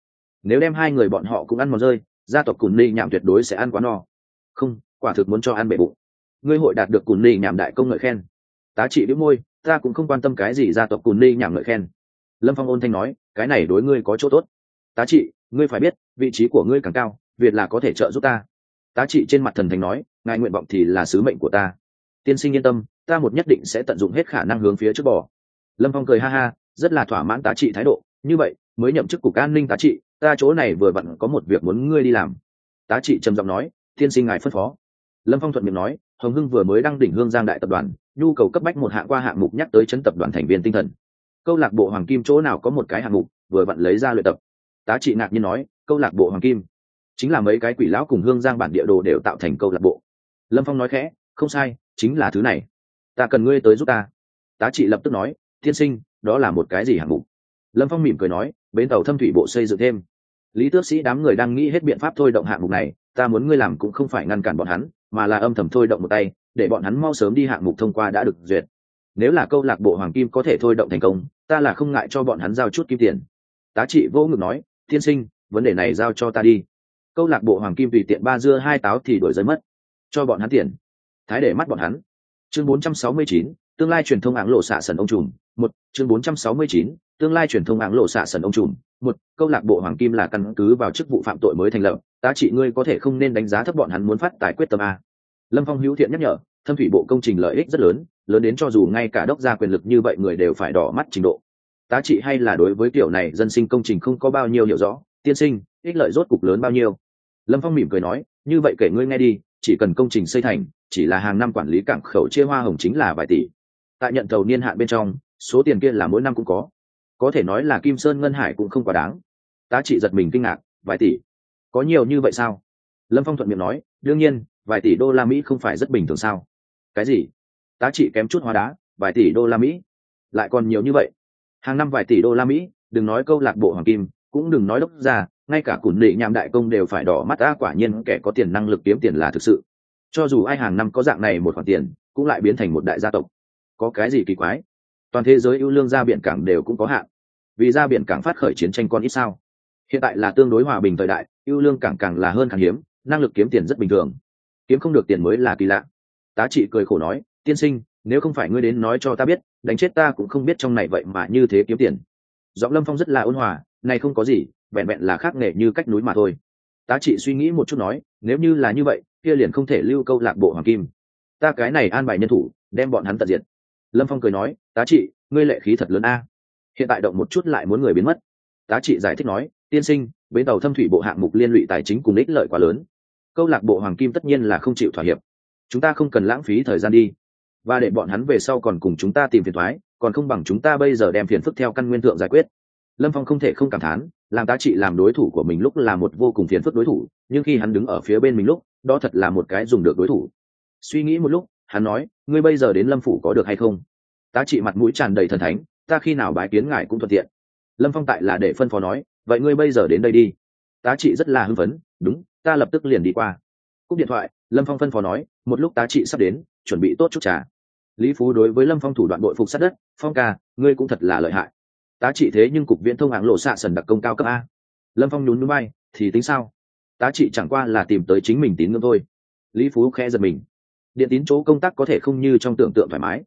Nếu đem hai người bọn họ cũng ăn mòn rơi, gia tộc cùn ly nhạm tuyệt đối sẽ ăn quá no. Không, quả thực muốn cho ăn bể bụng. Ngươi hội đạt được cùn ly nhạm đại công ngợi khen. Tá trị đĩu môi, ta cũng không quan tâm cái gì gia tộc cùn ly nhảm ngợi khen. Lâm phong ôn thanh nói, cái này đối ngươi có chỗ tốt. Tá trị, ngươi phải biết, vị trí của ngươi càng cao, việt là có thể trợ giúp ta tá trị trên mặt thần thành nói, ngài nguyện vọng thì là sứ mệnh của ta. Tiên sinh yên tâm, ta một nhất định sẽ tận dụng hết khả năng hướng phía trước bỏ. lâm phong cười ha ha, rất là thỏa mãn tá trị thái độ. Như vậy, mới nhậm chức cục an ninh tá trị, ta chỗ này vừa vặn có một việc muốn ngươi đi làm. Tá trị trầm giọng nói, tiên sinh ngài phân phó. Lâm phong thuận miệng nói, hồng hưng vừa mới đăng đỉnh hương giang đại tập đoàn, nhu cầu cấp bách một hạng qua hạng mục nhắc tới chấn tập đoàn thành viên tinh thần. Câu lạc bộ hoàng kim chỗ nào có một cái hạng mục, vừa vặn lấy ra luyện tập. Tá trị ngạc nhiên nói, câu lạc bộ hoàng kim? Chính là mấy cái quỷ lão cùng hương giang bản địa đồ đều tạo thành câu lạc bộ. Lâm phong nói khẽ, không sai, chính là thứ này. Ta cần ngươi tới giúp ta. Tá trị lập tức nói, tiên sinh, đó là một cái gì hạng mục? Lâm phong mỉm cười nói, bến tàu thâm thủy bộ xây dựng thêm. Lý tước sĩ đám người đang nghĩ hết biện pháp thôi động hạng mục này, ta muốn ngươi làm cũng không phải ngăn cản bọn hắn, mà là âm thầm thôi động một tay, để bọn hắn mau sớm đi hạng mục thông qua đã được duyệt. Nếu là câu lạc bộ hoàng kim có thể thôi động thành công, ta là không ngại cho bọn hắn giao chút kim tiền. Tá trị vô ngực nói, tiên sinh, vấn đề này giao cho ta đi câu lạc bộ hoàng kim tùy tiện ba dưa hai táo thì đổi giới mất. Cho bọn hắn tiền. Thái để mắt bọn hắn. Chương 469, tương lai truyền thông áng lộ xạ sần ông trùm. Một chương 469, tương lai truyền thông áng lộ xạ sần ông trùm. Một câu lạc bộ hoàng kim là căn cứ vào chức vụ phạm tội mới thành lập. Tá trị ngươi có thể không nên đánh giá thấp bọn hắn muốn phát tài quyết tâm a. Lâm phong hữu thiện nhắc nhở thâm thủy bộ công trình lợi ích rất lớn lớn đến cho dù ngay cả đốc gia quyền lực như vậy người đều phải đỏ mắt trình độ. Tá trị hay là đối với kiểu này dân sinh công trình không có bao nhiêu hiểu rõ tiên sinh ích lợi rốt cục lớn bao nhiêu? Lâm phong mỉm cười nói, như vậy kể ngươi nghe đi, chỉ cần công trình xây thành, chỉ là hàng năm quản lý cảng khẩu chia hoa hồng chính là vài tỷ. Tại nhận thầu niên hạn bên trong, số tiền kia là mỗi năm cũng có. Có thể nói là kim sơn ngân hải cũng không quá đáng. Tá trị giật mình kinh ngạc, vài tỷ? Có nhiều như vậy sao? Lâm phong thuận miệng nói, đương nhiên, vài tỷ đô la mỹ không phải rất bình thường sao? Cái gì? Tá trị kém chút hóa đá, vài tỷ đô la mỹ? Lại còn nhiều như vậy? Hàng năm vài tỷ đô la mỹ, đừng nói câu lạc bộ hoàng kim, cũng đừng nói đốc ra ngay cả cùn nị nhạm đại công đều phải đỏ mắt ta quả nhiên kẻ có tiền năng lực kiếm tiền là thực sự. Cho dù ai hàng năm có dạng này một khoản tiền, cũng lại biến thành một đại gia tộc. Có cái gì kỳ quái? Toàn thế giới ưu lương ra biển cảng đều cũng có hạn. Vì ra biển cảng phát khởi chiến tranh con ít sao? Hiện tại là tương đối hòa bình thời đại, ưu lương cảng càng là hơn càng hiếm, năng lực kiếm tiền rất bình thường. Kiếm không được tiền mới là kỳ lạ. Tá trị cười khổ nói, tiên sinh, nếu không phải ngươi đến nói cho ta biết, đánh chết ta cũng không biết trong này vậy mà như thế kiếm tiền. Giọng lâm phong rất là ôn hòa, này không có gì vẹn vẹn là khác nghệ như cách núi mà thôi. Tá trị suy nghĩ một chút nói, nếu như là như vậy, kia liền không thể lưu câu lạc bộ hoàng kim. Ta cái này an bài nhân thủ, đem bọn hắn tận diệt. Lâm phong cười nói, tá trị, ngươi lệ khí thật lớn a. Hiện tại động một chút lại muốn người biến mất. Tá trị giải thích nói, tiên sinh, bến tàu thâm thủy bộ hạng mục liên lụy tài chính cùng ích lợi quá lớn. Câu lạc bộ hoàng kim tất nhiên là không chịu thỏa hiệp. Chúng ta không cần lãng phí thời gian đi. Và để bọn hắn về sau còn cùng chúng ta tìm phiền thoái, còn không bằng chúng ta bây giờ đem phiền phức theo căn nguyên thượng giải quyết. Lâm phong không thể không cảm thán làm tá trị làm đối thủ của mình lúc là một vô cùng phiền phức đối thủ, nhưng khi hắn đứng ở phía bên mình lúc, đó thật là một cái dùng được đối thủ. Suy nghĩ một lúc, hắn nói, ngươi bây giờ đến lâm phủ có được hay không? Tá trị mặt mũi tràn đầy thần thánh, ta khi nào bái kiến ngài cũng thuận tiện. Lâm phong tại là để phân phó nói, vậy ngươi bây giờ đến đây đi. Tá trị rất là hưng phấn, đúng, ta lập tức liền đi qua. Cúp điện thoại, lâm phong phân phó nói, một lúc tá trị sắp đến, chuẩn bị tốt chút trà. Lý phú đối với lâm phong thủ đoạn đội phục sát đất, phong ca, ngươi cũng thật là lợi hại tá trị thế nhưng cục viễn thông hãng lộ xạ sần đặc công cao cấp a. Lâm phong nhún núi bay, thì tính sao? Tá trị chẳng qua là tìm tới chính mình tín ngưỡng thôi. Lý phú khẽ giật mình. Điện tín chỗ công tác có thể không như trong tưởng tượng thoải mái.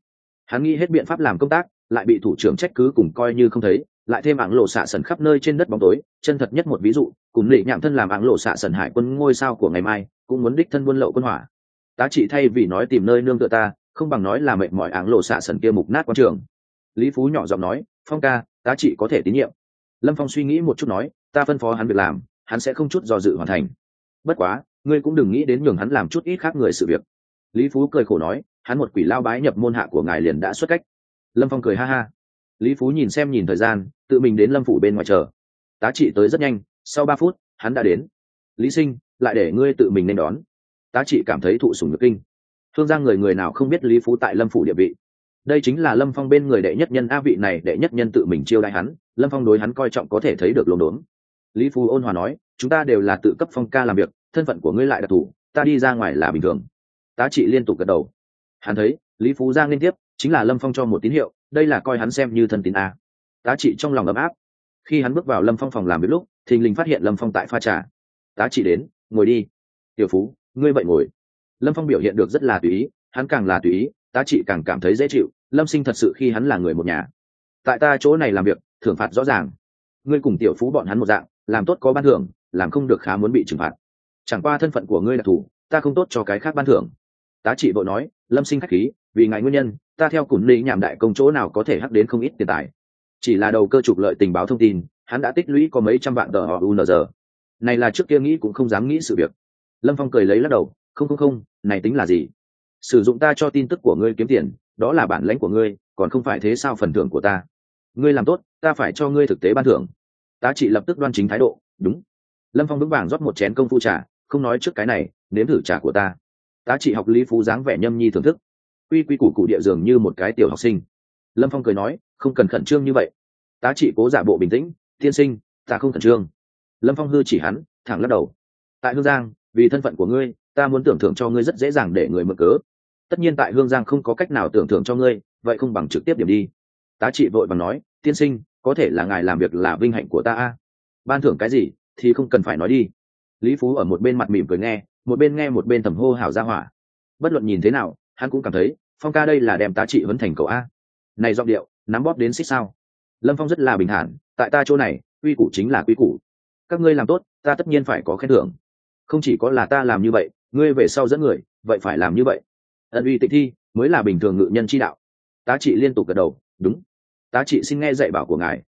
Hắn nghĩ hết biện pháp làm công tác, lại bị thủ trưởng trách cứ cùng coi như không thấy, lại thêm ảng lộ xạ sần khắp nơi trên đất bóng tối. Chân thật nhất một ví dụ, cùng lệ nhạm thân làm ảng lộ xạ sần hải quân ngôi sao của ngày mai, cũng muốn đích thân buôn lậu quân hỏa. Tá trị thay vì nói tìm nơi nương tựa ta, không bằng nói là mệt mỏi ảng lộ xạ sần kia mục nát quan trường. Lý phú nhỏ giọng nói, phong ca tá trị có thể tín nhiệm. Lâm phong suy nghĩ một chút nói, ta phân phó hắn việc làm, hắn sẽ không chút do dự hoàn thành. Bất quá, ngươi cũng đừng nghĩ đến nhường hắn làm chút ít khác người sự việc. Lý phú cười khổ nói, hắn một quỷ lao bái nhập môn hạ của ngài liền đã xuất cách. Lâm phong cười ha ha. Lý phú nhìn xem nhìn thời gian, tự mình đến lâm phủ bên ngoài chờ. Tá trị tới rất nhanh, sau ba phút, hắn đã đến. Lý sinh, lại để ngươi tự mình nên đón. Tá trị cảm thấy thụ sùng ngực kinh. Thương giang người người nào không biết lý phú tại lâm phủ địa vị đây chính là lâm phong bên người đệ nhất nhân, a vị này đệ nhất nhân tự mình chiêu đại hắn, lâm phong đối hắn coi trọng có thể thấy được lồn đốn. Lý phu ôn hòa nói, chúng ta đều là tự cấp phong ca làm việc, thân phận của ngươi lại đặc thù, ta đi ra ngoài là bình thường. Tá trị liên tục gật đầu. Hắn thấy, lý phú giang liên tiếp, chính là lâm phong cho một tín hiệu, đây là coi hắn xem như thân tín a. Tá trị trong lòng ấm áp. Khi hắn bước vào lâm phong phòng làm việc lúc, thình lình phát hiện lâm phong tại pha trà. Tá trị đến, ngồi đi. Tiểu phú, ngươi vậy ngồi. Lâm phong biểu hiện được rất là tùy ý, hắn càng là tùy ý, tá trị càng cảm thấy dễ chịu lâm sinh thật sự khi hắn là người một nhà. Tại ta chỗ này làm việc thưởng phạt rõ ràng. Ngươi cùng tiểu phú bọn hắn một dạng làm tốt có ban thưởng làm không được khá muốn bị trừng phạt. Chẳng qua thân phận của ngươi là thủ, ta không tốt cho cái khác ban thưởng. Tá trị vội nói lâm sinh khách khí vì ngại nguyên nhân ta theo cùng lý nhảm đại công chỗ nào có thể hắc đến không ít tiền tài. Chỉ là đầu cơ trục lợi tình báo thông tin hắn đã tích lũy có mấy trăm vạn tờ họ unz này là trước kia nghĩ cũng không dám nghĩ sự việc. Lâm phong cười lấy lắc đầu không không không này tính là gì? Sử dụng ta cho tin tức của ngươi kiếm tiền đó là bản lãnh của ngươi, còn không phải thế sao phần thưởng của ta? Ngươi làm tốt, ta phải cho ngươi thực tế ban thưởng. Tá trị lập tức đoan chính thái độ, đúng. Lâm phong vững vàng rót một chén công phu trà, không nói trước cái này, nếm thử trà của ta. Tá trị học lý phú dáng vẻ nhâm nhi thưởng thức. Quy quy củ cụ địa dường như một cái tiểu học sinh. Lâm phong cười nói, không cần khẩn trương như vậy. Tá trị cố giả bộ bình tĩnh, tiên sinh, ta không khẩn trương. Lâm phong hư chỉ hắn, thẳng lắc đầu. Tại hương giang, vì thân phận của ngươi, ta muốn tưởng thưởng cho ngươi rất dễ dàng để người mở cớ tất nhiên tại hương giang không có cách nào tưởng thưởng cho ngươi, vậy không bằng trực tiếp điểm đi. Tá trị vội bằng nói, tiên sinh, có thể là ngài làm việc là vinh hạnh của ta a. Ban thưởng cái gì thì không cần phải nói đi. Lý phú ở một bên mặt mỉm cười nghe, một bên nghe một bên thầm hô hào ra hỏa. Bất luận nhìn thế nào, hắn cũng cảm thấy, phong ca đây là đem tá trị huấn thành cậu a. Này giọng điệu, nắm bóp đến xích sao? Lâm phong rất là bình thản, tại ta chỗ này, quy củ chính là quy củ. Các ngươi làm tốt, ta tất nhiên phải có khen thưởng. Không chỉ có là ta làm như vậy, ngươi về sau dẫn người, vậy phải làm như vậy ân uy tịnh thi, mới là bình thường ngự nhân chi đạo. Tá trị liên tục gật đầu, đúng. Tá trị xin nghe dạy bảo của ngài.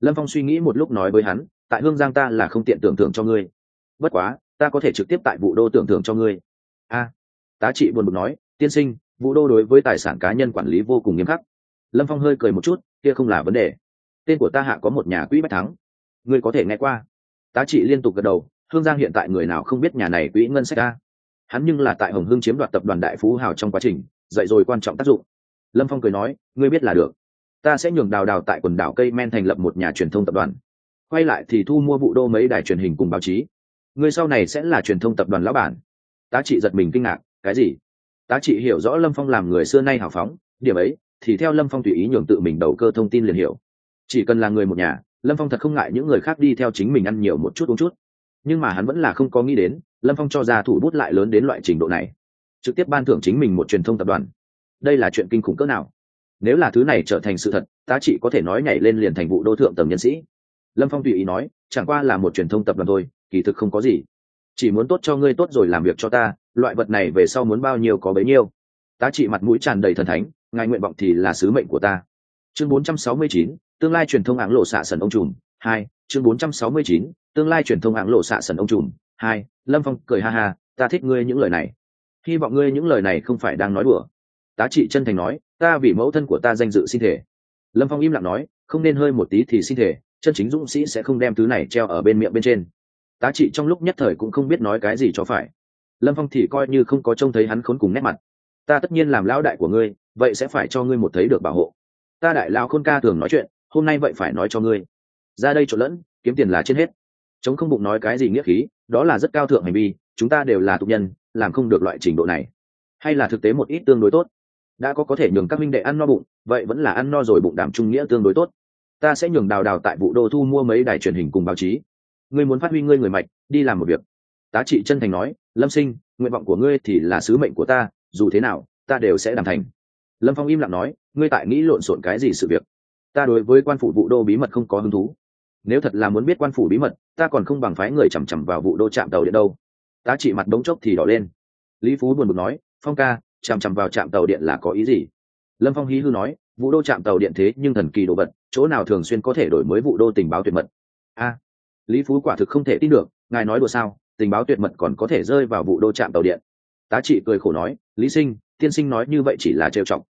Lâm phong suy nghĩ một lúc nói với hắn, tại hương giang ta là không tiện tưởng thưởng cho ngươi. Bất quá, ta có thể trực tiếp tại vụ đô tưởng thưởng cho ngươi. A. Tá trị buồn bực nói, tiên sinh, vụ đô đối với tài sản cá nhân quản lý vô cùng nghiêm khắc. Lâm phong hơi cười một chút, kia không là vấn đề. Tên của ta hạ có một nhà quỹ bách thắng. Ngươi có thể nghe qua. Tá trị liên tục gật đầu, hương giang hiện tại người nào không biết nhà này quỹ ngân sách ta? Hắn nhưng là tại hồng hương chiếm đoạt tập đoàn đại phú hào trong quá trình, dạy rồi quan trọng tác dụng. Lâm phong cười nói, ngươi biết là được. Ta sẽ nhường đào đào tại quần đảo cây men thành lập một nhà truyền thông tập đoàn. Quay lại thì thu mua vụ đô mấy đài truyền hình cùng báo chí. Ngươi sau này sẽ là truyền thông tập đoàn lão bản. Tá trị giật mình kinh ngạc, cái gì? Tá trị hiểu rõ lâm phong làm người xưa nay hào phóng, điểm ấy, thì theo lâm phong tùy ý nhường tự mình đầu cơ thông tin liền hiểu. Chỉ cần là người một nhà, lâm phong thật không ngại những người khác đi theo chính mình ăn nhiều một chút uống chút. Nhưng mà hắn vẫn là không có nghĩ đến lâm phong cho ra thủ bút lại lớn đến loại trình độ này. Trực tiếp ban thưởng chính mình một truyền thông tập đoàn. Đây là chuyện kinh khủng cỡ nào? Nếu là thứ này trở thành sự thật tá trị có thể nói nhảy lên liền thành vụ đô thượng tầng nhân sĩ. Lâm phong tùy ý nói chẳng qua là một truyền thông tập đoàn thôi kỳ thực không có gì. Chỉ muốn tốt cho ngươi tốt rồi làm việc cho ta loại vật này về sau muốn bao nhiêu có bấy nhiêu. Tá trị mặt mũi tràn đầy thần thánh ngài nguyện vọng thì là sứ mệnh của ta. Chương 469, tương lai truyền thông áng lộ xạ sần ông trùm. Hai chương 469, tương lai truyền thông áng lộ xạ sần ông trùm hai, lâm phong cười ha ha, ta thích ngươi những lời này. Hy vọng ngươi những lời này không phải đang nói đùa. Tá trị chân thành nói, ta vì mẫu thân của ta danh dự xin thể. Lâm phong im lặng nói, không nên hơi một tí thì xin thể, chân chính dũng sĩ sẽ không đem thứ này treo ở bên miệng bên trên. Tá trị trong lúc nhất thời cũng không biết nói cái gì cho phải. Lâm phong thì coi như không có trông thấy hắn khốn cùng nét mặt. Ta tất nhiên làm lão đại của ngươi, vậy sẽ phải cho ngươi một thấy được bảo hộ. Ta đại lao khôn ca thường nói chuyện, hôm nay vậy phải nói cho ngươi. Ra đây trộn lẫn, kiếm tiền là trên hết chống không bụng nói cái gì nghĩa khí, đó là rất cao thượng hành vi, chúng ta đều là tục nhân, làm không được loại trình độ này. Hay là thực tế một ít tương đối tốt. Đã có có thể nhường các minh đệ ăn no bụng, vậy vẫn là ăn no rồi bụng đảm trung nghĩa tương đối tốt. Ta sẽ nhường đào đào tại vụ đô thu mua mấy đài truyền hình cùng báo chí. Ngươi muốn phát huy ngươi người mạch, đi làm một việc. Tá trị chân thành nói, lâm sinh, nguyện vọng của ngươi thì là sứ mệnh của ta, dù thế nào, ta đều sẽ đảm thành. Lâm phong im lặng nói, ngươi tại nghĩ lộn xộn cái gì sự việc? Ta đối với quan phủ vụ đô bí mật không có hứng thú nếu thật là muốn biết quan phủ bí mật, ta còn không bằng phái người chằm chằm vào vụ đô trạm tàu điện đâu. Tá trị mặt đống chốc thì đỏ lên. Lý phú buồn bực nói, phong ca, chằm chằm vào trạm tàu điện là có ý gì? Lâm phong hí hư nói, vụ đô trạm tàu điện thế nhưng thần kỳ đồ vật, chỗ nào thường xuyên có thể đổi mới vụ đô tình báo tuyệt mật? A. Lý phú quả thực không thể tin được, ngài nói đùa sao, tình báo tuyệt mật còn có thể rơi vào vụ đô trạm tàu điện? Tá trị cười khổ nói, lý sinh, tiên sinh nói như vậy chỉ là trêu trọng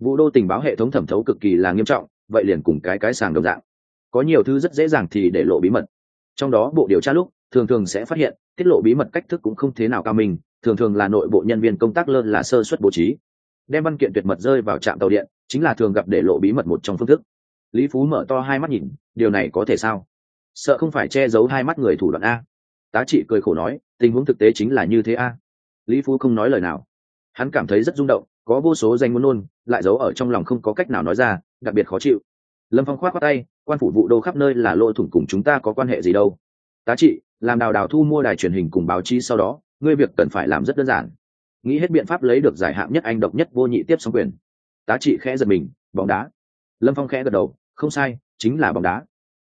vụ đô tình báo hệ thống thẩm thấu cực kỳ là nghiêm trọng, vậy liền cùng cái cái sàng đồng dạng có nhiều thứ rất dễ dàng thì để lộ bí mật. Trong đó, bộ điều tra lúc, thường thường sẽ phát hiện, tiết lộ bí mật cách thức cũng không thế nào cao minh, thường thường là nội bộ nhân viên công tác lơ là sơ suất bố trí. Đem văn kiện tuyệt mật rơi vào trạm tàu điện, chính là thường gặp để lộ bí mật một trong phương thức. Lý phú mở to hai mắt nhìn, điều này có thể sao? Sợ không phải che giấu hai mắt người thủ đoạn a. Tá trị cười khổ nói, tình huống thực tế chính là như thế a. Lý phú không nói lời nào. Hắn cảm thấy rất rung động, có vô số danh muốn nôn lại giấu ở trong lòng không có cách nào nói ra, đặc biệt khó chịu lâm phong khoát khoát tay, quan phủ vụ đô khắp nơi là lỗ thủng cùng chúng ta có quan hệ gì đâu. Tá trị, làm đào đào thu mua đài truyền hình cùng báo chí sau đó, ngươi việc cần phải làm rất đơn giản. Nghĩ hết biện pháp lấy được giải hạng nhất anh độc nhất vô nhị tiếp sóng quyền. Tá trị khẽ giật mình, bóng đá. Lâm phong khẽ gật đầu, không sai, chính là bóng đá.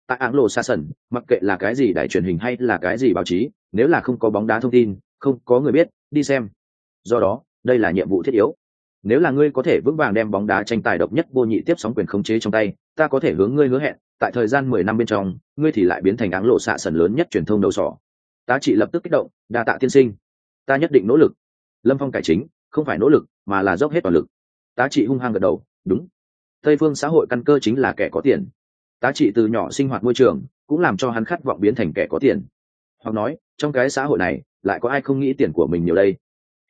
Tại áng lộ xa sần, mặc kệ là cái gì đài truyền hình hay là cái gì báo chí, nếu là không có bóng đá thông tin, không có người biết, đi xem. Do đó, đây là nhiệm vụ thiết yếu. Nếu là ngươi có thể vững vàng đem bóng đá tranh tài độc nhất vô nhị tiếp sóng quyền khống chế trong tay ta có thể hướng ngươi hứa hẹn, tại thời gian mười năm bên trong, ngươi thì lại biến thành áng lộ xạ sần lớn nhất truyền thông đầu sỏ. Tá trị lập tức kích động, đa tạ tiên sinh. Ta nhất định nỗ lực. Lâm phong cải chính, không phải nỗ lực, mà là dốc hết toàn lực. Tá trị hung hăng gật đầu, đúng. Tây phương xã hội căn cơ chính là kẻ có tiền. Tá trị từ nhỏ sinh hoạt môi trường, cũng làm cho hắn khát vọng biến thành kẻ có tiền. Hoặc nói, trong cái xã hội này, lại có ai không nghĩ tiền của mình nhiều đây?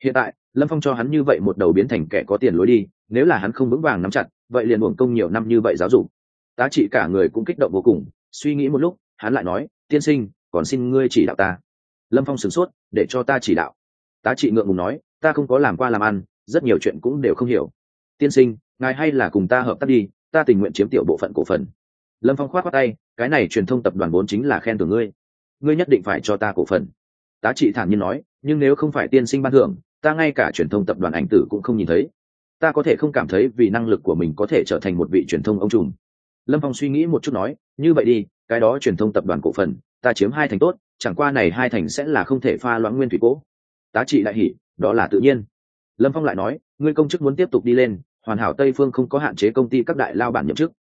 Hiện tại, lâm phong cho hắn như vậy một đầu biến thành kẻ có tiền lối đi, nếu là hắn không vững vàng nắm chặt vậy liền uổng công nhiều năm như vậy giáo dục. Tá trị cả người cũng kích động vô cùng, suy nghĩ một lúc, hắn lại nói, tiên sinh, còn xin ngươi chỉ đạo ta. Lâm phong sửng sốt, để cho ta chỉ đạo. Tá trị ngượng ngùng nói, ta không có làm qua làm ăn, rất nhiều chuyện cũng đều không hiểu. Tiên sinh, ngài hay là cùng ta hợp tác đi, ta tình nguyện chiếm tiểu bộ phận cổ phần. Lâm phong khoát khoát tay, cái này truyền thông tập đoàn vốn chính là khen từ ngươi. Ngươi nhất định phải cho ta cổ phần. Tá trị thản nhiên nói, nhưng nếu không phải tiên sinh ban thưởng, ta ngay cả truyền thông tập đoàn ảnh tử cũng không nhìn thấy ta có thể không cảm thấy vì năng lực của mình có thể trở thành một vị truyền thông ông trùm. Lâm phong suy nghĩ một chút nói, như vậy đi, cái đó truyền thông tập đoàn cổ phần, ta chiếm hai thành tốt, chẳng qua này hai thành sẽ là không thể pha loãng nguyên thủy cố. Tá trị đại hỉ đó là tự nhiên. Lâm phong lại nói, ngươi công chức muốn tiếp tục đi lên, hoàn hảo tây phương không có hạn chế công ty các đại lao bản nhậm chức.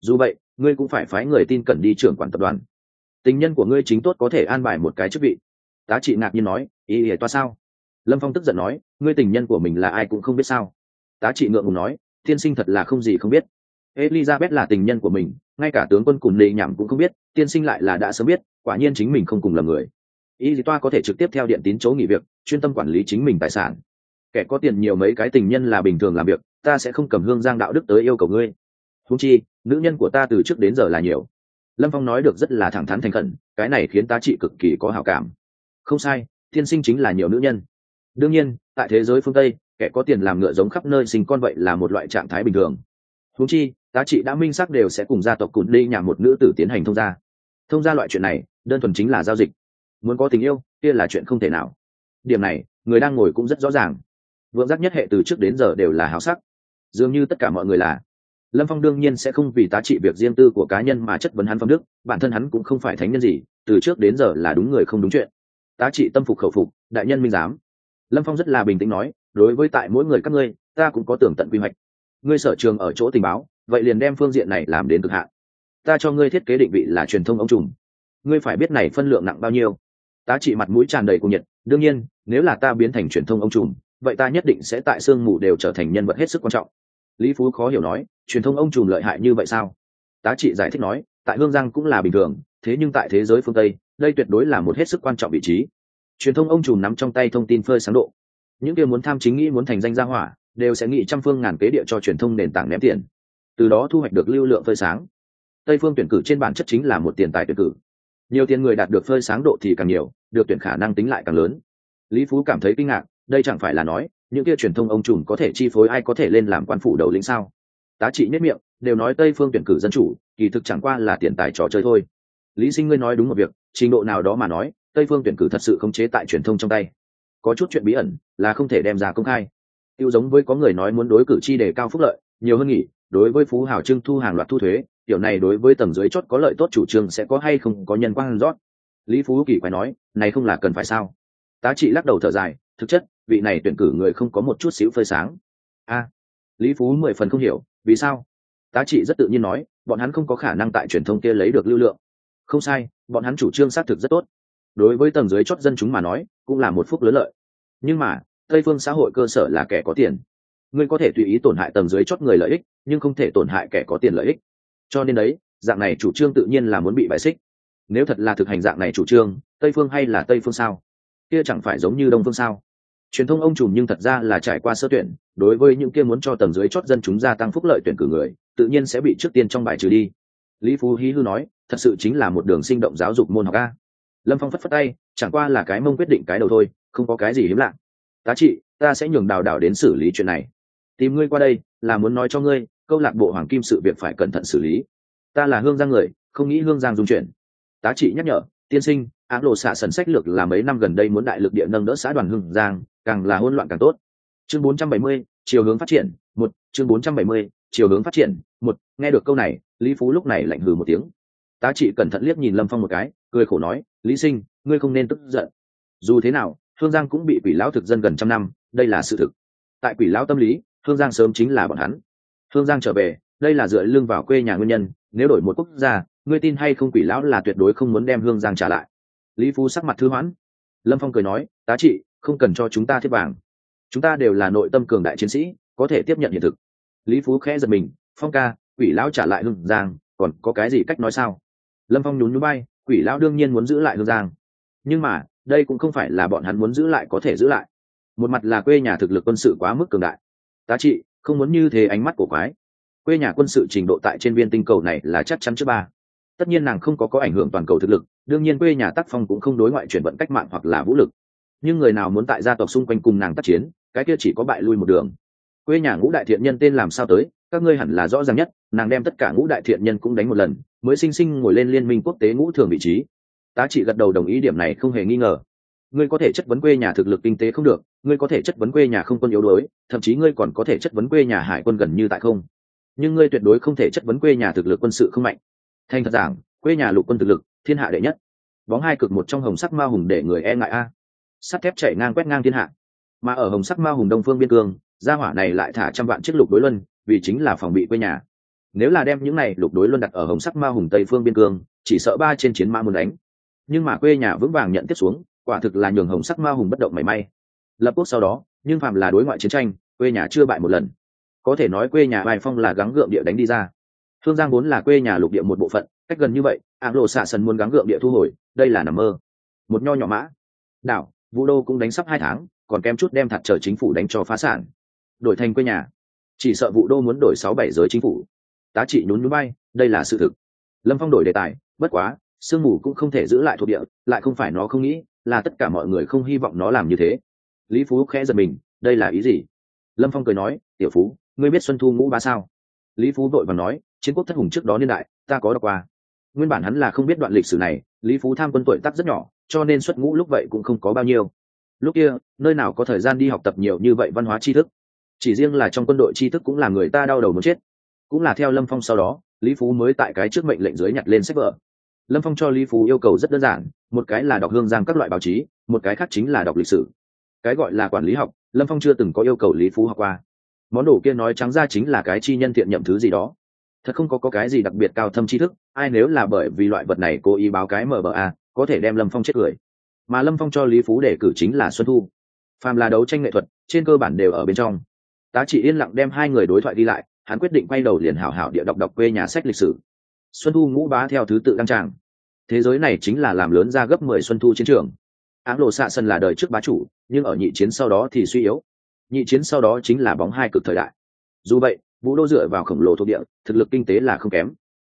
Dù vậy, ngươi cũng phải phái người tin cẩn đi trưởng quản tập đoàn. Tình nhân của ngươi chính tốt có thể an bài một cái chức vị. Tá trị ngạc nhiên nói, ý ỉa toa sao? Lâm phong tức giận nói, ngươi tình nhân của mình là ai cũng không biết sao tá trị ngượng ngùng nói, tiên sinh thật là không gì không biết. Elizabeth là tình nhân của mình, ngay cả tướng quân cùng nệ nhảm cũng không biết, tiên sinh lại là đã sớm biết, quả nhiên chính mình không cùng là người. Y dì toa có thể trực tiếp theo điện tín chỗ nghỉ việc, chuyên tâm quản lý chính mình tài sản. Kẻ có tiền nhiều mấy cái tình nhân là bình thường làm việc, ta sẽ không cầm hương giang đạo đức tới yêu cầu ngươi. Húng chi, nữ nhân của ta từ trước đến giờ là nhiều. Lâm phong nói được rất là thẳng thắn thành khẩn, cái này khiến tá trị cực kỳ có hảo cảm. Không sai, tiên sinh chính là nhiều nữ nhân. Đương nhiên, tại thế giới phương tây kẻ có tiền làm ngựa giống khắp nơi sinh con vậy là một loại trạng thái bình thường. Húng chi, tá trị đã minh xác đều sẽ cùng gia tộc cùn đi nhà một nữ tử tiến hành thông gia. Thông gia loại chuyện này, đơn thuần chính là giao dịch. Muốn có tình yêu, kia là chuyện không thể nào. Điểm này, người đang ngồi cũng rất rõ ràng. Vượng giác nhất hệ từ trước đến giờ đều là háo sắc. Dường như tất cả mọi người là. Lâm phong đương nhiên sẽ không vì tá trị việc riêng tư của cá nhân mà chất vấn hắn phong đức, bản thân hắn cũng không phải thánh nhân gì, từ trước đến giờ là đúng người không đúng chuyện. Tá trị tâm phục khẩu phục, đại nhân minh giám. Lâm phong rất là bình tĩnh nói đối với tại mỗi người các ngươi, ta cũng có tưởng tận quy hoạch. Ngươi sở trường ở chỗ tình báo, vậy liền đem phương diện này làm đến cực hạn. Ta cho ngươi thiết kế định vị là truyền thông ông trùm. ngươi phải biết này phân lượng nặng bao nhiêu. Tá trị mặt mũi tràn đầy cung nhiệt, đương nhiên, nếu là ta biến thành truyền thông ông trùm, vậy ta nhất định sẽ tại sương mù đều trở thành nhân vật hết sức quan trọng. Lý phú khó hiểu nói, truyền thông ông trùm lợi hại như vậy sao? Tá trị giải thích nói, tại hương giang cũng là bình thường, thế nhưng tại thế giới phương tây, đây tuyệt đối là một hết sức quan trọng vị trí. Truyền thông ông trùm nắm trong tay thông tin phơi sáng độ những kia muốn tham chính nghĩ muốn thành danh gia hỏa, đều sẽ nghĩ trăm phương ngàn kế địa cho truyền thông nền tảng ném tiền. Từ đó thu hoạch được lưu lượng phơi sáng. Tây phương tuyển cử trên bản chất chính là một tiền tài tuyển cử. Nhiều tiền người đạt được phơi sáng độ thì càng nhiều, được tuyển khả năng tính lại càng lớn. Lý phú cảm thấy kinh ngạc, đây chẳng phải là nói, những kia truyền thông ông trùm có thể chi phối ai có thể lên làm quan phủ đầu lĩnh sao? Tá trị nhất miệng, đều nói tây phương tuyển cử dân chủ, kỳ thực chẳng qua là tiền tài trò chơi thôi. Lý sinh ngươi nói đúng một việc, trình độ nào đó mà nói, tây phương tuyển cử thật sự không chế tại truyền thông trong tay có chút chuyện bí ẩn, là không thể đem ra công khai. Tiêu giống với có người nói muốn đối cử chi đề cao phúc lợi, nhiều hơn nghỉ, đối với phú hào trưng thu hàng loạt thu thuế điều này đối với tầng dưới chốt có lợi tốt chủ trương sẽ có hay không có nhân quan rót lý phú kỳ quay nói, này không là cần phải sao? Tá trị lắc đầu thở dài, thực chất, vị này tuyển cử người không có một chút xíu phơi sáng. A. Lý phú mười phần không hiểu, vì sao? Tá trị rất tự nhiên nói, bọn hắn không có khả năng tại truyền thông kia lấy được lưu lượng. Không sai, bọn hắn chủ trương xác thực rất tốt đối với tầng dưới chót dân chúng mà nói, cũng là một phúc lớn lợi. Nhưng mà, tây phương xã hội cơ sở là kẻ có tiền. Ngươi có thể tùy ý tổn hại tầng dưới chót người lợi ích, nhưng không thể tổn hại kẻ có tiền lợi ích. Cho nên đấy, dạng này chủ trương tự nhiên là muốn bị bại xích. Nếu thật là thực hành dạng này chủ trương, tây phương hay là tây phương sao? Kia chẳng phải giống như đông phương sao? Truyền thông ông trùm nhưng thật ra là trải qua sơ tuyển, đối với những kia muốn cho tầng dưới chót dân chúng gia tăng phúc lợi tuyển cử người, tự nhiên sẽ bị trước tiên trong bài trừ đi. Lý phú hí hư nói, thật sự chính là một đường sinh động giáo dục môn học a lâm phong phất phất tay chẳng qua là cái mông quyết định cái đầu thôi không có cái gì hiếm lạ. Tá trị ta sẽ nhường đào đảo đến xử lý chuyện này. Tìm ngươi qua đây là muốn nói cho ngươi câu lạc bộ hoàng kim sự việc phải cẩn thận xử lý. Ta là hương giang người không nghĩ hương giang dung chuyển tá trị nhắc nhở tiên sinh áng lộ xạ sần sách lược là mấy năm gần đây muốn đại lực địa nâng đỡ xã đoàn hương giang càng là hỗn loạn càng tốt. Chương 470, chiều hướng phát triển một chương 470, chiều hướng phát triển một nghe được câu này lý phú lúc này lạnh hừ một tiếng tá trị cẩn thận liếc nhìn lâm phong một cái, cười khổ nói, lý sinh, ngươi không nên tức giận. Dù thế nào hương giang cũng bị quỷ lão thực dân gần trăm năm, đây là sự thực. Tại quỷ lão tâm lý hương giang sớm chính là bọn hắn. Hương giang trở về, đây là dựa lưng vào quê nhà nguyên nhân, nếu đổi một quốc gia, ngươi tin hay không quỷ lão là tuyệt đối không muốn đem hương giang trả lại. Lý phú sắc mặt thư hoãn. Lâm phong cười nói, tá trị, không cần cho chúng ta thiết vàng. Chúng ta đều là nội tâm cường đại chiến sĩ, có thể tiếp nhận hiện thực. Lý phú khẽ giật mình, phong ca, quỷ lão trả lại hương giang, còn có cái gì cách nói sao? Lâm phong nhún nhún bay quỷ lão đương nhiên muốn giữ lại hương giang. Nhưng mà, đây cũng không phải là bọn hắn muốn giữ lại có thể giữ lại. Một mặt là quê nhà thực lực quân sự quá mức cường đại. Tá trị, không muốn như thế ánh mắt của quái. Quê nhà quân sự trình độ tại trên viên tinh cầu này là chắc chắn chứ ba. Tất nhiên nàng không có có ảnh hưởng toàn cầu thực lực, đương nhiên quê nhà tác phong cũng không đối ngoại chuyển vận cách mạng hoặc là vũ lực. Nhưng người nào muốn tại gia tộc xung quanh cùng nàng tác chiến, cái kia chỉ có bại lui một đường. Quê nhà ngũ đại thiện nhân tên làm sao tới các ngươi hẳn là rõ ràng nhất, nàng đem tất cả ngũ đại thiện nhân cũng đánh một lần, mới sinh sinh ngồi lên liên minh quốc tế ngũ thường vị trí. Tá trị gật đầu đồng ý điểm này không hề nghi ngờ. Ngươi có thể chất vấn quê nhà thực lực kinh tế không được, ngươi có thể chất vấn quê nhà không quân yếu đuối, thậm chí ngươi còn có thể chất vấn quê nhà hải quân gần như tại không. Nhưng ngươi tuyệt đối không thể chất vấn quê nhà thực lực quân sự không mạnh. Thành thật giảng, quê nhà lục quân thực lực, thiên hạ đệ nhất. Bóng hai cực một trong hồng sắc ma hùng để người e ngại a. Sắt thép chạy ngang quét ngang thiên hạ. Mà ở hồng sắc ma hùng đông phương biên cương gia hỏa này lại thả trăm vạn chiếc lục đối luân, vì chính là phòng bị quê nhà. Nếu là đem những này lục đối luân đặt ở hồng sắc ma hùng tây phương biên cương, chỉ sợ ba trên chiến ma muốn đánh. Nhưng mà quê nhà vững vàng nhận tiếp xuống, quả thực là nhường hồng sắc ma hùng bất động mảy may. Lập quốc sau đó, nhưng phạm là đối ngoại chiến tranh, quê nhà chưa bại một lần. Có thể nói quê nhà bài phong là gắng gượng địa đánh đi ra. Thương giang vốn là quê nhà lục địa một bộ phận, cách gần như vậy ạng lộ xạ sần muốn gắng gượng địa thu hồi, đây là nằm mơ. Một nho nhỏ mã. Đảo, vũ đô cũng đánh sắp hai tháng, còn kém chút đem thật chờ chính phủ đánh cho phá sản đổi thành quê nhà. Chỉ sợ vụ đô muốn đổi sáu bảy giới chính phủ. Tá trị nhún núi bay, đây là sự thực. Lâm phong đổi đề tài, bất quá, sương mù cũng không thể giữ lại thuộc địa, lại không phải nó không nghĩ, là tất cả mọi người không hy vọng nó làm như thế. Lý phú khẽ giật mình, đây là ý gì? Lâm phong cười nói, tiểu phú, ngươi biết xuân thu ngũ ba sao? Lý phú vội và nói, chiến quốc thất hùng trước đó niên đại, ta có đọc qua. Nguyên bản hắn là không biết đoạn lịch sử này, lý phú tham quân tuổi tác rất nhỏ, cho nên xuất ngũ lúc vậy cũng không có bao nhiêu. Lúc kia, nơi nào có thời gian đi học tập nhiều như vậy văn hóa tri thức? Chỉ riêng là trong quân đội tri thức cũng là người ta đau đầu muốn chết. Cũng là theo lâm phong sau đó lý phú mới tại cái trước mệnh lệnh dưới nhặt lên sách vở. Lâm phong cho lý phú yêu cầu rất đơn giản một cái là đọc hương giang các loại báo chí một cái khác chính là đọc lịch sử. Cái gọi là quản lý học lâm phong chưa từng có yêu cầu lý phú học qua. Món đồ kia nói trắng ra chính là cái chi nhân thiện nhậm thứ gì đó. Thật không có, có cái gì đặc biệt cao thâm tri thức ai nếu là bởi vì loại vật này cố ý báo cái mba có thể đem lâm phong chết cười. Mà lâm phong cho lý phú để cử chính là xuân thu. Phàm là đấu tranh nghệ thuật trên cơ bản đều ở bên trong tá chỉ yên lặng đem hai người đối thoại đi lại, hắn quyết định quay đầu liền hảo hảo địa đọc đọc quê nhà sách lịch sử. Xuân thu ngũ bá theo thứ tự đăng tràng. Thế giới này chính là làm lớn ra gấp mười xuân thu chiến trường. Áng lộ xạ sân là đời trước bá chủ, nhưng ở nhị chiến sau đó thì suy yếu. Nhị chiến sau đó chính là bóng hai cực thời đại. Dù vậy, vũ đô dựa vào khổng lồ thuộc địa, thực lực kinh tế là không kém.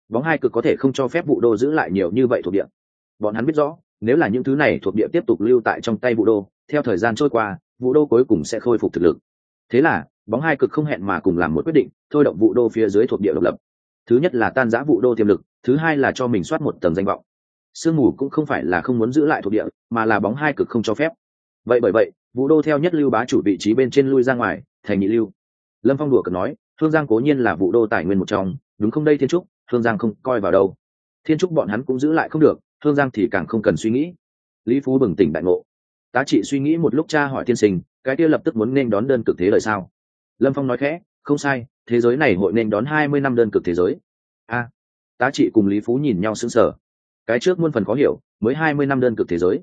Bóng hai cực có thể không cho phép vũ đô giữ lại nhiều như vậy thuộc địa. Bọn hắn biết rõ, nếu là những thứ này thuộc địa tiếp tục lưu tại trong tay vũ đô, theo thời gian trôi qua, vũ đô cuối cùng sẽ khôi phục thực lực thế là, bóng hai cực không hẹn mà cùng làm một quyết định, thôi động vụ đô phía dưới thuộc địa độc lập. Thứ nhất là tan giã vụ đô tiềm lực, thứ hai là cho mình soát một tầng danh vọng. Sương mù cũng không phải là không muốn giữ lại thuộc địa, mà là bóng hai cực không cho phép. Vậy bởi vậy vũ đô theo nhất lưu bá chủ vị trí bên trên lui ra ngoài, thành nhị lưu. Lâm phong đùa cần nói, thương giang cố nhiên là vũ đô tài nguyên một trong, đúng không đây thiên trúc? Thương giang không coi vào đâu. Thiên trúc bọn hắn cũng giữ lại không được, thương giang thì càng không cần suy nghĩ. Lý phú bừng tỉnh đại ngộ tá trị suy nghĩ một lúc cha hỏi tiên sinh, cái kia lập tức muốn nên đón đơn cực thế lời sao? Lâm phong nói khẽ, không sai, thế giới này hội nên đón hai mươi năm đơn cực thế giới. A, tá trị cùng lý phú nhìn nhau sững sờ. Cái trước muôn phần khó hiểu, mới hai mươi năm đơn cực thế giới.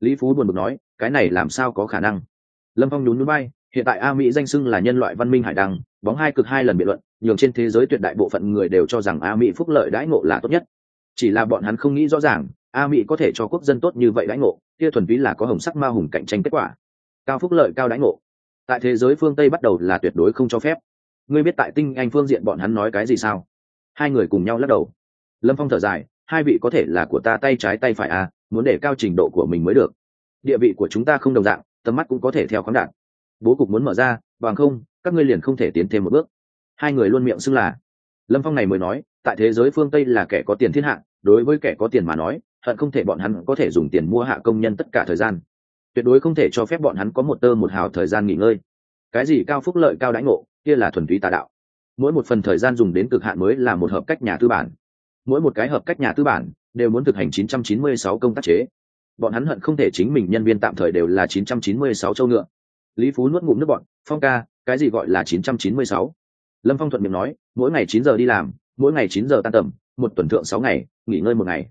Lý phú buồn bực nói, cái này làm sao có khả năng? Lâm phong nhún núi bay hiện tại a mỹ danh xưng là nhân loại văn minh hải đăng, bóng hai cực hai lần biện luận, nhường trên thế giới tuyệt đại bộ phận người đều cho rằng a mỹ phúc lợi đãi ngộ là tốt nhất. Chỉ là bọn hắn không nghĩ rõ ràng a mỹ có thể cho quốc dân tốt như vậy đãi ngộ, kia thuần phí là có hồng sắc ma hùng cạnh tranh kết quả. Cao phúc lợi cao đãi ngộ. Tại thế giới phương tây bắt đầu là tuyệt đối không cho phép. Ngươi biết tại tinh anh phương diện bọn hắn nói cái gì sao? Hai người cùng nhau lắc đầu. Lâm phong thở dài, hai vị có thể là của ta tay trái tay phải à muốn để cao trình độ của mình mới được. Địa vị của chúng ta không đồng dạng, tầm mắt cũng có thể theo khoáng đạt. Bố cục muốn mở ra, bằng không, các ngươi liền không thể tiến thêm một bước. Hai người luôn miệng xưng là. Lâm phong này mới nói, tại thế giới phương tây là kẻ có tiền thiên hạ, đối với kẻ có tiền mà nói hận không thể bọn hắn có thể dùng tiền mua hạ công nhân tất cả thời gian. Tuyệt đối không thể cho phép bọn hắn có một tơ một hào thời gian nghỉ ngơi. Cái gì cao phúc lợi cao đãi ngộ, kia là thuần túy tà đạo. Mỗi một phần thời gian dùng đến cực hạn mới là một hợp cách nhà tư bản. Mỗi một cái hợp cách nhà tư bản đều muốn thực hành 996 công tác chế. Bọn hắn hận không thể chính mình nhân viên tạm thời đều là 996 châu ngựa. Lý phú nuốt ngụm nước bọn phong ca, cái gì gọi là 996? lâm phong thuận miệng nói, mỗi ngày 9 giờ đi làm, mỗi ngày 9 giờ tan tầm, một tuần thượng sáu ngày, nghỉ ngơi một ngày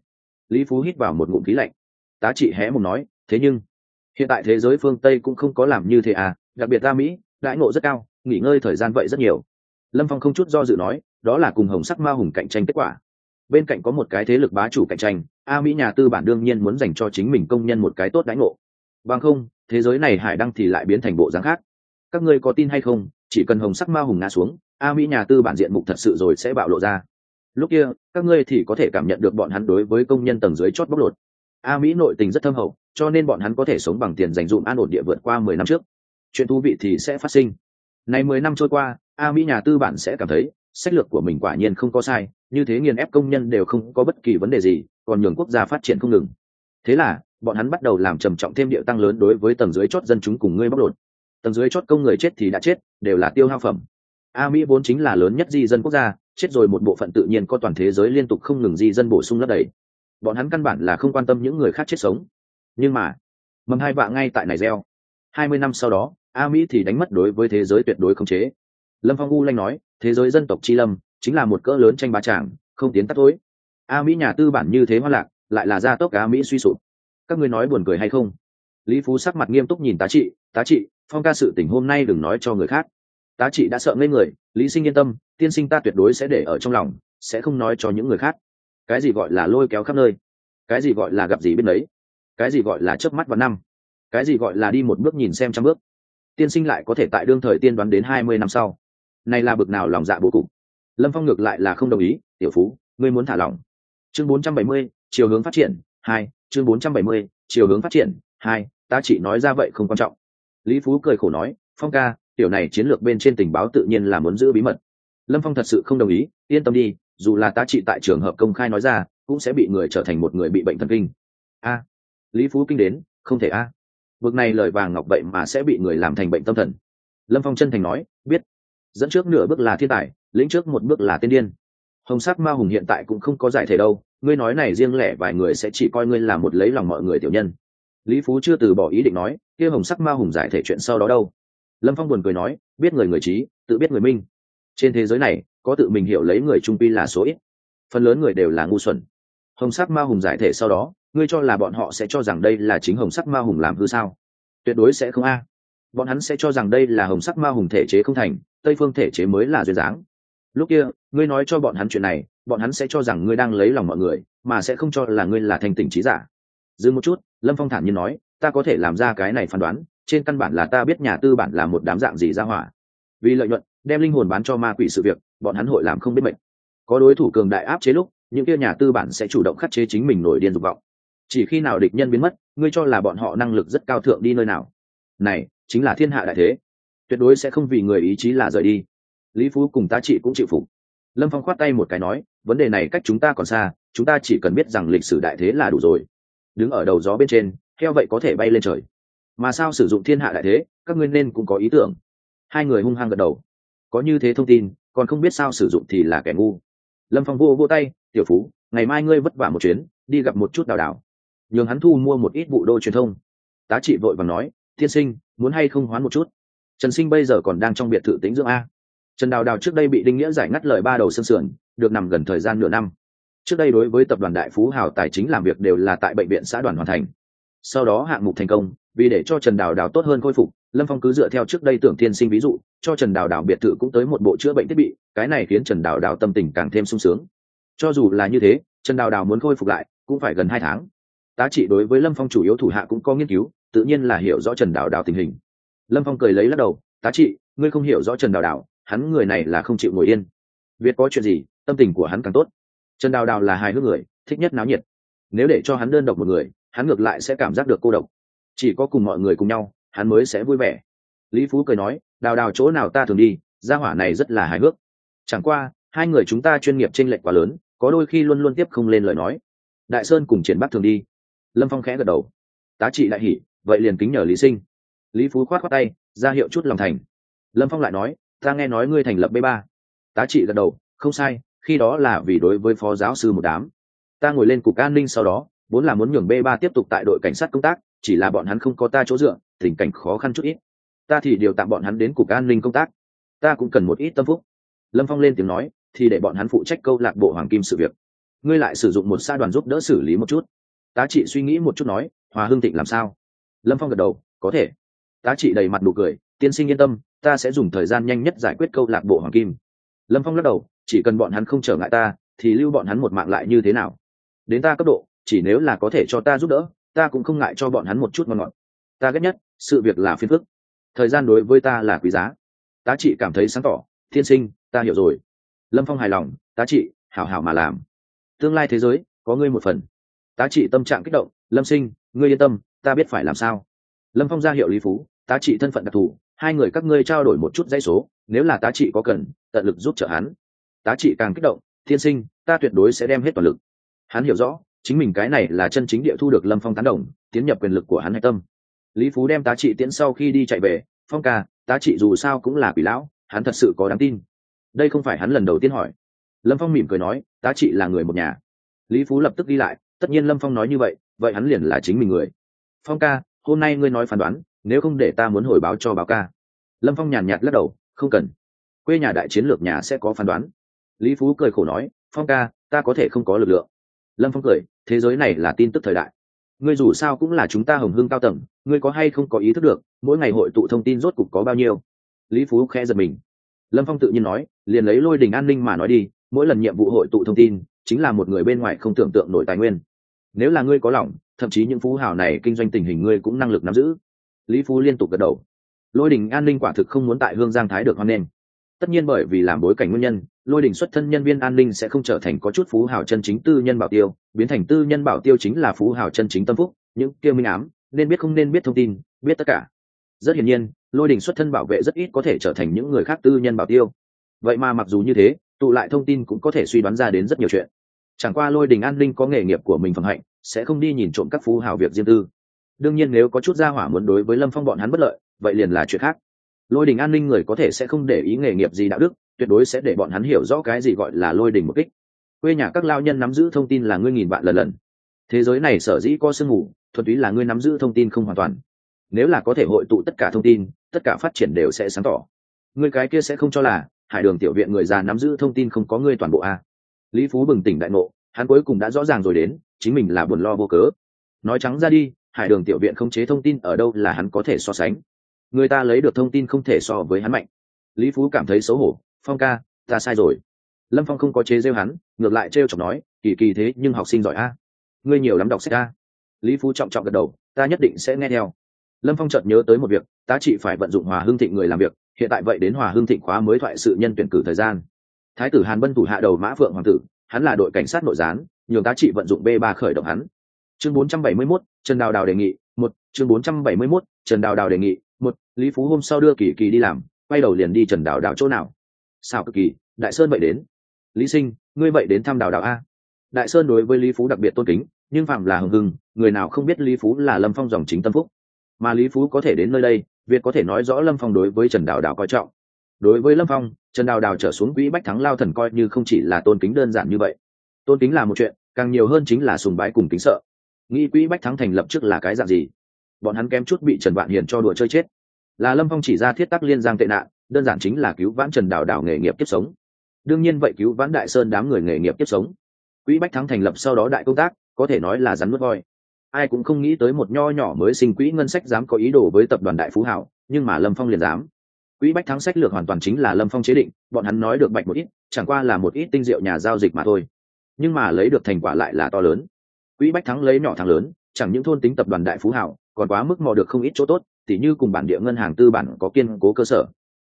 lý phú hít vào một ngụm khí lạnh. Tá trị hé mùng nói, thế nhưng, hiện tại thế giới phương tây cũng không có làm như thế à đặc biệt ta mỹ, đãi ngộ rất cao, nghỉ ngơi thời gian vậy rất nhiều. Lâm phong không chút do dự nói, đó là cùng hồng sắc ma hùng cạnh tranh kết quả. Bên cạnh có một cái thế lực bá chủ cạnh tranh, a mỹ nhà tư bản đương nhiên muốn dành cho chính mình công nhân một cái tốt đãi ngộ. Bằng không, thế giới này hải đăng thì lại biến thành bộ dáng khác. Các ngươi có tin hay không, chỉ cần hồng sắc ma hùng ngã xuống, a mỹ nhà tư bản diện mục thật sự rồi sẽ bạo lộ ra lúc kia, các ngươi thì có thể cảm nhận được bọn hắn đối với công nhân tầng dưới chót bóc lột. A mỹ nội tình rất thâm hậu, cho nên bọn hắn có thể sống bằng tiền dành dụm an ổn địa vượt qua mười năm trước. Chuyện thú vị thì sẽ phát sinh. Này mười năm trôi qua, a mỹ nhà tư bản sẽ cảm thấy, sách lược của mình quả nhiên không có sai, như thế nghiền ép công nhân đều không có bất kỳ vấn đề gì, còn nhường quốc gia phát triển không ngừng. Thế là, bọn hắn bắt đầu làm trầm trọng thêm địa tăng lớn đối với tầng dưới chót dân chúng cùng ngươi bóc lột. Tầng dưới chót công người chết thì đã chết, đều là tiêu hao phẩm a mỹ vốn chính là lớn nhất di dân quốc gia, chết rồi một bộ phận tự nhiên có toàn thế giới liên tục không ngừng di dân bổ sung lấp đầy. Bọn hắn căn bản là không quan tâm những người khác chết sống. Nhưng mà, mầm hai vạ ngay tại này gieo. Hai mươi năm sau đó, a mỹ thì đánh mất đối với thế giới tuyệt đối khống chế. Lâm phong u lanh nói, thế giới dân tộc chi lâm chính là một cỡ lớn tranh bá tràng, không tiến tắt tối a mỹ nhà tư bản như thế hoa lạc, lại là gia tốc a mỹ suy sụp. Các ngươi nói buồn cười hay không? Lý phú sắc mặt nghiêm túc nhìn tá trị tá trị, phong ca sự tình hôm nay đừng nói cho người khác tá trị đã sợ ngây người, lý sinh yên tâm, tiên sinh ta tuyệt đối sẽ để ở trong lòng, sẽ không nói cho những người khác. Cái gì gọi là lôi kéo khắp nơi? Cái gì gọi là gặp gì bên đấy? Cái gì gọi là chớp mắt vào năm? Cái gì gọi là đi một bước nhìn xem trăm bước? Tiên sinh lại có thể tại đương thời tiên đoán đến hai mươi năm sau. Này là bực nào lòng dạ bố cục? Lâm phong ngược lại là không đồng ý, tiểu phú, ngươi muốn thả lỏng. Chương bốn trăm bảy mươi, chiều hướng phát triển, hai, chương bốn trăm bảy mươi, chiều hướng phát triển, hai ta chỉ nói ra vậy không quan trọng. Lý phú cười khổ nói, phong ca tiểu này chiến lược bên trên tình báo tự nhiên là muốn giữ bí mật. Lâm phong thật sự không đồng ý, yên tâm đi, dù là tá trị tại trường hợp công khai nói ra, cũng sẽ bị người trở thành một người bị bệnh thần kinh. A. Lý phú kinh đến, không thể a. À. vực này lời vàng ngọc vậy mà sẽ bị người làm thành bệnh tâm thần. Lâm phong chân thành nói, biết. Dẫn trước nửa bước là thiên tài, lĩnh trước một bước là tiên điên. Hồng sắc ma hùng hiện tại cũng không có giải thể đâu, ngươi nói này riêng lẻ vài người sẽ chỉ coi ngươi là một lấy lòng mọi người tiểu nhân. Lý phú chưa từ bỏ ý định nói, kia hồng sắc ma hùng giải thể chuyện sau đó đâu? Lâm phong buồn cười nói, biết người người trí, tự biết người minh. Trên thế giới này, có tự mình hiểu lấy người trung pi là số ít. Phần lớn người đều là ngu xuẩn. Hồng sắc ma hùng giải thể sau đó, ngươi cho là bọn họ sẽ cho rằng đây là chính hồng sắc ma hùng làm hư sao? Tuyệt đối sẽ không a. Bọn hắn sẽ cho rằng đây là hồng sắc ma hùng thể chế không thành, tây phương thể chế mới là duyên dáng. Lúc kia, ngươi nói cho bọn hắn chuyện này, bọn hắn sẽ cho rằng ngươi đang lấy lòng mọi người, mà sẽ không cho là ngươi là thành tỉnh trí giả. Dừng một chút, lâm phong thản nhiên nói, ta có thể làm ra cái này phán đoán trên căn bản là ta biết nhà tư bản là một đám dạng gì ra hỏa. Vì lợi nhuận, đem linh hồn bán cho ma quỷ sự việc, bọn hắn hội làm không biết mệnh. Có đối thủ cường đại áp chế lúc, những kia nhà tư bản sẽ chủ động khắc chế chính mình nổi điên dục vọng. Chỉ khi nào địch nhân biến mất, ngươi cho là bọn họ năng lực rất cao thượng đi nơi nào? Này, chính là thiên hạ đại thế. Tuyệt đối sẽ không vì người ý chí là rời đi. Lý phú cùng ta chị cũng chịu phục. Lâm phong khoát tay một cái nói, vấn đề này cách chúng ta còn xa, chúng ta chỉ cần biết rằng lịch sử đại thế là đủ rồi. Đứng ở đầu gió bên trên theo vậy có thể bay lên trời mà sao sử dụng thiên hạ đại thế, các ngươi nên cũng có ý tưởng. Hai người hung hăng gật đầu. Có như thế thông tin, còn không biết sao sử dụng thì là kẻ ngu. Lâm phong vô vô tay, tiểu phú, ngày mai ngươi vất vả một chuyến, đi gặp một chút đào đào nhường hắn thu mua một ít vụ đô truyền thông. Tá trị vội và nói, tiên sinh, muốn hay không hoán một chút? Trần sinh bây giờ còn đang trong biệt thự tính dưỡng a. Trần đào đào trước đây bị đinh nghĩa giải ngắt lời ba đầu sân sườn, được nằm gần thời gian nửa năm. Trước đây đối với tập đoàn đại phú hào tài chính làm việc đều là tại bệnh viện xã đoàn hoàn thành. Sau đó hạng mục thành công vì để cho trần đào đào tốt hơn khôi phục, lâm phong cứ dựa theo trước đây tưởng Thiên sinh ví dụ, cho trần đào đào biệt thự cũng tới một bộ chữa bệnh thiết bị, cái này khiến trần đào đào tâm tình càng thêm sung sướng. Cho dù là như thế, trần đào đào muốn khôi phục lại, cũng phải gần hai tháng. Tá trị đối với lâm phong chủ yếu thủ hạ cũng có nghiên cứu, tự nhiên là hiểu rõ trần đào đào tình hình. Lâm phong cười lấy lắc đầu, tá trị, ngươi không hiểu rõ trần đào đào, hắn người này là không chịu ngồi yên. Việt có chuyện gì, tâm tình của hắn càng tốt. Trần đào đào là hài hước người, thích nhất náo nhiệt. Nếu để cho hắn đơn độc một người, hắn ngược lại sẽ cảm giác được cô độc chỉ có cùng mọi người cùng nhau, hắn mới sẽ vui vẻ. Lý phú cười nói, đào đào chỗ nào ta thường đi, gia hỏa này rất là hài hước. Chẳng qua, hai người chúng ta chuyên nghiệp t lệch quá lớn, có đôi khi luôn luôn tiếp không lên lời nói. Đại sơn cùng triển bắc thường đi. Lâm phong khẽ gật đầu. Tá trị đại hỉ vậy liền kính nhờ lý sinh. Lý phú khoát khoát tay, ra hiệu chút lòng thành. Lâm phong lại nói, ta nghe nói ngươi thành lập b ba. Tá trị gật đầu, không sai, khi đó là vì đối với phó giáo sư một đám. Ta ngồi lên cục an ninh sau đó, vốn là muốn nhường b ba tiếp tục tại đội cảnh sát công tác chỉ là bọn hắn không có ta chỗ dựa, tình cảnh khó khăn chút ít. Ta thì điều tạm bọn hắn đến cục an ninh công tác. Ta cũng cần một ít tâm phúc. Lâm phong lên tiếng nói, thì để bọn hắn phụ trách câu lạc bộ hoàng kim sự việc. Ngươi lại sử dụng một sa đoàn giúp đỡ xử lý một chút. Tá trị suy nghĩ một chút nói, hòa hương thịnh làm sao? Lâm phong gật đầu, có thể. Tá trị đầy mặt nụ cười, tiên sinh yên tâm, ta sẽ dùng thời gian nhanh nhất giải quyết câu lạc bộ hoàng kim. Lâm phong lắc đầu, chỉ cần bọn hắn không trở ngại ta, thì lưu bọn hắn một mạng lại như thế nào? Đến ta cấp độ, chỉ nếu là có thể cho ta giúp đỡ ta cũng không ngại cho bọn hắn một chút ngon ngọt. Ta ghét nhất sự việc là phiền phức. Thời gian đối với ta là quý giá. Tá trị cảm thấy sáng tỏ. Thiên sinh, ta hiểu rồi. Lâm phong hài lòng, tá trị, hảo hảo mà làm. Tương lai thế giới, có ngươi một phần. Tá trị tâm trạng kích động. Lâm sinh, ngươi yên tâm, ta biết phải làm sao. Lâm phong ra hiệu lý phú, tá trị thân phận đặc thù. Hai người các ngươi trao đổi một chút dãy số. Nếu là tá trị có cần, tận lực giúp trợ hắn. Tá trị càng kích động. Thiên sinh, ta tuyệt đối sẽ đem hết toàn lực. Hắn hiểu rõ chính mình cái này là chân chính địa thu được lâm phong tán đồng, tiến nhập quyền lực của hắn hạch tâm. Lý phú đem tá trị tiễn sau khi đi chạy về, phong ca, tá trị dù sao cũng là quỷ lão, hắn thật sự có đáng tin. Đây không phải hắn lần đầu tiên hỏi. Lâm phong mỉm cười nói, tá trị là người một nhà. Lý phú lập tức đi lại, tất nhiên lâm phong nói như vậy vậy hắn liền là chính mình người. Phong ca, hôm nay ngươi nói phán đoán, nếu không để ta muốn hồi báo cho báo ca. Lâm phong nhàn nhạt lắc đầu, không cần. Quê nhà đại chiến lược nhà sẽ có phán đoán. Lý phú cười khổ nói, phong ca, ta có thể không có lực lượng lâm phong cười, thế giới này là tin tức thời đại. Ngươi dù sao cũng là chúng ta hồng hưng cao tầng, ngươi có hay không có ý thức được, mỗi ngày hội tụ thông tin rốt cục có bao nhiêu? Lý phú khẽ giật mình. Lâm phong tự nhiên nói, liền lấy lôi đình an ninh mà nói đi, mỗi lần nhiệm vụ hội tụ thông tin, chính là một người bên ngoài không tưởng tượng nổi tài nguyên. Nếu là ngươi có lòng, thậm chí những phú hào này kinh doanh tình hình ngươi cũng năng lực nắm giữ. Lý phú liên tục gật đầu. Lôi đình an ninh quả thực không muốn tại hương giang thái được hoan nghênh tất nhiên bởi vì làm bối cảnh nguyên nhân, lôi đình xuất thân nhân viên an ninh sẽ không trở thành có chút phú hào chân chính tư nhân bảo tiêu, biến thành tư nhân bảo tiêu chính là phú hào chân chính tâm phúc, những kêu minh ám, nên biết không nên biết thông tin, biết tất cả. Rất hiển nhiên, lôi đình xuất thân bảo vệ rất ít có thể trở thành những người khác tư nhân bảo tiêu. Vậy mà mặc dù như thế, tụ lại thông tin cũng có thể suy đoán ra đến rất nhiều chuyện. Chẳng qua lôi đình an ninh có nghề nghiệp của mình phẩm hạnh, sẽ không đi nhìn trộm các phú hào việc riêng tư. Đương nhiên nếu có chút gia hỏa muốn đối với lâm phong bọn hắn bất lợi, vậy liền là chuyện khác lôi đình an ninh người có thể sẽ không để ý nghề nghiệp gì đạo đức, tuyệt đối sẽ để bọn hắn hiểu rõ cái gì gọi là lôi đình một kích. Quê nhà các lao nhân nắm giữ thông tin là ngươi nghìn vạn lần lần. Thế giới này sở dĩ có sương mù, thuần túy là ngươi nắm giữ thông tin không hoàn toàn. Nếu là có thể hội tụ tất cả thông tin, tất cả phát triển đều sẽ sáng tỏ. Ngươi cái kia sẽ không cho là, hải đường tiểu viện người già nắm giữ thông tin không có ngươi toàn bộ a. Lý phú bừng tỉnh đại ngộ, hắn cuối cùng đã rõ ràng rồi đến, chính mình là buồn lo vô cớ. Nói trắng ra đi, hải đường tiểu viện không chế thông tin ở đâu là hắn có thể so sánh người ta lấy được thông tin không thể so với hắn mạnh. Lý phú cảm thấy xấu hổ phong ca ta sai rồi. Lâm phong không có chế rêu hắn ngược lại trêu chọc nói kỳ kỳ thế nhưng học sinh giỏi a. Ngươi nhiều lắm đọc sách a. Lý phú trọng trọng gật đầu ta nhất định sẽ nghe theo. Lâm phong chợt nhớ tới một việc ta chỉ phải vận dụng hòa hương thịnh người làm việc hiện tại vậy đến hòa hương thịnh khóa mới thoại sự nhân tuyển cử thời gian. Thái tử hàn bân thủ hạ đầu mã phượng hoàng tử hắn là đội cảnh sát nội gián nhường tá trị vận dụng b ba khởi động hắn. Chương 471, trần đào đào đề nghị một chương 471, trần đào đào đề nghị lý phú hôm sau đưa kỳ kỳ đi làm, quay đầu liền đi trần đào đào chỗ nào? Sao cực kỳ, đại sơn vậy đến? Lý sinh, ngươi vậy đến thăm đào đào a. Đại sơn đối với lý phú đặc biệt tôn kính, nhưng phạm là hưng hưng người nào không biết lý phú là lâm phong dòng chính tâm phúc. Mà lý phú có thể đến nơi đây, Việt có thể nói rõ lâm phong đối với trần đào đào coi trọng. Đối với lâm phong, trần đào đào trở xuống quỹ bách thắng lao thần coi như không chỉ là tôn kính đơn giản như vậy. Tôn kính là một chuyện, càng nhiều hơn chính là sùng bái cùng kính sợ. Nghĩ quỹ bách thắng thành lập trước là cái dạng gì? Bọn hắn kém chút bị trần vạn hiền cho đùa chơi chết là lâm phong chỉ ra thiết tắc liên giang tệ nạn, đơn giản chính là cứu vãn trần đào đào nghề nghiệp kiếp sống. Đương nhiên vậy cứu vãn đại sơn đám người nghề nghiệp kiếp sống. Quỹ bách thắng thành lập sau đó đại công tác, có thể nói là rắn mất voi. Ai cũng không nghĩ tới một nho nhỏ mới sinh quỹ ngân sách dám có ý đồ với tập đoàn đại phú hảo, nhưng mà lâm phong liền dám. Quỹ bách thắng sách lược hoàn toàn chính là lâm phong chế định, bọn hắn nói được bạch một ít, chẳng qua là một ít tinh diệu nhà giao dịch mà thôi. Nhưng mà lấy được thành quả lại là to lớn. Quỹ bách thắng lấy nhỏ thắng lớn, chẳng những thôn tính tập đoàn đại phú hảo còn quá mức mò được không ít chỗ tốt, tỉ như cùng bản địa ngân hàng tư bản có kiên cố cơ sở.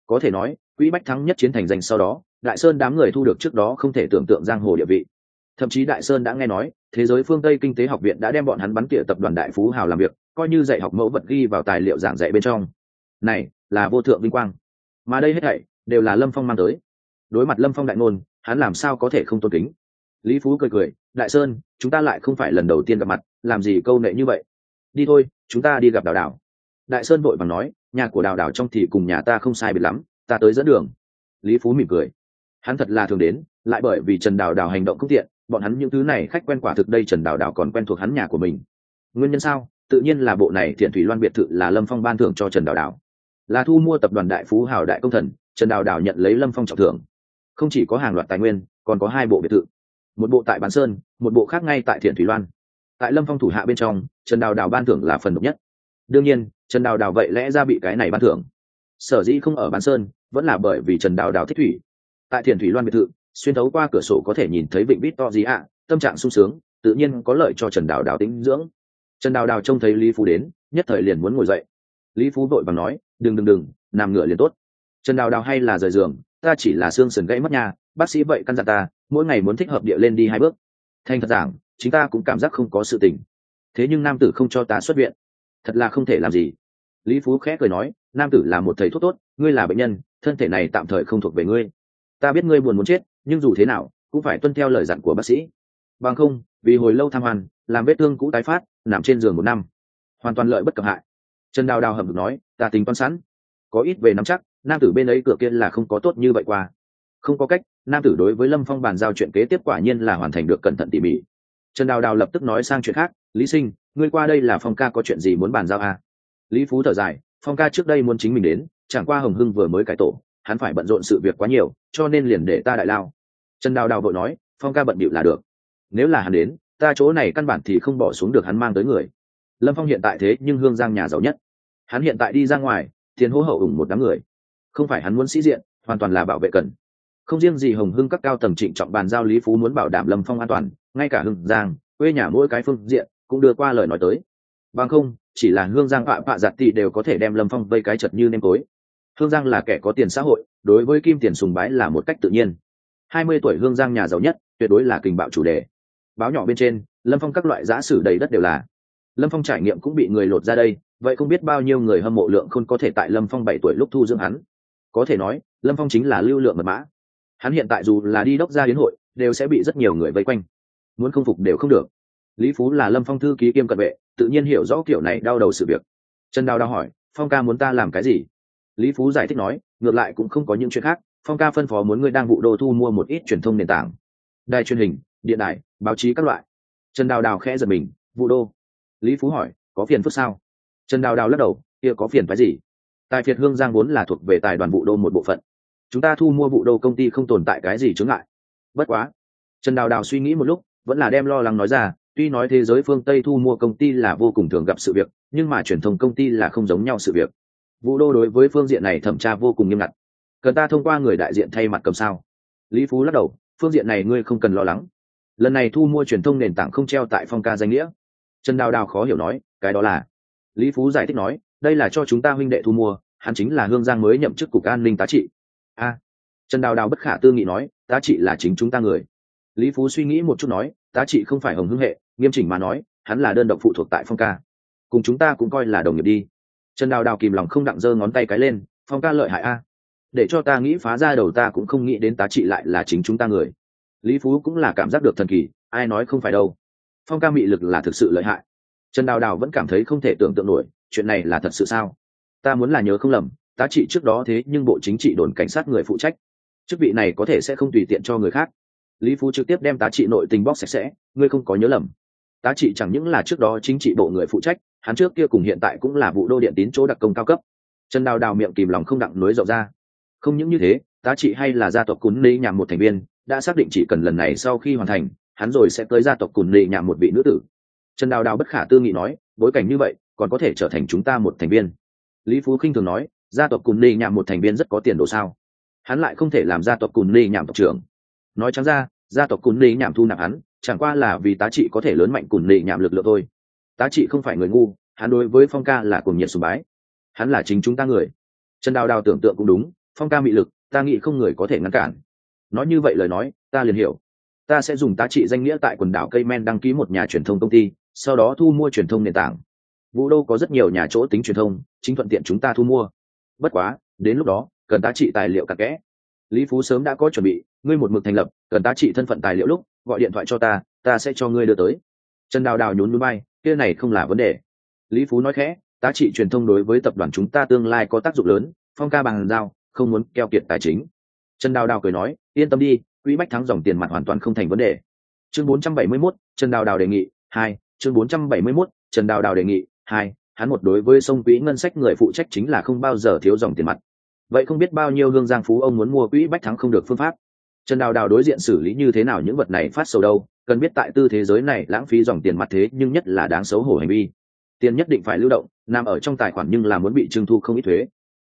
Có thể nói, quỹ bách thắng nhất chiến thành danh sau đó, đại sơn đám người thu được trước đó không thể tưởng tượng giang hồ địa vị. Thậm chí đại sơn đã nghe nói, thế giới phương tây kinh tế học viện đã đem bọn hắn bắn tỉa tập đoàn đại phú hào làm việc, coi như dạy học mẫu vật ghi vào tài liệu giảng dạy bên trong. Này, là vô thượng vinh quang. Mà đây hết thảy, đều là lâm phong mang tới. Đối mặt lâm phong đại ngôn, hắn làm sao có thể không tôn kính? Lý phú cười cười, đại sơn, chúng ta lại không phải lần đầu tiên gặp mặt, làm gì câu nệ như vậy? Đi thôi chúng ta đi gặp đào đào. Đại sơn vội vàng nói, nhà của đào đào trong thì cùng nhà ta không sai biệt lắm, ta tới dẫn đường. Lý phú mỉm cười. Hắn thật là thường đến, lại bởi vì trần đào đào hành động không tiện, bọn hắn những thứ này khách quen quả thực đây trần đào đào còn quen thuộc hắn nhà của mình. Nguyên nhân sao? Tự nhiên là bộ này thiện thủy loan biệt thự là lâm phong ban thưởng cho trần đào đào. Là thu mua tập đoàn đại phú hào đại công thần, trần đào đào nhận lấy lâm phong trọng thưởng. Không chỉ có hàng loạt tài nguyên, còn có hai bộ biệt thự. Một bộ tại bán sơn, một bộ khác ngay tại thiện thủy loan tại lâm phong thủ hạ bên trong, trần đào đào ban thưởng là phần độc nhất. Đương nhiên, trần đào đào vậy lẽ ra bị cái này ban thưởng. Sở dĩ không ở bán sơn, vẫn là bởi vì trần đào đào thích thủy. Tại thiền thủy loan biệt thự, xuyên thấu qua cửa sổ có thể nhìn thấy vịnh vít to gì ạ, tâm trạng sung sướng, tự nhiên có lợi cho trần đào đào tính dưỡng. Trần đào đào trông thấy lý phú đến, nhất thời liền muốn ngồi dậy. Lý phú vội và nói, đừng đừng đừng, nằm ngửa liền tốt. Trần đào đào hay là rời giường, ta chỉ là xương sườn gãy mất nhà, bác sĩ vậy căn dặn ta, mỗi ngày muốn thích hợp địa lên đi hai bước. Thành thật giảng chính ta cũng cảm giác không có sự tình. Thế nhưng nam tử không cho ta xuất viện. Thật là không thể làm gì. Lý phú khẽ cười nói nam tử là một thầy thuốc tốt ngươi là bệnh nhân thân thể này tạm thời không thuộc về ngươi. Ta biết ngươi buồn muốn chết nhưng dù thế nào cũng phải tuân theo lời dặn của bác sĩ. Bằng không vì hồi lâu tham hoàn, làm vết thương cũ tái phát nằm trên giường một năm. Hoàn toàn lợi bất cập hại. Trần đào đào hầm được nói ta tính toán sẵn. Có ít về nắm chắc nam tử bên ấy cửa kia là không có tốt như vậy qua. Không có cách nam tử đối với lâm phong bàn giao chuyện kế tiếp quả nhiên là hoàn thành được cẩn thận tỉ mỉ trần đào đào lập tức nói sang chuyện khác, lý sinh, ngươi qua đây là phong ca có chuyện gì muốn bàn giao à? lý phú thở dài, phong ca trước đây muốn chính mình đến, chẳng qua hồng hưng vừa mới cải tổ, hắn phải bận rộn sự việc quá nhiều, cho nên liền để ta đại lao. Trần đào đào vội nói, phong ca bận bịu là được. Nếu là hắn đến, ta chỗ này căn bản thì không bỏ xuống được hắn mang tới người. Lâm phong hiện tại thế nhưng hương giang nhà giàu nhất. Hắn hiện tại đi ra ngoài, tiền hô hậu ủng một đám người. Không phải hắn muốn sĩ diện, hoàn toàn là bảo vệ cần. Không riêng gì hồng hưng các cao tầng trịnh trọng bàn giao lý phú muốn bảo đảm lâm phong an toàn ngay cả hưng giang, quê nhà mỗi cái phương diện cũng đưa qua lời nói tới. Bằng không, chỉ là hương giang vạ vạ giặt tỷ đều có thể đem lâm phong vây cái chật như nêm tối. Hương giang là kẻ có tiền xã hội, đối với kim tiền sùng bái là một cách tự nhiên. Hai mươi tuổi hương giang nhà giàu nhất, tuyệt đối là kình bạo chủ đề. Báo nhỏ bên trên, lâm phong các loại giã sử đầy đất đều là. Lâm phong trải nghiệm cũng bị người lột ra đây, vậy không biết bao nhiêu người hâm mộ lượng không có thể tại lâm phong bảy tuổi lúc thu dưỡng hắn. Có thể nói, lâm phong chính là lưu lượng mật mã. Hắn hiện tại dù là đi đốc ra hiến hội, đều sẽ bị rất nhiều người vây quanh muốn không phục đều không được. Lý phú là lâm phong thư ký kiêm cận vệ, tự nhiên hiểu rõ kiểu này đau đầu sự việc. Trần đào đào hỏi, phong ca muốn ta làm cái gì? Lý phú giải thích nói, ngược lại cũng không có những chuyện khác, phong ca phân phó muốn ngươi đang vụ đô thu mua một ít truyền thông nền tảng, đài truyền hình, điện đài, báo chí các loại. Trần đào đào khẽ giật mình, vụ đô? Lý phú hỏi, có phiền phức sao? Trần đào đào lắc đầu, kia có phiền phái gì? Tài phiệt hương giang vốn là thuộc về tài đoàn vụ đô một bộ phận. Chúng ta thu mua vụ đô công ty không tồn tại cái gì chướng ngại. Bất quá. Trần đào đào suy nghĩ một lúc vẫn là đem lo lắng nói ra, tuy nói thế giới phương tây thu mua công ty là vô cùng thường gặp sự việc, nhưng mà truyền thông công ty là không giống nhau sự việc. Vụ đô đối với phương diện này thẩm tra vô cùng nghiêm ngặt. Cần ta thông qua người đại diện thay mặt cầm sao? Lý phú lắc đầu, phương diện này ngươi không cần lo lắng. Lần này thu mua truyền thông nền tảng không treo tại phong ca danh nghĩa. Trần đào đào khó hiểu nói, cái đó là? Lý phú giải thích nói, đây là cho chúng ta huynh đệ thu mua, hắn chính là hương giang mới nhậm chức cục an ninh tá trị. A. Trần đào đào bất khả tư nghị nói, tá trị là chính chúng ta người lý phú suy nghĩ một chút nói, tá trị không phải hồng hưng hệ, nghiêm chỉnh mà nói, hắn là đơn độc phụ thuộc tại phong ca. Cùng chúng ta cũng coi là đồng nghiệp đi. Trần đào đào kìm lòng không đặng giơ ngón tay cái lên, phong ca lợi hại a. Để cho ta nghĩ phá ra đầu ta cũng không nghĩ đến tá trị lại là chính chúng ta người. Lý phú cũng là cảm giác được thần kỳ, ai nói không phải đâu. Phong ca mị lực là thực sự lợi hại. Trần đào đào vẫn cảm thấy không thể tưởng tượng nổi, chuyện này là thật sự sao? Ta muốn là nhớ không lầm, tá trị trước đó thế nhưng bộ chính trị đồn cảnh sát người phụ trách. Chức vị này có thể sẽ không tùy tiện cho người khác lý phú trực tiếp đem tá trị nội tình bóc sạch sẽ, ngươi không có nhớ lầm. Tá trị chẳng những là trước đó chính trị bộ người phụ trách, hắn trước kia cùng hiện tại cũng là vụ đô điện tín chỗ đặc công cao cấp. Trần đào đào miệng kìm lòng không đặng nối rộng ra. Không những như thế, tá trị hay là gia tộc cún lý nhằm một thành viên, đã xác định chỉ cần lần này sau khi hoàn thành, hắn rồi sẽ tới gia tộc cún lý nhằm một vị nữ tử. Trần đào đào bất khả tư nghị nói, bối cảnh như vậy, còn có thể trở thành chúng ta một thành viên? Lý phú khinh thường nói, gia tộc cún lý nhằm một thành viên rất có tiền đồ sao? Hắn lại không thể làm gia tộc cún lý nhằm tộc trưởng nói trắng ra, gia tộc cún lý nhảm thu nạp hắn, chẳng qua là vì tá trị có thể lớn mạnh cún lý nhảm lực lượng thôi. Tá trị không phải người ngu, hắn đối với phong ca là cùng nhiệt sùng bái. Hắn là chính chúng ta người. Trần đào đào tưởng tượng cũng đúng, phong ca mị lực, ta nghĩ không người có thể ngăn cản. Nói như vậy lời nói, ta liền hiểu. Ta sẽ dùng tá trị danh nghĩa tại quần đảo cây men đăng ký một nhà truyền thông công ty, sau đó thu mua truyền thông nền tảng. Vũ đô có rất nhiều nhà chỗ tính truyền thông, chính thuận tiện chúng ta thu mua. Bất quá, đến lúc đó, cần tá trị tài liệu cặn kẽ lý phú sớm đã có chuẩn bị ngươi một mực thành lập cần ta trị thân phận tài liệu lúc gọi điện thoại cho ta ta sẽ cho ngươi đưa tới. Trần đào đào nhún núi bay kia này không là vấn đề. Lý phú nói khẽ tá trị truyền thông đối với tập đoàn chúng ta tương lai có tác dụng lớn phong ca bằng giao không muốn keo kiệt tài chính. Trần đào đào cười nói yên tâm đi quỹ bách thắng dòng tiền mặt hoàn toàn không thành vấn đề. Chương 471, trần đào đào đề nghị hai chương 471, trần đào đào đề nghị hai hắn một đối với sông quỹ ngân sách người phụ trách chính là không bao giờ thiếu dòng tiền mặt vậy không biết bao nhiêu hương giang phú ông muốn mua quỹ bách thắng không được phương pháp. Trần đào đào đối diện xử lý như thế nào những vật này phát sầu đâu, cần biết tại tư thế giới này lãng phí dòng tiền mặt thế nhưng nhất là đáng xấu hổ hành vi. Tiền nhất định phải lưu động, nằm ở trong tài khoản nhưng là muốn bị trưng thu không ít thuế.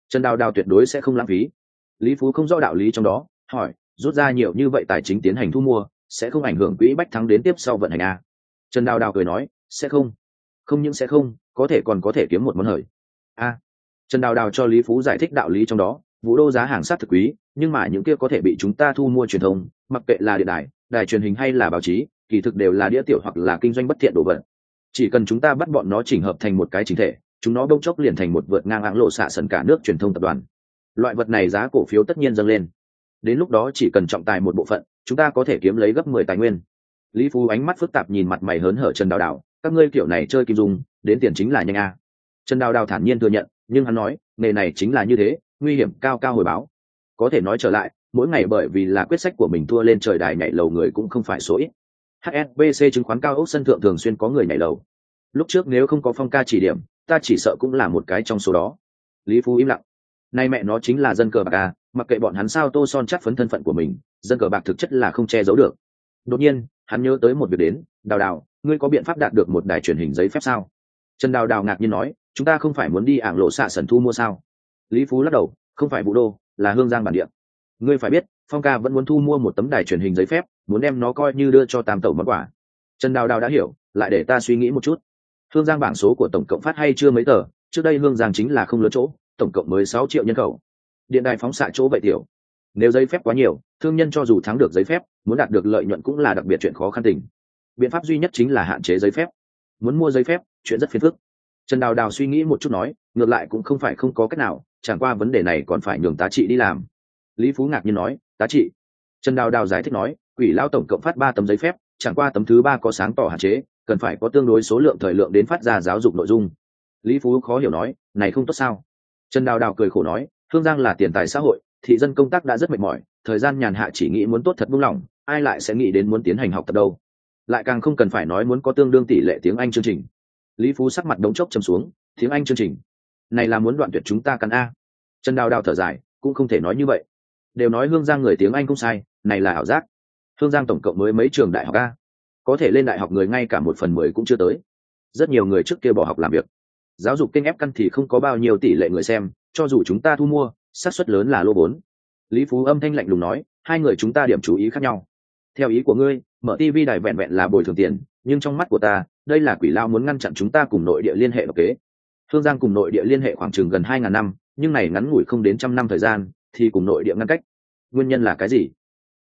Trần đào đào tuyệt đối sẽ không lãng phí. Lý phú không rõ đạo lý trong đó, hỏi, rút ra nhiều như vậy tài chính tiến hành thu mua, sẽ không ảnh hưởng quỹ bách thắng đến tiếp sau vận hành a trần đào đào cười nói, sẽ không. Không những sẽ không, có thể còn có thể kiếm một món hời. A trần đào đào cho lý phú giải thích đạo lý trong đó, vũ đô giá hàng sát thực quý, nhưng mà những kia có thể bị chúng ta thu mua truyền thông, mặc kệ là điện đài đài truyền hình hay là báo chí, kỳ thực đều là đĩa tiểu hoặc là kinh doanh bất thiện đồ vật. Chỉ cần chúng ta bắt bọn nó chỉnh hợp thành một cái chính thể, chúng nó đông chốc liền thành một vượt ngang áng lộ xạ sần cả nước truyền thông tập đoàn. Loại vật này giá cổ phiếu tất nhiên dâng lên. Đến lúc đó chỉ cần trọng tài một bộ phận, chúng ta có thể kiếm lấy gấp mười tài nguyên. Lý phú ánh mắt phức tạp nhìn mặt mày hớn hở trần đào đào, các ngươi kiểu này chơi kim dung, đến tiền chính là nhanh a. Trần đào đào thản nhiên thừa nhận nhưng hắn nói, nghề này chính là như thế, nguy hiểm cao cao hồi báo. Có thể nói trở lại, mỗi ngày bởi vì là quyết sách của mình thua lên trời đài nhảy lầu người cũng không phải số ít. Hsbc chứng khoán cao ốc sân thượng thường xuyên có người nhảy lầu. Lúc trước nếu không có phong ca chỉ điểm, ta chỉ sợ cũng là một cái trong số đó. Lý phú im lặng. Nay mẹ nó chính là dân cờ bạc à mặc kệ bọn hắn sao tô son chắc phấn thân phận của mình, dân cờ bạc thực chất là không che giấu được. Đột nhiên, hắn nhớ tới một việc đến, đào đào, ngươi có biện pháp đạt được một đài truyền hình giấy phép sao? Trần đào đào ngạc nhiên nói chúng ta không phải muốn đi ảng lộ xạ sần thu mua sao? Lý phú lắc đầu, không phải vũ đô, là hương giang bản địa. Ngươi phải biết, phong ca vẫn muốn thu mua một tấm đài truyền hình giấy phép, muốn đem nó coi như đưa cho tam tẩu món quà. Trần đào đào đã hiểu, lại để ta suy nghĩ một chút. Hương giang bảng số của tổng cộng phát hay chưa mấy tờ, trước đây hương giang chính là không lớn chỗ, tổng cộng mới sáu triệu nhân khẩu. Điện đài phóng xạ chỗ vậy tiểu. Nếu giấy phép quá nhiều, thương nhân cho dù thắng được giấy phép, muốn đạt được lợi nhuận cũng là đặc biệt chuyện khó khăn tình. Biện pháp duy nhất chính là hạn chế giấy phép. Muốn mua giấy phép, chuyện rất phiền phức trần đào đào suy nghĩ một chút nói, ngược lại cũng không phải không có cách nào, chẳng qua vấn đề này còn phải nhường tá trị đi làm. Lý phú ngạc nhiên nói, tá trị? Trần đào đào giải thích nói, quỷ lao tổng cộng phát ba tấm giấy phép, chẳng qua tấm thứ ba có sáng tỏ hạn chế, cần phải có tương đối số lượng thời lượng đến phát ra giáo dục nội dung. Lý phú khó hiểu nói, này không tốt sao? Trần đào đào cười khổ nói hương giang là tiền tài xã hội, thị dân công tác đã rất mệt mỏi, thời gian nhàn hạ chỉ nghĩ muốn tốt thật buông lỏng, ai lại sẽ nghĩ đến muốn tiến hành học tập đâu? Lại càng không cần phải nói muốn có tương đương tỷ lệ tiếng anh chương trình lý phú sắc mặt đống chốc chầm xuống, tiếng anh chương trình. Này là muốn đoạn tuyệt chúng ta căn a. Trần đào đào thở dài, cũng không thể nói như vậy. Đều nói hương giang người tiếng anh không sai, này là ảo giác. Hương giang tổng cộng mới mấy trường đại học a? Có thể lên đại học người ngay cả một phần mười cũng chưa tới. Rất nhiều người trước kia bỏ học làm việc. Giáo dục kênh ép căn thì không có bao nhiêu tỷ lệ người xem, cho dù chúng ta thu mua, xác suất lớn là lô vốn lý phú âm thanh lạnh lùng nói, hai người chúng ta điểm chú ý khác nhau. Theo ý của ngươi, mở tv đài vẹn vẹn là bồi thường tiền, nhưng trong mắt của ta đây là quỷ lao muốn ngăn chặn chúng ta cùng nội địa liên hệ độc kế. Thương giang cùng nội địa liên hệ khoảng chừng gần hai ngàn năm, nhưng này ngắn ngủi không đến trăm năm thời gian, thì cùng nội địa ngăn cách. Nguyên nhân là cái gì?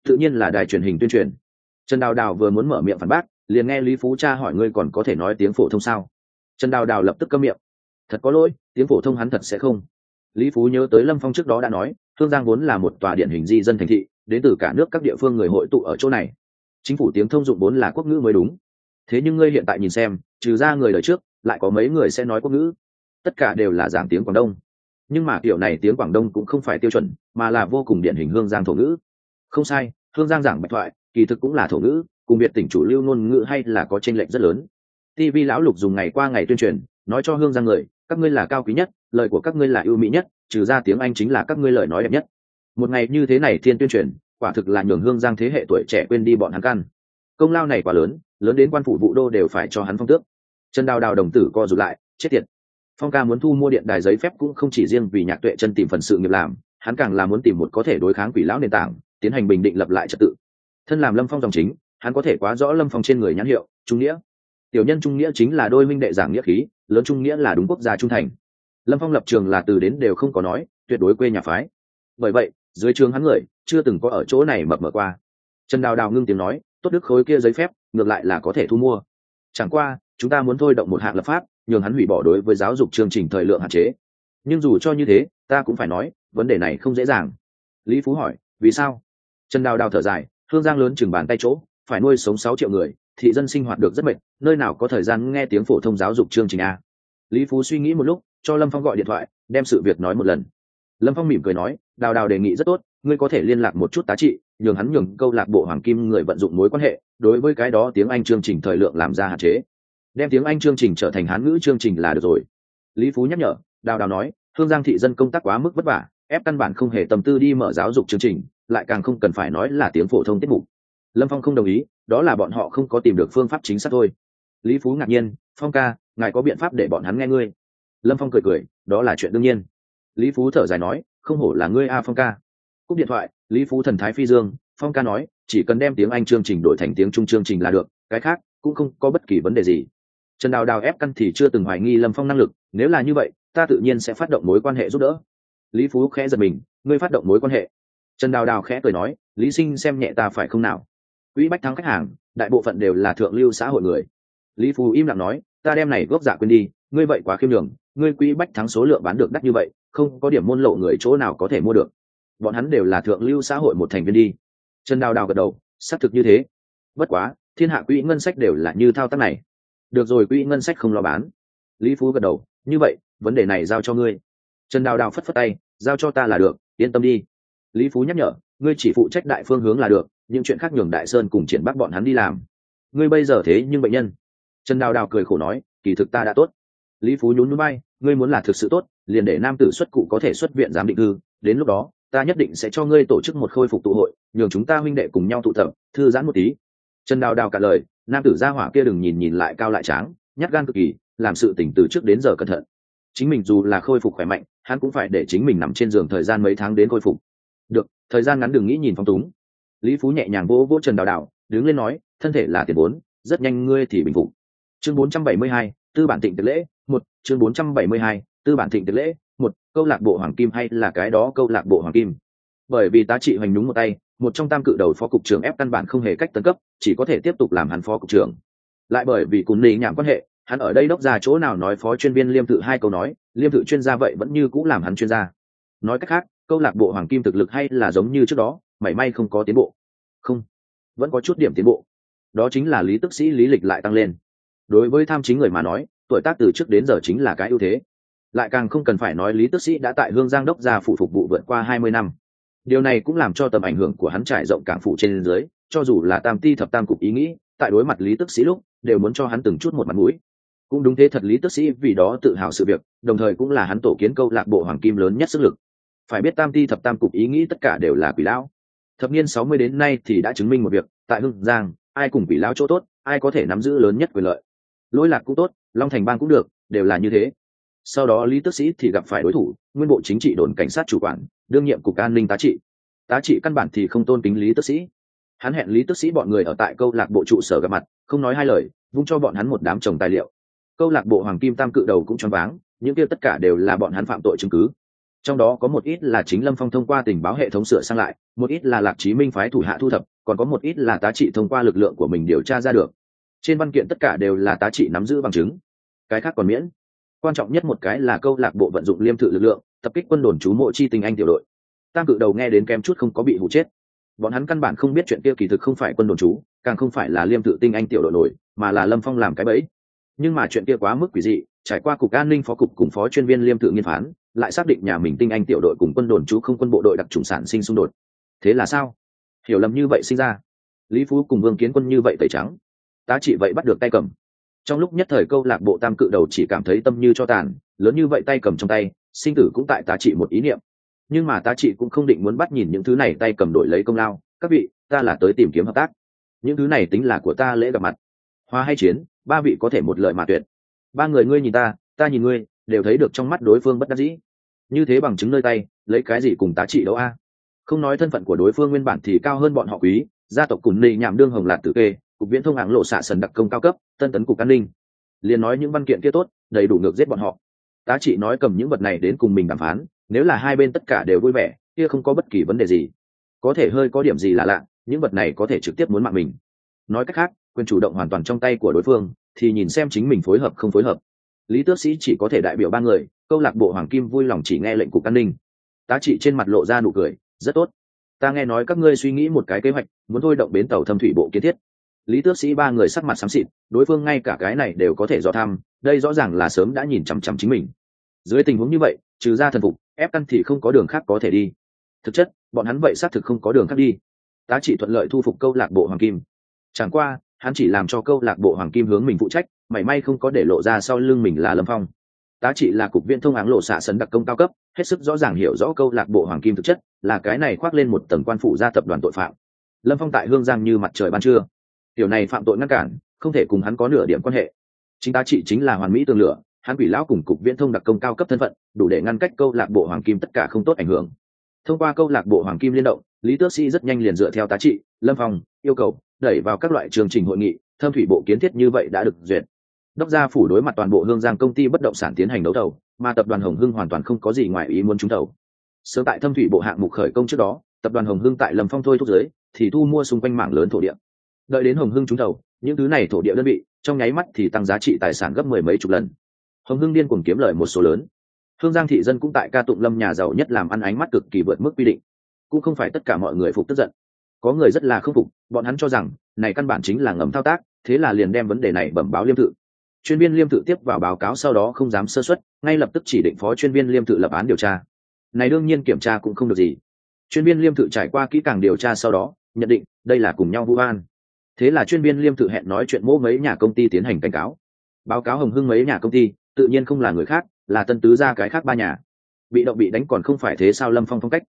Tự nhiên là đài truyền hình tuyên truyền. Trần đào đào vừa muốn mở miệng phản bác, liền nghe lý phú cha hỏi ngươi còn có thể nói tiếng phổ thông sao? Trần đào đào lập tức câm miệng. Thật có lỗi, tiếng phổ thông hắn thật sẽ không. Lý phú nhớ tới lâm phong trước đó đã nói, thương giang vốn là một tòa điển hình di dân thành thị, đến từ cả nước các địa phương người hội tụ ở chỗ này. Chính phủ tiếng thông dụng vốn là quốc ngữ mới đúng thế nhưng ngươi hiện tại nhìn xem, trừ ra người đời trước, lại có mấy người sẽ nói quốc ngữ. Tất cả đều là giảng tiếng quảng đông. Nhưng mà kiểu này tiếng quảng đông cũng không phải tiêu chuẩn, mà là vô cùng điển hình hương giang thổ ngữ. Không sai, hương giang giảng bạch thoại, kỳ thực cũng là thổ ngữ, cùng biệt tỉnh chủ lưu ngôn ngữ hay là có tranh lệch rất lớn. Tv lão lục dùng ngày qua ngày tuyên truyền, nói cho hương giang người, các ngươi là cao quý nhất, lời của các ngươi là ưu mỹ nhất, trừ ra tiếng anh chính là các ngươi lời nói đẹp nhất. Một ngày như thế này thiên tuyên truyền, quả thực là nhường hương giang thế hệ tuổi trẻ quên đi bọn hắn căn công lao này quá lớn lớn đến quan phủ vụ đô đều phải cho hắn phong tước. Trần đào đào đồng tử co rụt lại, chết tiệt. Phong ca muốn thu mua điện đài giấy phép cũng không chỉ riêng vì nhạc tuệ chân tìm phần sự nghiệp làm, hắn càng là muốn tìm một có thể đối kháng quỷ lão nền tảng, tiến hành bình định lập lại trật tự. Thân làm lâm phong dòng chính, hắn có thể quá rõ lâm phong trên người nhãn hiệu, trung nghĩa. Tiểu nhân trung nghĩa chính là đôi minh đệ giảng nghĩa khí, lớn trung nghĩa là đúng quốc gia trung thành. Lâm phong lập trường là từ đến đều không có nói, tuyệt đối quê nhà phái. Bởi vậy, dưới trường hắn người, chưa từng có ở chỗ này mập mờ qua. Trần đào đào ngưng tiếng nói tốt đức khối kia giấy phép, ngược lại là có thể thu mua. Chẳng qua, chúng ta muốn thôi động một hạng lập pháp, nhường hắn hủy bỏ đối với giáo dục chương trình thời lượng hạn chế. Nhưng dù cho như thế, ta cũng phải nói, vấn đề này không dễ dàng. Lý phú hỏi, vì sao? Trần đào đào thở dài, hương giang lớn chừng bàn tay chỗ, phải nuôi sống sáu triệu người, thị dân sinh hoạt được rất mệt, nơi nào có thời gian nghe tiếng phổ thông giáo dục chương trình a? Lý phú suy nghĩ một lúc, cho lâm phong gọi điện thoại, đem sự việc nói một lần lâm phong mỉm cười nói, đào đào đề nghị rất tốt, ngươi có thể liên lạc một chút tá trị, nhường hắn nhường câu lạc bộ hoàng kim người vận dụng mối quan hệ, đối với cái đó tiếng anh chương trình thời lượng làm ra hạn chế. Đem tiếng anh chương trình trở thành hán ngữ chương trình là được rồi. Lý phú nhắc nhở, đào đào nói hương giang thị dân công tác quá mức vất vả, ép căn bản không hề tâm tư đi mở giáo dục chương trình, lại càng không cần phải nói là tiếng phổ thông tiết mục. Lâm phong không đồng ý, đó là bọn họ không có tìm được phương pháp chính xác thôi. Lý phú ngạc nhiên, phong ca, ngài có biện pháp để bọn hắn nghe ngươi? Lâm phong cười cười, đó là chuyện đương nhiên lý phú thở dài nói, không hổ là ngươi a phong ca. Cúp điện thoại, lý phú thần thái phi dương, phong ca nói, chỉ cần đem tiếng anh chương trình đổi thành tiếng trung chương trình là được, cái khác cũng không có bất kỳ vấn đề gì. Trần đào đào ép căn thì chưa từng hoài nghi lâm phong năng lực, nếu là như vậy, ta tự nhiên sẽ phát động mối quan hệ giúp đỡ. Lý phú khẽ giật mình, ngươi phát động mối quan hệ? Trần đào đào khẽ cười nói, lý sinh xem nhẹ ta phải không nào? Quỹ bách thắng khách hàng, đại bộ phận đều là thượng lưu xã hội người. Lý phú im lặng nói, ta đem này gốc giả quên đi, ngươi vậy quá khiêm đường ngươi quỹ bách thắng số lượng bán được đắt như vậy không có điểm môn lộ người chỗ nào có thể mua được. Bọn hắn đều là thượng lưu xã hội một thành viên đi. Trần đào đào gật đầu, xác thực như thế. Bất quá, thiên hạ quỹ ngân sách đều là như thao tác này. Được rồi, quỹ ngân sách không lo bán. Lý phú gật đầu, như vậy, vấn đề này giao cho ngươi. Trần đào đào phất phất tay, giao cho ta là được, yên tâm đi. Lý phú nhắc nhở, ngươi chỉ phụ trách đại phương hướng là được, những chuyện khác nhường đại sơn cùng triển bắt bọn hắn đi làm. Ngươi bây giờ thế nhưng bệnh nhân. Trần đào đào cười khổ nói, kỳ thực ta đã tốt lý phú nhún núi bay ngươi muốn là thực sự tốt liền để nam tử xuất cụ có thể xuất viện giám định cư đến lúc đó ta nhất định sẽ cho ngươi tổ chức một khôi phục tụ hội nhường chúng ta huynh đệ cùng nhau tụ tập thư giãn một tí. Trần đào đào cả lời nam tử gia hỏa kia đừng nhìn nhìn lại cao lại tráng nhát gan cực kỳ làm sự tỉnh từ trước đến giờ cẩn thận. Chính mình dù là khôi phục khỏe mạnh hắn cũng phải để chính mình nằm trên giường thời gian mấy tháng đến khôi phục. Được thời gian ngắn đừng nghĩ nhìn phong túng. Lý phú nhẹ nhàng vỗ vỗ trần đào đào đứng lên nói thân thể là tiền vốn rất nhanh ngươi thì bình phục. Chương 472, tư bản tịnh tiệc lễ một chương 472, tư bản thịnh tiệc lễ. Một câu lạc bộ hoàng kim hay là cái đó câu lạc bộ hoàng kim? Bởi vì tá trị hoành đúng một tay một trong tam cự đầu phó cục trưởng ép căn bản không hề cách tấn cấp chỉ có thể tiếp tục làm hắn phó cục trưởng. Lại bởi vì cùng lý nhảm quan hệ hắn ở đây đốc ra chỗ nào nói phó chuyên viên liêm tự hai câu nói liêm tự chuyên gia vậy vẫn như cũng làm hắn chuyên gia. Nói cách khác câu lạc bộ hoàng kim thực lực hay là giống như trước đó mảy may không có tiến bộ. Không vẫn có chút điểm tiến bộ. Đó chính là lý tức sĩ lý lịch lại tăng lên. Đối với tham chính người mà nói tuổi tác từ trước đến giờ chính là cái ưu thế. Lại càng không cần phải nói lý tức sĩ đã tại hương giang đốc gia phụ phục vụ vượt qua hai mươi năm. Điều này cũng làm cho tầm ảnh hưởng của hắn trải rộng cảng phủ trên dưới, cho dù là tam ti thập tam cục ý nghĩ, tại đối mặt lý tức sĩ lúc, đều muốn cho hắn từng chút một mặt mũi. Cũng đúng thế thật lý tức sĩ vì đó tự hào sự việc, đồng thời cũng là hắn tổ kiến câu lạc bộ hoàng kim lớn nhất sức lực. Phải biết tam ti thập tam cục ý nghĩ tất cả đều là quỷ lão. Thập niên sáu mươi đến nay thì đã chứng minh một việc, tại hưng giang, ai cùng quỷ lão chỗ tốt, ai có thể nắm giữ lớn nhất quyền lợi. Lỗi lạc cũng tốt long thành bang cũng được, đều là như thế. Sau đó lý tước sĩ thì gặp phải đối thủ, nguyên bộ chính trị đồn cảnh sát chủ quản, đương nhiệm cục an ninh tá trị. Tá trị căn bản thì không tôn kính lý tước sĩ. Hắn hẹn lý tước sĩ bọn người ở tại câu lạc bộ trụ sở gặp mặt, không nói hai lời, vung cho bọn hắn một đám chồng tài liệu. Câu lạc bộ hoàng kim tam cự đầu cũng choáng váng, những kia tất cả đều là bọn hắn phạm tội chứng cứ. Trong đó có một ít là chính lâm phong thông qua tình báo hệ thống sửa sang lại, một ít là lạc chí minh phái thủ hạ thu thập, còn có một ít là tá trị thông qua lực lượng của mình điều tra ra được trên văn kiện tất cả đều là tá trị nắm giữ bằng chứng. Cái khác còn miễn. Quan trọng nhất một cái là câu lạc bộ vận dụng liêm thự lực lượng, tập kích quân đồn chú mộ chi tình anh tiểu đội. Tam cự đầu nghe đến kém chút không có bị hụ chết. Bọn hắn căn bản không biết chuyện kia kỳ thực không phải quân đồn chú, càng không phải là liêm tự tinh anh tiểu đội nổi, mà là lâm phong làm cái bẫy. Nhưng mà chuyện kia quá mức quỷ dị, trải qua cục an ninh phó cục cùng phó chuyên viên liêm tự nghiên phán, lại xác định nhà mình tinh anh tiểu đội cùng quân đồn chú không quân bộ đội đặc trùng sản sinh xung đột. Thế là sao? Hiểu lầm như vậy sinh ra. Lý phú cùng vương kiến quân như vậy tẩy trắng tá trị vậy bắt được tay cầm. Trong lúc nhất thời câu lạc bộ tam cự đầu chỉ cảm thấy tâm như cho tàn, lớn như vậy tay cầm trong tay, sinh tử cũng tại tá trị một ý niệm. Nhưng mà tá trị cũng không định muốn bắt nhìn những thứ này tay cầm đổi lấy công lao, các vị, ta là tới tìm kiếm hợp tác. Những thứ này tính là của ta lễ gặp mặt. Hoa hay chiến, ba vị có thể một lời mà tuyệt. Ba người ngươi nhìn ta ta nhìn ngươi, đều thấy được trong mắt đối phương bất đắc dĩ. Như thế bằng chứng nơi tay, lấy cái gì cùng tá trị đấu a? Không nói thân phận của đối phương nguyên bản thì cao hơn bọn họ quý, gia tộc cùn nị nhảm đương hồng lạt tử kê cục viễn thông hạng lộ xạ sần đặc công cao cấp, tân tấn cục an ninh. Liền nói những văn kiện kia tốt, đầy đủ ngược giết bọn họ. Tá trị nói cầm những vật này đến cùng mình đàm phán, nếu là hai bên tất cả đều vui vẻ, kia không có bất kỳ vấn đề gì. Có thể hơi có điểm gì là lạ, những vật này có thể trực tiếp muốn mạng mình. Nói cách khác, quyền chủ động hoàn toàn trong tay của đối phương, thì nhìn xem chính mình phối hợp không phối hợp. Lý tước sĩ chỉ có thể đại biểu ba người, câu lạc bộ hoàng kim vui lòng chỉ nghe lệnh cục an ninh. Tá trị trên mặt lộ ra nụ cười, rất tốt. Ta nghe nói các ngươi suy nghĩ một cái kế hoạch, muốn thôi động bến tàu thâm thủy bộ kiến thiết lý tước sĩ ba người sắc mặt xám xịt, đối phương ngay cả cái này đều có thể do tham đây rõ ràng là sớm đã nhìn chằm chằm chính mình. Dưới tình huống như vậy, trừ ra thần phục, ép căn thì không có đường khác có thể đi. Thực chất, bọn hắn vậy xác thực không có đường khác đi. Tá trị thuận lợi thu phục câu lạc bộ hoàng kim. Chẳng qua, hắn chỉ làm cho câu lạc bộ hoàng kim hướng mình phụ trách, mảy may không có để lộ ra sau lưng mình là lâm phong. Tá trị là cục viên thông áng lộ xạ sấn đặc công cao cấp, hết sức rõ ràng hiểu rõ câu lạc bộ hoàng kim thực chất, là cái này khoác lên một tầng quan phụ gia tập đoàn tội phạm. Lâm phong tại hương giang như mặt trời ban trưa tiểu này phạm tội ngăn cản, không thể cùng hắn có nửa điểm quan hệ. Chính ta trị chính là hoàn mỹ tương lửa, hắn quỷ lão cùng cục viễn thông đặc công cao cấp thân phận, đủ để ngăn cách câu lạc bộ hoàng kim tất cả không tốt ảnh hưởng. Thông qua câu lạc bộ hoàng kim liên động, lý tước sĩ rất nhanh liền dựa theo tá trị, lâm phong, yêu cầu, đẩy vào các loại chương trình hội nghị, thâm thủy bộ kiến thiết như vậy đã được duyệt. Đốc gia phủ đối mặt toàn bộ hương giang công ty bất động sản tiến hành đấu thầu, mà tập đoàn hồng hưng hoàn toàn không có gì ngoài ý muốn trúng thầu. Sớm tại thâm thủy bộ hạng mục khởi công trước đó, tập đoàn hồng hưng tại lâm phong thôi thúc giới, thì thu mua xung quanh mảng lớn thổ địa đợi đến hồng hưng trúng thầu, những thứ này thổ địa đơn vị, trong nháy mắt thì tăng giá trị tài sản gấp mười mấy chục lần. Hồng hưng điên cuồng kiếm lời một số lớn. Hương giang thị dân cũng tại ca tụng lâm nhà giàu nhất làm ăn ánh mắt cực kỳ vượt mức quy định. Cũng không phải tất cả mọi người phục tức giận. Có người rất là khâm phục, bọn hắn cho rằng, này căn bản chính là ngầm thao tác, thế là liền đem vấn đề này bẩm báo liêm tự chuyên viên liêm tự tiếp vào báo cáo sau đó không dám sơ xuất ngay lập tức chỉ định phó chuyên viên liêm tự lập án điều tra. Này đương nhiên kiểm tra cũng không được gì. Chuyên viên liêm tự trải qua kỹ càng điều tra sau đó, nhận định, đây là cùng nhau vu an thế là chuyên viên liêm tự hẹn nói chuyện mỗ mấy nhà công ty tiến hành cảnh cáo. Báo cáo hồng hưng mấy nhà công ty, tự nhiên không là người khác, là tân tứ ra cái khác ba nhà. Bị động bị đánh còn không phải thế sao lâm phong phong cách.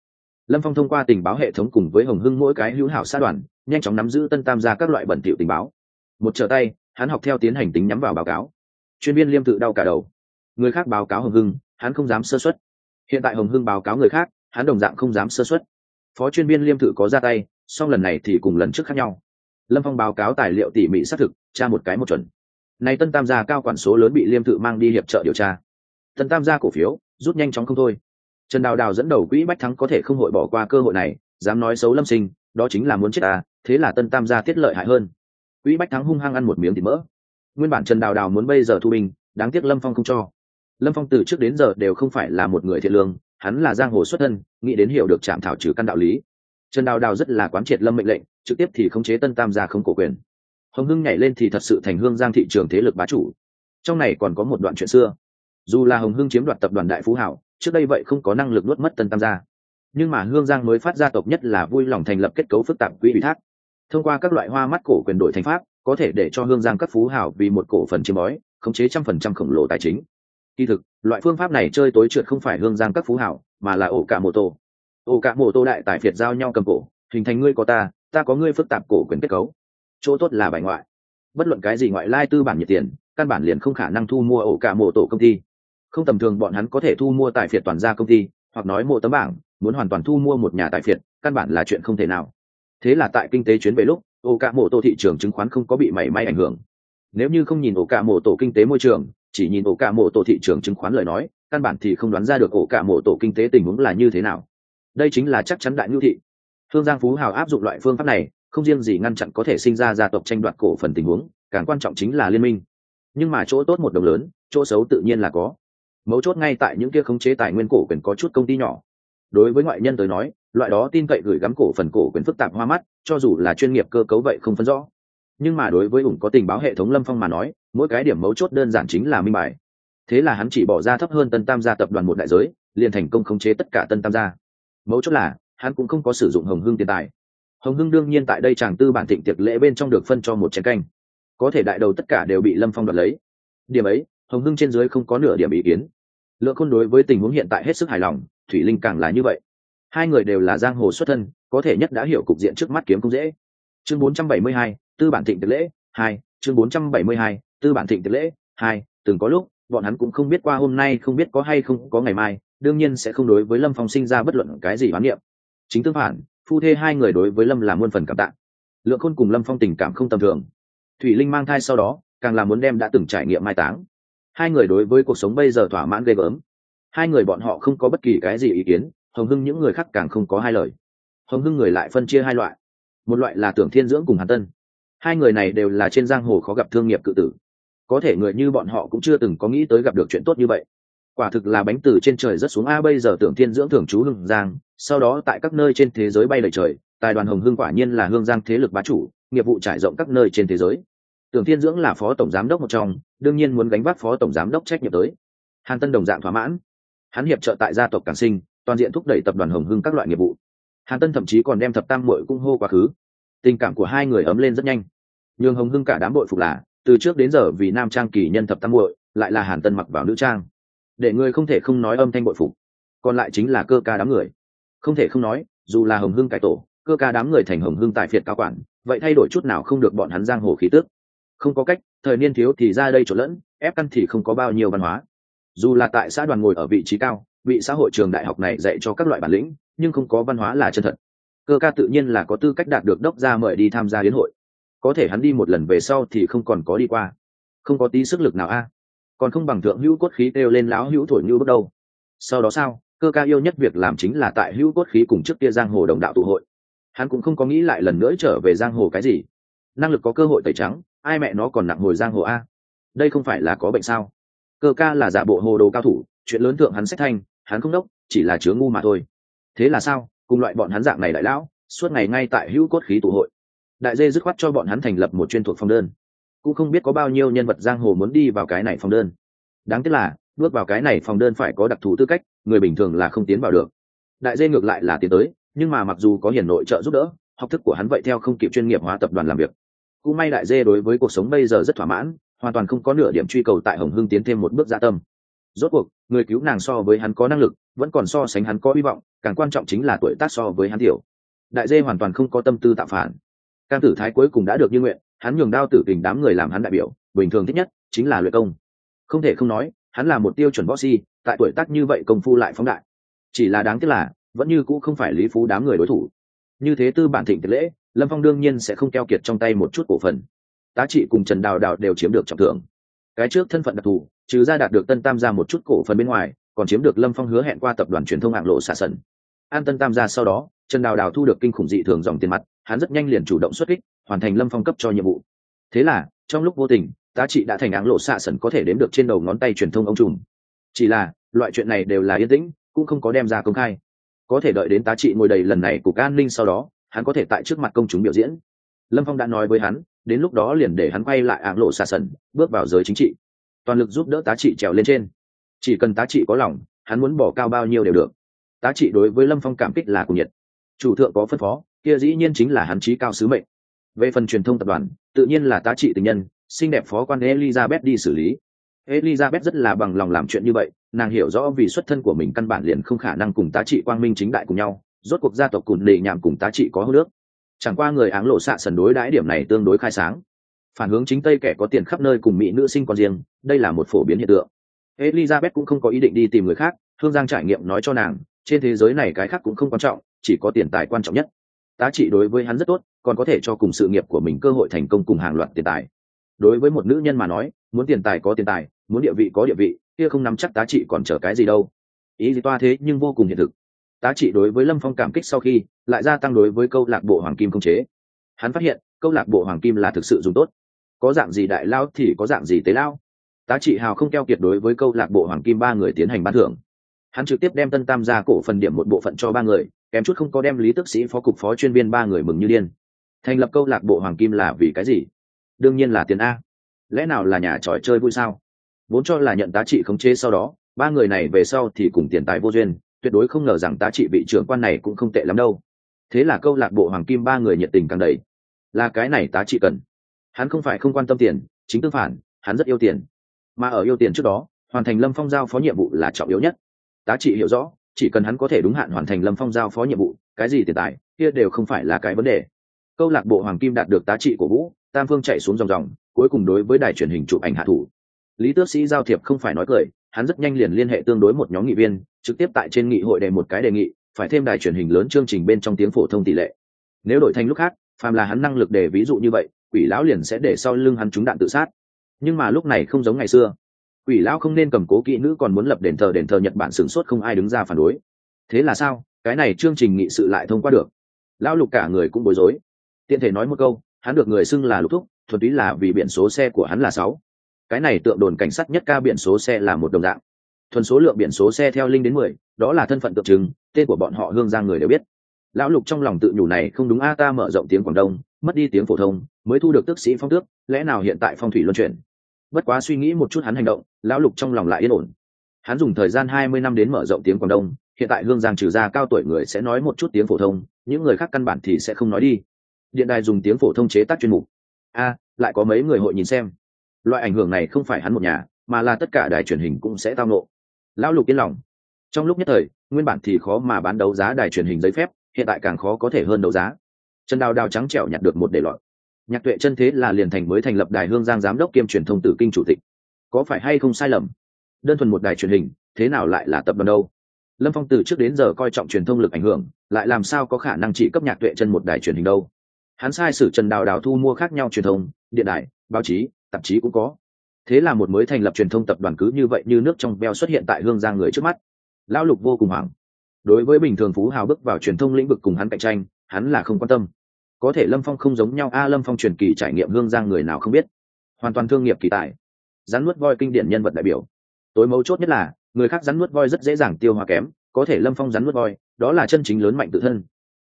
Lâm phong thông qua tình báo hệ thống cùng với hồng hưng mỗi cái hữu hảo sát đoàn, nhanh chóng nắm giữ tân tam gia các loại bẩn thiệu tình báo. Một trở tay, hắn học theo tiến hành tính nhắm vào báo cáo. Chuyên viên liêm tự đau cả đầu. Người khác báo cáo hồng hưng, hắn không dám sơ xuất hiện tại hồng hưng báo cáo người khác, hắn đồng dạng không dám sơ xuất phó chuyên viên liêm tự có ra tay, song lần này thì cùng lần trước khác nhau lâm phong báo cáo tài liệu tỉ mỉ xác thực, tra một cái một chuẩn. Này tân tam gia cao quản số lớn bị liêm tự mang đi hiệp trợ điều tra. Tân tam gia cổ phiếu, rút nhanh chóng không thôi. Trần đào đào dẫn đầu quỹ bách thắng có thể không hội bỏ qua cơ hội này, dám nói xấu lâm sinh, đó chính là muốn chết à thế là tân tam gia tiết lợi hại hơn. Quỹ bách thắng hung hăng ăn một miếng thịt mỡ. Nguyên bản trần đào đào muốn bây giờ thu binh, đáng tiếc lâm phong không cho. Lâm phong từ trước đến giờ đều không phải là một người thiện lương, hắn là giang hồ xuất thân, nghĩ đến hiểu được chạm thảo trừ căn đạo lý. Trần đào đào rất là quán triệt lâm mệnh lệnh trực tiếp thì khống chế tân tam gia không cổ quyền. Hồng hưng nhảy lên thì thật sự thành hương giang thị trường thế lực bá chủ. Trong này còn có một đoạn chuyện xưa. Dù là hồng hưng chiếm đoạt tập đoàn đại phú hảo, trước đây vậy không có năng lực nuốt mất tân tam gia. Nhưng mà hương giang mới phát gia tộc nhất là vui lòng thành lập kết cấu phức tạp quỹ ủy thác. Thông qua các loại hoa mắt cổ quyền đổi thành pháp, có thể để cho hương giang các phú hảo vì một cổ phần chiếm bói, khống chế trăm phần trăm khổng lồ tài chính. Kỳ thực, loại phương pháp này chơi tối trượt không phải hương giang các phú hảo, mà là ổ cả mô tô. Ổ cả mô tô đại tài phiệt giao nhau cầm cổ, hình thành ngươi có ta ta có ngươi phức tạp cổ quyền kết cấu. Chỗ tốt là bài ngoại. Bất luận cái gì ngoại lai tư bản nhiệt tiền, căn bản liền không khả năng thu mua ổ cả mộ tổ công ty. Không tầm thường bọn hắn có thể thu mua tài phiệt toàn gia công ty, hoặc nói mộ tấm bảng, muốn hoàn toàn thu mua một nhà tài phiệt, căn bản là chuyện không thể nào. Thế là tại kinh tế chuyến về lúc, ổ cả mộ tổ thị trường chứng khoán không có bị mảy may ảnh hưởng. Nếu như không nhìn ổ cả mộ tổ kinh tế môi trường, chỉ nhìn ổ cả mộ tổ thị trường chứng khoán lời nói, căn bản thì không đoán ra được ổ cả mộ tổ kinh tế tình huống là như thế nào. Đây chính là chắc chắn đại nhu thị thương giang phú hào áp dụng loại phương pháp này, không riêng gì ngăn chặn có thể sinh ra gia tộc tranh đoạt cổ phần tình huống, càng quan trọng chính là liên minh. Nhưng mà chỗ tốt một đồng lớn, chỗ xấu tự nhiên là có. Mấu chốt ngay tại những kia khống chế tài nguyên cổ quyền có chút công ty nhỏ. Đối với ngoại nhân tới nói, loại đó tin cậy gửi gắm cổ phần cổ quyền phức tạp hoa mắt, cho dù là chuyên nghiệp cơ cấu vậy không phân rõ. Nhưng mà đối với ủng có tình báo hệ thống lâm phong mà nói, mỗi cái điểm mấu chốt đơn giản chính là minh bài. Thế là hắn chỉ bỏ ra thấp hơn tân tam gia tập đoàn một đại giới, liền thành công khống chế tất cả tân tam gia. Mấu chốt là hắn cũng không có sử dụng hồng hưng tiền tài. Hồng hưng đương nhiên tại đây chàng tư bản thịnh tiệc lễ bên trong được phân cho một chén canh. Có thể đại đầu tất cả đều bị lâm phong đoạt lấy. Điểm ấy hồng hưng trên dưới không có nửa điểm ý kiến. Lượng khôn đối với tình huống hiện tại hết sức hài lòng thủy linh càng là như vậy. Hai người đều là giang hồ xuất thân có thể nhất đã hiểu cục diện trước mắt kiếm không dễ. Chương 472, tư bản thịnh tiệc lễ hai chương 472, tư bản thịnh tiệc lễ hai từng có lúc bọn hắn cũng không biết qua hôm nay không biết có hay không có ngày mai đương nhiên sẽ không đối với lâm phong sinh ra bất luận cái gì oán niệm chính tương phản, phu thê hai người đối với lâm là muôn phần cảm tạ. Lượng khôn cùng lâm phong tình cảm không tầm thường. Thủy linh mang thai sau đó, càng là muốn đem đã từng trải nghiệm mai táng. Hai người đối với cuộc sống bây giờ thỏa mãn ghê gớm. Hai người bọn họ không có bất kỳ cái gì ý kiến, hồng hưng những người khác càng không có hai lời. Hồng hưng người lại phân chia hai loại. Một loại là tưởng thiên dưỡng cùng hàn tân. Hai người này đều là trên giang hồ khó gặp thương nghiệp cự tử. Có thể người như bọn họ cũng chưa từng có nghĩ tới gặp được chuyện tốt như vậy quả thực là bánh từ trên trời rất xuống. A, bây giờ tưởng thiên dưỡng thưởng chú hưng giang, sau đó tại các nơi trên thế giới bay lời trời, tài đoàn hồng hưng quả nhiên là hương giang thế lực bá chủ, nghiệp vụ trải rộng các nơi trên thế giới. Tưởng thiên dưỡng là phó tổng giám đốc một trong, đương nhiên muốn gánh vác phó tổng giám đốc trách nhiệm tới. Hàn tân đồng dạng thỏa mãn. Hắn hiệp trợ tại gia tộc càng sinh, toàn diện thúc đẩy tập đoàn hồng hưng các loại nghiệp vụ. Hàn tân thậm chí còn đem thập tam mội cung hô quá khứ. Tình cảm của hai người ấm lên rất nhanh. Nhường hồng hưng cả đám bội phục là, từ trước đến giờ vì nam trang kỳ nhân thập tam muội, lại là hàn tân mặc vào nữ trang để người không thể không nói âm thanh bội phục. Còn lại chính là cơ ca đám người. Không thể không nói, dù là hồng hưng cải tổ, cơ ca đám người thành hồng hưng tài phiệt cao quản, vậy thay đổi chút nào không được bọn hắn giang hồ khí tước. Không có cách, thời niên thiếu thì ra đây trộn lẫn, ép căn thì không có bao nhiêu văn hóa. Dù là tại xã đoàn ngồi ở vị trí cao, vị xã hội trường đại học này dạy cho các loại bản lĩnh, nhưng không có văn hóa là chân thật. Cơ ca tự nhiên là có tư cách đạt được đốc ra mời đi tham gia đến hội. Có thể hắn đi một lần về sau thì không còn có đi qua. Không có tí sức lực nào a còn không bằng thượng hữu cốt khí kêu lên lão hữu thổi như bước đầu. Sau đó sao? Cơ ca yêu nhất việc làm chính là tại hữu cốt khí cùng trước kia giang hồ đồng đạo tụ hội. Hắn cũng không có nghĩ lại lần nữa trở về giang hồ cái gì. Năng lực có cơ hội tẩy trắng, ai mẹ nó còn nặng hồi giang hồ a? Đây không phải là có bệnh sao? Cơ ca là giả bộ hồ đồ cao thủ, chuyện lớn thượng hắn sách thanh, hắn không đốc, chỉ là chứa ngu mà thôi. Thế là sao? Cùng loại bọn hắn dạng này đại lão, suốt ngày ngay tại hữu cốt khí tụ hội. Đại dê dứt khoát cho bọn hắn thành lập một chuyên thuộc phong đơn cũng không biết có bao nhiêu nhân vật giang hồ muốn đi vào cái này phòng đơn. Đáng tiếc là, bước vào cái này phòng đơn phải có đặc thù tư cách, người bình thường là không tiến vào được. Đại dê ngược lại là tiến tới, nhưng mà mặc dù có hiền nội trợ giúp đỡ, học thức của hắn vậy theo không kịp chuyên nghiệp hóa tập đoàn làm việc. Cũng may đại dê đối với cuộc sống bây giờ rất thỏa mãn, hoàn toàn không có nửa điểm truy cầu tại hồng hưng tiến thêm một bước gia tâm. Rốt cuộc, người cứu nàng so với hắn có năng lực, vẫn còn so sánh hắn có hy vọng, càng quan trọng chính là tuổi tác so với hắn thiểu đại dê hoàn toàn không có tâm tư tạo phản. Cam tử thái cuối cùng đã được như nguyện hắn nhường đao tử kình đám người làm hắn đại biểu, bình thường thích nhất chính là luyện công. Không thể không nói, hắn là một tiêu chuẩn võ si, tại tuổi tác như vậy công phu lại phóng đại. Chỉ là đáng tiếc là, vẫn như cũ không phải lý phú đám người đối thủ. Như thế tư bản thịnh tiệc lễ, lâm phong đương nhiên sẽ không keo kiệt trong tay một chút cổ phần. Tá trị cùng trần đào đào đều chiếm được trọng thưởng. Cái trước thân phận đặc thù, trừ ra đạt được tân tam gia một chút cổ phần bên ngoài, còn chiếm được lâm phong hứa hẹn qua tập đoàn truyền thông hạng lộ xả sần. An tân tam gia sau đó trần đào đào thu được kinh khủng dị thường dòng tiền mặt hắn rất nhanh liền chủ động xuất kích hoàn thành lâm phong cấp cho nhiệm vụ. Thế là trong lúc vô tình tá trị đã thành áng lộ xạ sẩn có thể đếm được trên đầu ngón tay truyền thông ông trùm. Chỉ là loại chuyện này đều là yên tĩnh cũng không có đem ra công khai. Có thể đợi đến tá trị ngồi đầy lần này cục an ninh sau đó hắn có thể tại trước mặt công chúng biểu diễn. Lâm phong đã nói với hắn đến lúc đó liền để hắn quay lại áng lộ xạ sẩn, bước vào giới chính trị. Toàn lực giúp đỡ tá trị trèo lên trên. Chỉ cần tá trị có lòng hắn muốn bỏ cao bao nhiêu đều được. Tá trị đối với lâm phong cảm kích là cùng nhiệt chủ thượng có phân phó, kia dĩ nhiên chính là hắn trí cao sứ mệnh. Về phần truyền thông tập đoàn, tự nhiên là tá trị tình nhân, xinh đẹp phó quan elizabeth đi xử lý. Elizabeth rất là bằng lòng làm chuyện như vậy, nàng hiểu rõ vì xuất thân của mình căn bản liền không khả năng cùng tá trị quang minh chính đại cùng nhau, rốt cuộc gia tộc cùn đề nhảm cùng tá trị có hô nước chẳng qua người áng lộ xạ sần đối đãi điểm này tương đối khai sáng. Phản hướng chính tây kẻ có tiền khắp nơi cùng mỹ nữ sinh con riêng, đây là một phổ biến hiện tượng. Elizabeth cũng không có ý định đi tìm người khác thương giang trải nghiệm nói cho nàng trên thế giới này cái khác cũng không quan trọng, chỉ có tiền tài quan trọng nhất. Tá trị đối với hắn rất tốt, còn có thể cho cùng sự nghiệp của mình cơ hội thành công cùng hàng loạt tiền tài. Đối với một nữ nhân mà nói, muốn tiền tài có tiền tài, muốn địa vị có địa vị, kia không nắm chắc tá trị còn chờ cái gì đâu. Ý gì toa thế nhưng vô cùng hiện thực. Tá trị đối với lâm phong cảm kích sau khi, lại gia tăng đối với câu lạc bộ hoàng kim công chế. Hắn phát hiện, câu lạc bộ hoàng kim là thực sự dùng tốt. Có dạng gì đại lao thì có dạng gì tế lao. Tá trị hào không keo kiệt đối với câu lạc bộ hoàng kim ba người tiến hành bán thưởng hắn trực tiếp đem tân tam gia cổ phần điểm một bộ phận cho ba người, kém chút không có đem lý tức sĩ phó cục phó chuyên viên ba người mừng như điên. Thành lập câu lạc bộ hoàng kim là vì cái gì? Đương nhiên là tiền a. Lẽ nào là nhà tròi chơi vui sao? Vốn cho là nhận tá trị khống chế sau đó, ba người này về sau thì cùng tiền tài vô duyên, tuyệt đối không ngờ rằng tá trị vị trưởng quan này cũng không tệ lắm đâu. Thế là câu lạc bộ hoàng kim ba người nhiệt tình càng đầy. Là cái này tá trị cần. Hắn không phải không quan tâm tiền, chính tương phản, hắn rất yêu tiền. Mà ở yêu tiền trước đó, hoàn thành lâm phong giao phó nhiệm vụ là trọng yếu nhất tá trị hiểu rõ, chỉ cần hắn có thể đúng hạn hoàn thành lâm phong giao phó nhiệm vụ, cái gì tiền tài, kia đều không phải là cái vấn đề. Câu lạc bộ hoàng kim đạt được tá trị của vũ, tam phương chạy xuống dòng dòng, cuối cùng đối với đài truyền hình chụp ảnh hạ thủ. Lý tước sĩ giao thiệp không phải nói cười, hắn rất nhanh liền liên hệ tương đối một nhóm nghị viên, trực tiếp tại trên nghị hội đề một cái đề nghị, phải thêm đài truyền hình lớn chương trình bên trong tiếng phổ thông tỷ lệ. Nếu đổi thành lúc khác, phàm là hắn năng lực để ví dụ như vậy, quỷ lão liền sẽ để sau lưng hắn trúng đạn tự sát. Nhưng mà lúc này không giống ngày xưa quỷ lão không nên cầm cố kỹ nữ còn muốn lập đền thờ đền thờ nhật bản sửng sốt không ai đứng ra phản đối. Thế là sao? Cái này chương trình nghị sự lại thông qua được. Lão lục cả người cũng bối rối. Tiện thể nói một câu, hắn được người xưng là lục thúc, thuần túy là vì biển số xe của hắn là sáu. Cái này tượng đồn cảnh sát nhất ca biển số xe là một đồng dạng. Thuần số lượng biển số xe theo linh đến mười, đó là thân phận tượng trưng, tên của bọn họ hương giang người đều biết. Lão lục trong lòng tự nhủ này không đúng a, ta mở rộng tiếng quảng đông, mất đi tiếng phổ thông, mới thu được tước sĩ phong tước, lẽ nào hiện tại phong thủy luân chuyển? Bất quá suy nghĩ một chút hắn hành động lão lục trong lòng lại yên ổn. Hắn dùng thời gian hai mươi năm đến mở rộng tiếng quảng đông, hiện tại hương giang trừ ra cao tuổi người sẽ nói một chút tiếng phổ thông, những người khác căn bản thì sẽ không nói đi. Điện đài dùng tiếng phổ thông chế tác chuyên mục. A, lại có mấy người hội nhìn xem. Loại ảnh hưởng này không phải hắn một nhà, mà là tất cả đài truyền hình cũng sẽ tao nộ lão lục yên lòng. Trong lúc nhất thời, nguyên bản thì khó mà bán đấu giá đài truyền hình giấy phép, hiện tại càng khó có thể hơn đấu giá. Trần đào đào trắng trẻo nhặt được một đề loại. nhạc tuệ chân thế là liền thành mới thành lập đài hương giang giám đốc kiêm truyền thông tử kinh chủ tịch có phải hay không sai lầm? Đơn thuần một đài truyền hình, thế nào lại là tập đoàn đâu? Lâm phong từ trước đến giờ coi trọng truyền thông lực ảnh hưởng, lại làm sao có khả năng chỉ cấp nhạc tuệ chân một đài truyền hình đâu? Hắn sai sử trần đào đào thu mua khác nhau truyền thông, điện đài, báo chí, tạp chí cũng có. Thế là một mới thành lập truyền thông tập đoàn cứ như vậy như nước trong veo xuất hiện tại hương giang người trước mắt. Lão lục vô cùng hoảng. Đối với bình thường phú hào bước vào truyền thông lĩnh vực cùng hắn cạnh tranh, hắn là không quan tâm. Có thể lâm phong không giống nhau, a, lâm phong truyền kỳ trải nghiệm hương giang người nào không biết. Hoàn toàn thương nghiệp kỳ tài rắn nuốt voi kinh điển nhân vật đại biểu. Tối mấu chốt nhất là người khác rắn nuốt voi rất dễ dàng tiêu hóa kém có thể lâm phong rắn nuốt voi đó là chân chính lớn mạnh tự thân.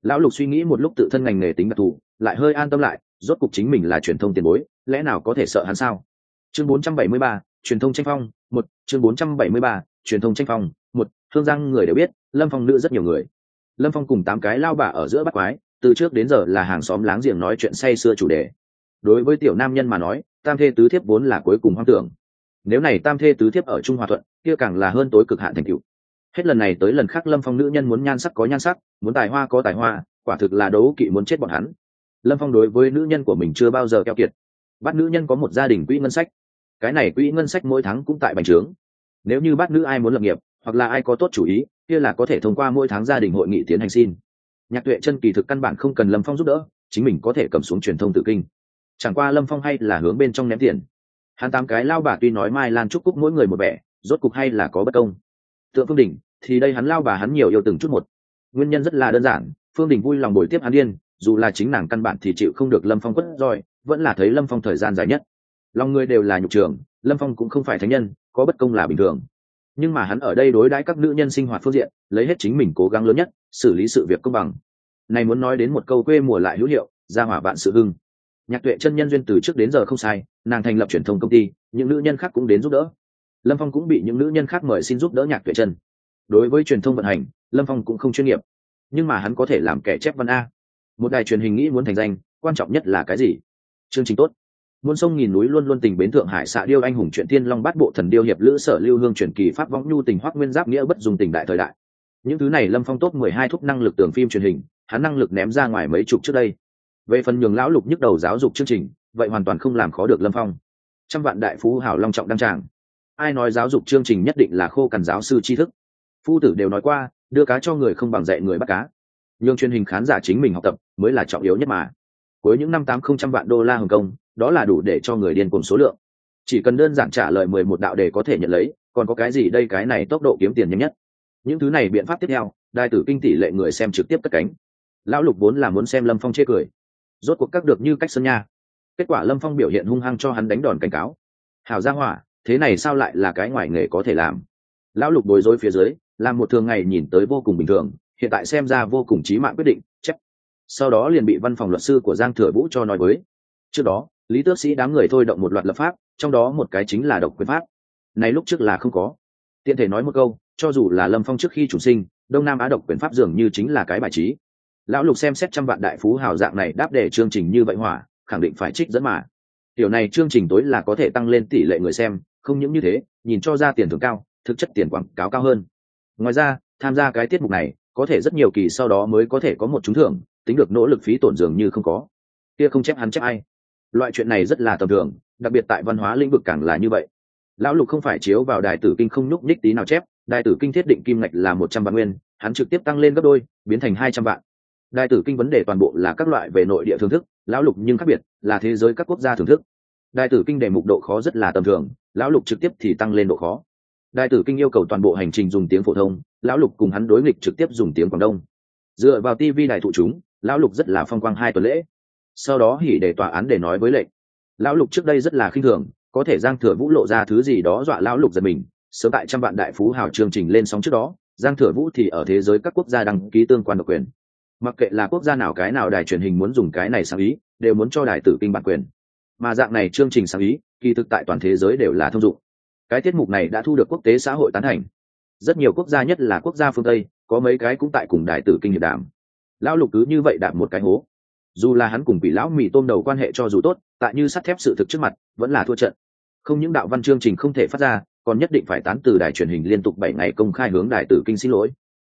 Lão lục suy nghĩ một lúc tự thân ngành nghề tính đặc thù lại hơi an tâm lại rốt cục chính mình là truyền thông tiền bối lẽ nào có thể sợ hắn sao? Chương 473, truyền thông tranh phong một chương 473, truyền thông tranh phong một thương giang người đều biết lâm phong nữ rất nhiều người. Lâm phong cùng tám cái lao bà ở giữa bắt quái từ trước đến giờ là hàng xóm láng giềng nói chuyện say sưa chủ đề đối với tiểu nam nhân mà nói, tam thê tứ thiếp vốn là cuối cùng hoang tưởng. Nếu này tam thê tứ thiếp ở trung hòa thuận, kia càng là hơn tối cực hạn thành cựu hết lần này tới lần khác lâm phong nữ nhân muốn nhan sắc có nhan sắc, muốn tài hoa có tài hoa, quả thực là đấu kỵ muốn chết bọn hắn. Lâm phong đối với nữ nhân của mình chưa bao giờ keo kiệt. Bắt nữ nhân có một gia đình quỹ ngân sách. Cái này quỹ ngân sách mỗi tháng cũng tại bành trướng. Nếu như bắt nữ ai muốn lập nghiệp, hoặc là ai có tốt chủ ý, kia là có thể thông qua mỗi tháng gia đình hội nghị tiến hành xin. Nhạc tuệ chân kỳ thực căn bản không cần lâm phong giúp đỡ, chính mình có thể cầm xuống truyền thông tự kinh chẳng qua lâm phong hay là hướng bên trong ném tiền. Hắn tám cái lao bà tuy nói mai lan trúc cúc mỗi người một vẻ rốt cục hay là có bất công. Tượng phương đình, thì đây hắn lao bà hắn nhiều yêu từng chút một. Nguyên nhân rất là đơn giản, phương đình vui lòng bồi tiếp hắn điên, dù là chính nàng căn bản thì chịu không được lâm phong quất roi, vẫn là thấy lâm phong thời gian dài nhất. Lòng người đều là nhục trường lâm phong cũng không phải thánh nhân, có bất công là bình thường. Nhưng mà hắn ở đây đối đãi các nữ nhân sinh hoạt phương diện, lấy hết chính mình cố gắng lớn nhất, xử lý sự việc công bằng. Này muốn nói đến một câu quê mùa lại hữu hiệu ra hỏa bạn sự hưng nhạc tuệ chân nhân duyên từ trước đến giờ không sai, nàng thành lập truyền thông công ty, những nữ nhân khác cũng đến giúp đỡ. Lâm phong cũng bị những nữ nhân khác mời xin giúp đỡ nhạc tuệ chân. Đối với truyền thông vận hành, lâm phong cũng không chuyên nghiệp. Nhưng mà hắn có thể làm kẻ chép văn a. Một đài truyền hình nghĩ muốn thành danh, quan trọng nhất là cái gì? Chương trình tốt. Muôn sông nghìn núi luôn luôn tình bến thượng hải xạ điêu anh hùng truyện thiên long bát bộ thần điêu hiệp lữ sở lưu hương truyền kỳ pháp võng nhu tình hoác nguyên giáp nghĩa bất dùng tình đại thời đại. Những thứ này lâm phong tốt mười hai thúc năng lực tường phim truyền hình, hắn năng lực ném ra ngoài mấy chục trước đây về phần nhường lão lục nhức đầu giáo dục chương trình, vậy hoàn toàn không làm khó được lâm phong. Trăm vạn đại phú hảo long trọng đăng tràng. Ai nói giáo dục chương trình nhất định là khô cằn giáo sư tri thức? Phu tử đều nói qua, đưa cá cho người không bằng dạy người bắt cá. Nhưng truyền hình khán giả chính mình học tập mới là trọng yếu nhất mà. Với những năm tám không trăm vạn đô la hồng kông, đó là đủ để cho người điên cùng số lượng. Chỉ cần đơn giản trả lời mười một đạo để có thể nhận lấy, còn có cái gì đây cái này tốc độ kiếm tiền nhanh nhất. Những thứ này biện pháp tiếp theo, đài tử kinh tỷ lệ người xem trực tiếp cất cánh. Lão lục vốn là muốn xem lâm phong chê cười rốt cuộc các được như cách sân nha. Kết quả lâm phong biểu hiện hung hăng cho hắn đánh đòn cảnh cáo. Hảo gia hỏa, thế này sao lại là cái ngoài nghề có thể làm? Lão lục bối rối phía dưới, làm một thường ngày nhìn tới vô cùng bình thường, hiện tại xem ra vô cùng trí mạng quyết định, chép. Sau đó liền bị văn phòng luật sư của giang thừa vũ cho nói với. Trước đó, lý tước sĩ đám người thôi động một loạt lập pháp, trong đó một cái chính là độc quyền pháp. Này lúc trước là không có. Tiện thể nói một câu, cho dù là lâm phong trước khi chủ sinh, đông nam á độc quyền pháp dường như chính là cái bài trí lão lục xem xét trăm vạn đại phú hào dạng này đáp để chương trình như vậy hỏa, khẳng định phải trích dẫn mà. Điều này chương trình tối là có thể tăng lên tỷ lệ người xem, không những như thế, nhìn cho ra tiền thưởng cao, thực chất tiền quảng cáo cao hơn. Ngoài ra, tham gia cái tiết mục này, có thể rất nhiều kỳ sau đó mới có thể có một trúng thưởng, tính được nỗ lực phí tổn dường như không có. Kia không chép hắn chép ai. Loại chuyện này rất là tầm thường, đặc biệt tại văn hóa lĩnh vực càng là như vậy. Lão lục không phải chiếu vào đài tử kinh không nhúc nhích tí nào chép, đài tử kinh thiết định kim ngạch là một trăm vạn nguyên, hắn trực tiếp tăng lên gấp đôi, biến thành hai trăm vạn. Đại tử kinh vấn đề toàn bộ là các loại về nội địa thưởng thức, lão lục nhưng khác biệt, là thế giới các quốc gia thưởng thức. Đại tử kinh đề mục độ khó rất là tầm thường, lão lục trực tiếp thì tăng lên độ khó. Đại tử kinh yêu cầu toàn bộ hành trình dùng tiếng phổ thông, lão lục cùng hắn đối nghịch trực tiếp dùng tiếng quảng đông. Dựa vào tv đài thụ chúng, lão lục rất là phong quang hai tuần lễ. Sau đó hỉ để tòa án để nói với lệnh. Lão lục trước đây rất là khinh thường, có thể giang thừa vũ lộ ra thứ gì đó dọa lão lục giật mình. Sớm tại trăm vạn đại phú hào chương trình lên sóng trước đó, giang thừa vũ thì ở thế giới các quốc gia đăng ký tương quan độc quyền mặc kệ là quốc gia nào cái nào đài truyền hình muốn dùng cái này sáng ý, đều muốn cho đài tử kinh bản quyền. Mà dạng này chương trình sáng ý, kỳ thực tại toàn thế giới đều là thông dụng. Cái tiết mục này đã thu được quốc tế xã hội tán thành. Rất nhiều quốc gia nhất là quốc gia phương tây, có mấy cái cũng tại cùng đài tử kinh hiệp đàm. Lão lục cứ như vậy đạp một cái hố. Dù là hắn cùng bị lão mì tôm đầu quan hệ cho dù tốt, tại như sắt thép sự thực trước mặt, vẫn là thua trận. Không những đạo văn chương trình không thể phát ra, còn nhất định phải tán từ đài truyền hình liên tục bảy ngày công khai hướng đài tử kinh xin lỗi.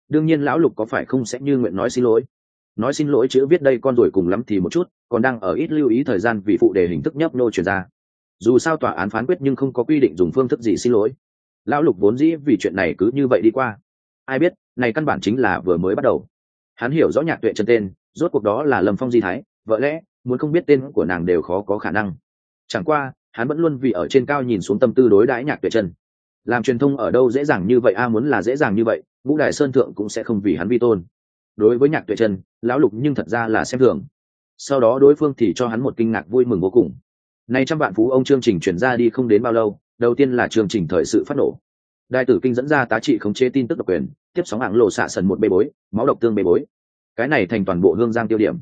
Đương nhiên lão lục có phải không sẽ như nguyện nói xin lỗi? Nói xin lỗi chữ viết đây con rồi cùng lắm thì một chút, còn đang ở ít lưu ý thời gian vì phụ đề hình thức nhấp nô chuyển ra. Dù sao tòa án phán quyết nhưng không có quy định dùng phương thức gì xin lỗi. Lão lục vốn dĩ vì chuyện này cứ như vậy đi qua. Ai biết, này căn bản chính là vừa mới bắt đầu. Hắn hiểu rõ nhạc tuệ chân tên, rốt cuộc đó là lâm phong di thái, vợ lẽ, muốn không biết tên của nàng đều khó có khả năng. Chẳng qua, hắn vẫn luôn vì ở trên cao nhìn xuống tâm tư đối đãi nhạc tuệ chân. Làm truyền thông ở đâu dễ dàng như vậy, a muốn là dễ dàng như vậy vũ đài sơn thượng cũng sẽ không vì hắn vi tôn đối với nhạc tuệ chân, lão lục nhưng thật ra là xem thường. Sau đó đối phương thì cho hắn một kinh ngạc vui mừng vô cùng. Nay trăm vạn phú ông chương trình chuyển ra đi không đến bao lâu, đầu tiên là chương trình thời sự phát nổ. Đại tử kinh dẫn ra tá trị khống chế tin tức độc quyền, tiếp sóng hạng lộ xạ sần một bê bối, máu độc tương bê bối. Cái này thành toàn bộ hương giang tiêu điểm.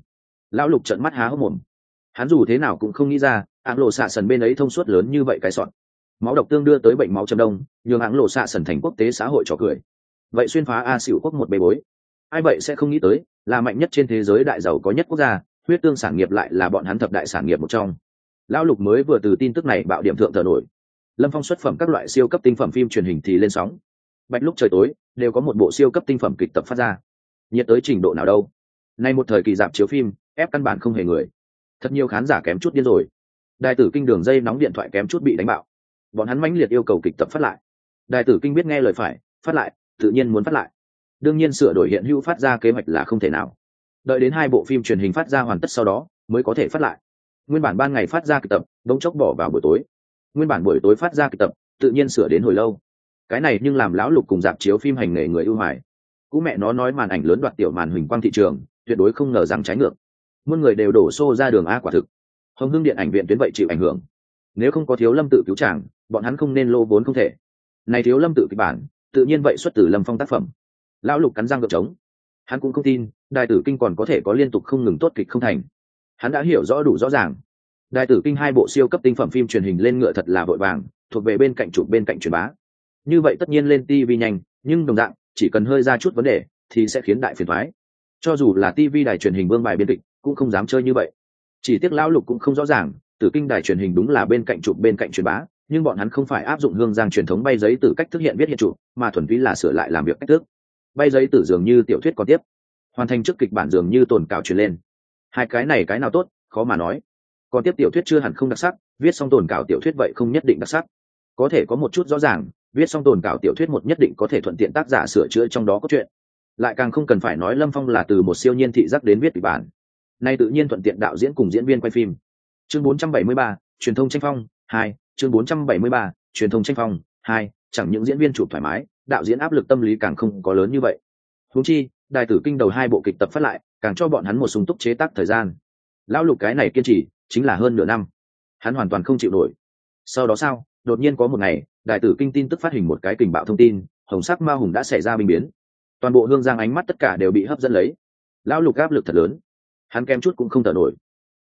Lão lục trận mắt há hốc mồm. Hắn dù thế nào cũng không nghĩ ra, hạng lộ xạ sần bên ấy thông suốt lớn như vậy cái sọn máu độc tương đưa tới bệnh máu châm đông, nhường hạng lộ xạ sần thành quốc tế xã hội trò cười. Vậy xuyên phá a xỉu quốc một bê bối ai vậy sẽ không nghĩ tới, là mạnh nhất trên thế giới đại giàu có nhất quốc gia, huyết tương sản nghiệp lại là bọn hắn thập đại sản nghiệp một trong. Lão lục mới vừa từ tin tức này bạo điểm thượng thờ nổi. Lâm phong xuất phẩm các loại siêu cấp tinh phẩm phim truyền hình thì lên sóng. Bạch lúc trời tối, đều có một bộ siêu cấp tinh phẩm kịch tập phát ra. Nhiệt tới trình độ nào đâu. Nay một thời kỳ dạp chiếu phim, ép căn bản không hề người. Thật nhiều khán giả kém chút điên rồi. Đại tử kinh đường dây nóng điện thoại kém chút bị đánh bạo. Bọn hắn mãnh liệt yêu cầu kịch tập phát lại. Đại tử kinh biết nghe lời phải, phát lại, tự nhiên muốn phát lại đương nhiên sửa đổi hiện hữu phát ra kế hoạch là không thể nào. Đợi đến hai bộ phim truyền hình phát ra hoàn tất sau đó, mới có thể phát lại. Nguyên bản ban ngày phát ra kịch tập, đống chốc bỏ vào buổi tối. Nguyên bản buổi tối phát ra kịch tập, tự nhiên sửa đến hồi lâu. Cái này nhưng làm lão lục cùng dạp chiếu phim hành nghề người ưu hoài. Cú mẹ nó nói màn ảnh lớn đoạt tiểu màn huỳnh quang thị trường, tuyệt đối không ngờ rằng trái ngược. Muôn người đều đổ xô ra đường a quả thực. Hồng hưng điện ảnh viện tuyến vậy chịu ảnh hưởng. Nếu không có thiếu lâm tự cứu chàng, bọn hắn không nên lô vốn không thể. Này thiếu lâm tự kịch bản, tự nhiên vậy xuất từ lâm phong tác phẩm lão lục cắn răng gợp trống. Hắn cũng không tin, đại tử kinh còn có thể có liên tục không ngừng tốt kịch không thành. Hắn đã hiểu rõ đủ rõ ràng. Đại tử kinh hai bộ siêu cấp tinh phẩm phim truyền hình lên ngựa thật là vội vàng, thuộc về bên cạnh chụp bên cạnh truyền bá. Như vậy tất nhiên lên tv nhanh, nhưng đồng dạng, chỉ cần hơi ra chút vấn đề, thì sẽ khiến đại phiền thoái cho dù là tv đài truyền hình vương bài biên kịch, cũng không dám chơi như vậy. Chỉ tiếc lão lục cũng không rõ ràng, tử kinh đài truyền hình đúng là bên cạnh chụp bên cạnh truyền bá, nhưng bọn hắn không phải áp dụng hương giang truyền thống bay giấy từ cách thức hiện viết hiện chụp, mà thuần túy là sửa lại làm việc cách thức bay giấy từ dường như tiểu thuyết còn tiếp. Hoàn thành trước kịch bản dường như tồn cào truyền lên. Hai cái này cái nào tốt khó mà nói. Còn tiếp tiểu thuyết chưa hẳn không đặc sắc viết xong tồn cào tiểu thuyết vậy không nhất định đặc sắc. Có thể có một chút rõ ràng viết xong tồn cào tiểu thuyết một nhất định có thể thuận tiện tác giả sửa chữa trong đó có chuyện. Lại càng không cần phải nói lâm phong là từ một siêu nhiên thị giác đến viết kịch bản. Nay tự nhiên thuận tiện đạo diễn cùng diễn viên quay phim. Chương 473, truyền thông tranh phong hai chương 473, truyền thông tranh phong hai chẳng những diễn viên chụp thoải mái đạo diễn áp lực tâm lý càng không có lớn như vậy. Huống chi, đài tử kinh đầu hai bộ kịch tập phát lại, càng cho bọn hắn một sung túc chế tác thời gian. Lão lục cái này kiên trì, chính là hơn nửa năm. Hắn hoàn toàn không chịu nổi. Sau đó sao, đột nhiên có một ngày đại tử kinh tin tức phát hình một cái kình bạo thông tin, hồng sắc ma hùng đã xảy ra binh biến. Toàn bộ hương giang ánh mắt tất cả đều bị hấp dẫn lấy. Lão lục áp lực thật lớn. Hắn kem chút cũng không thở nổi.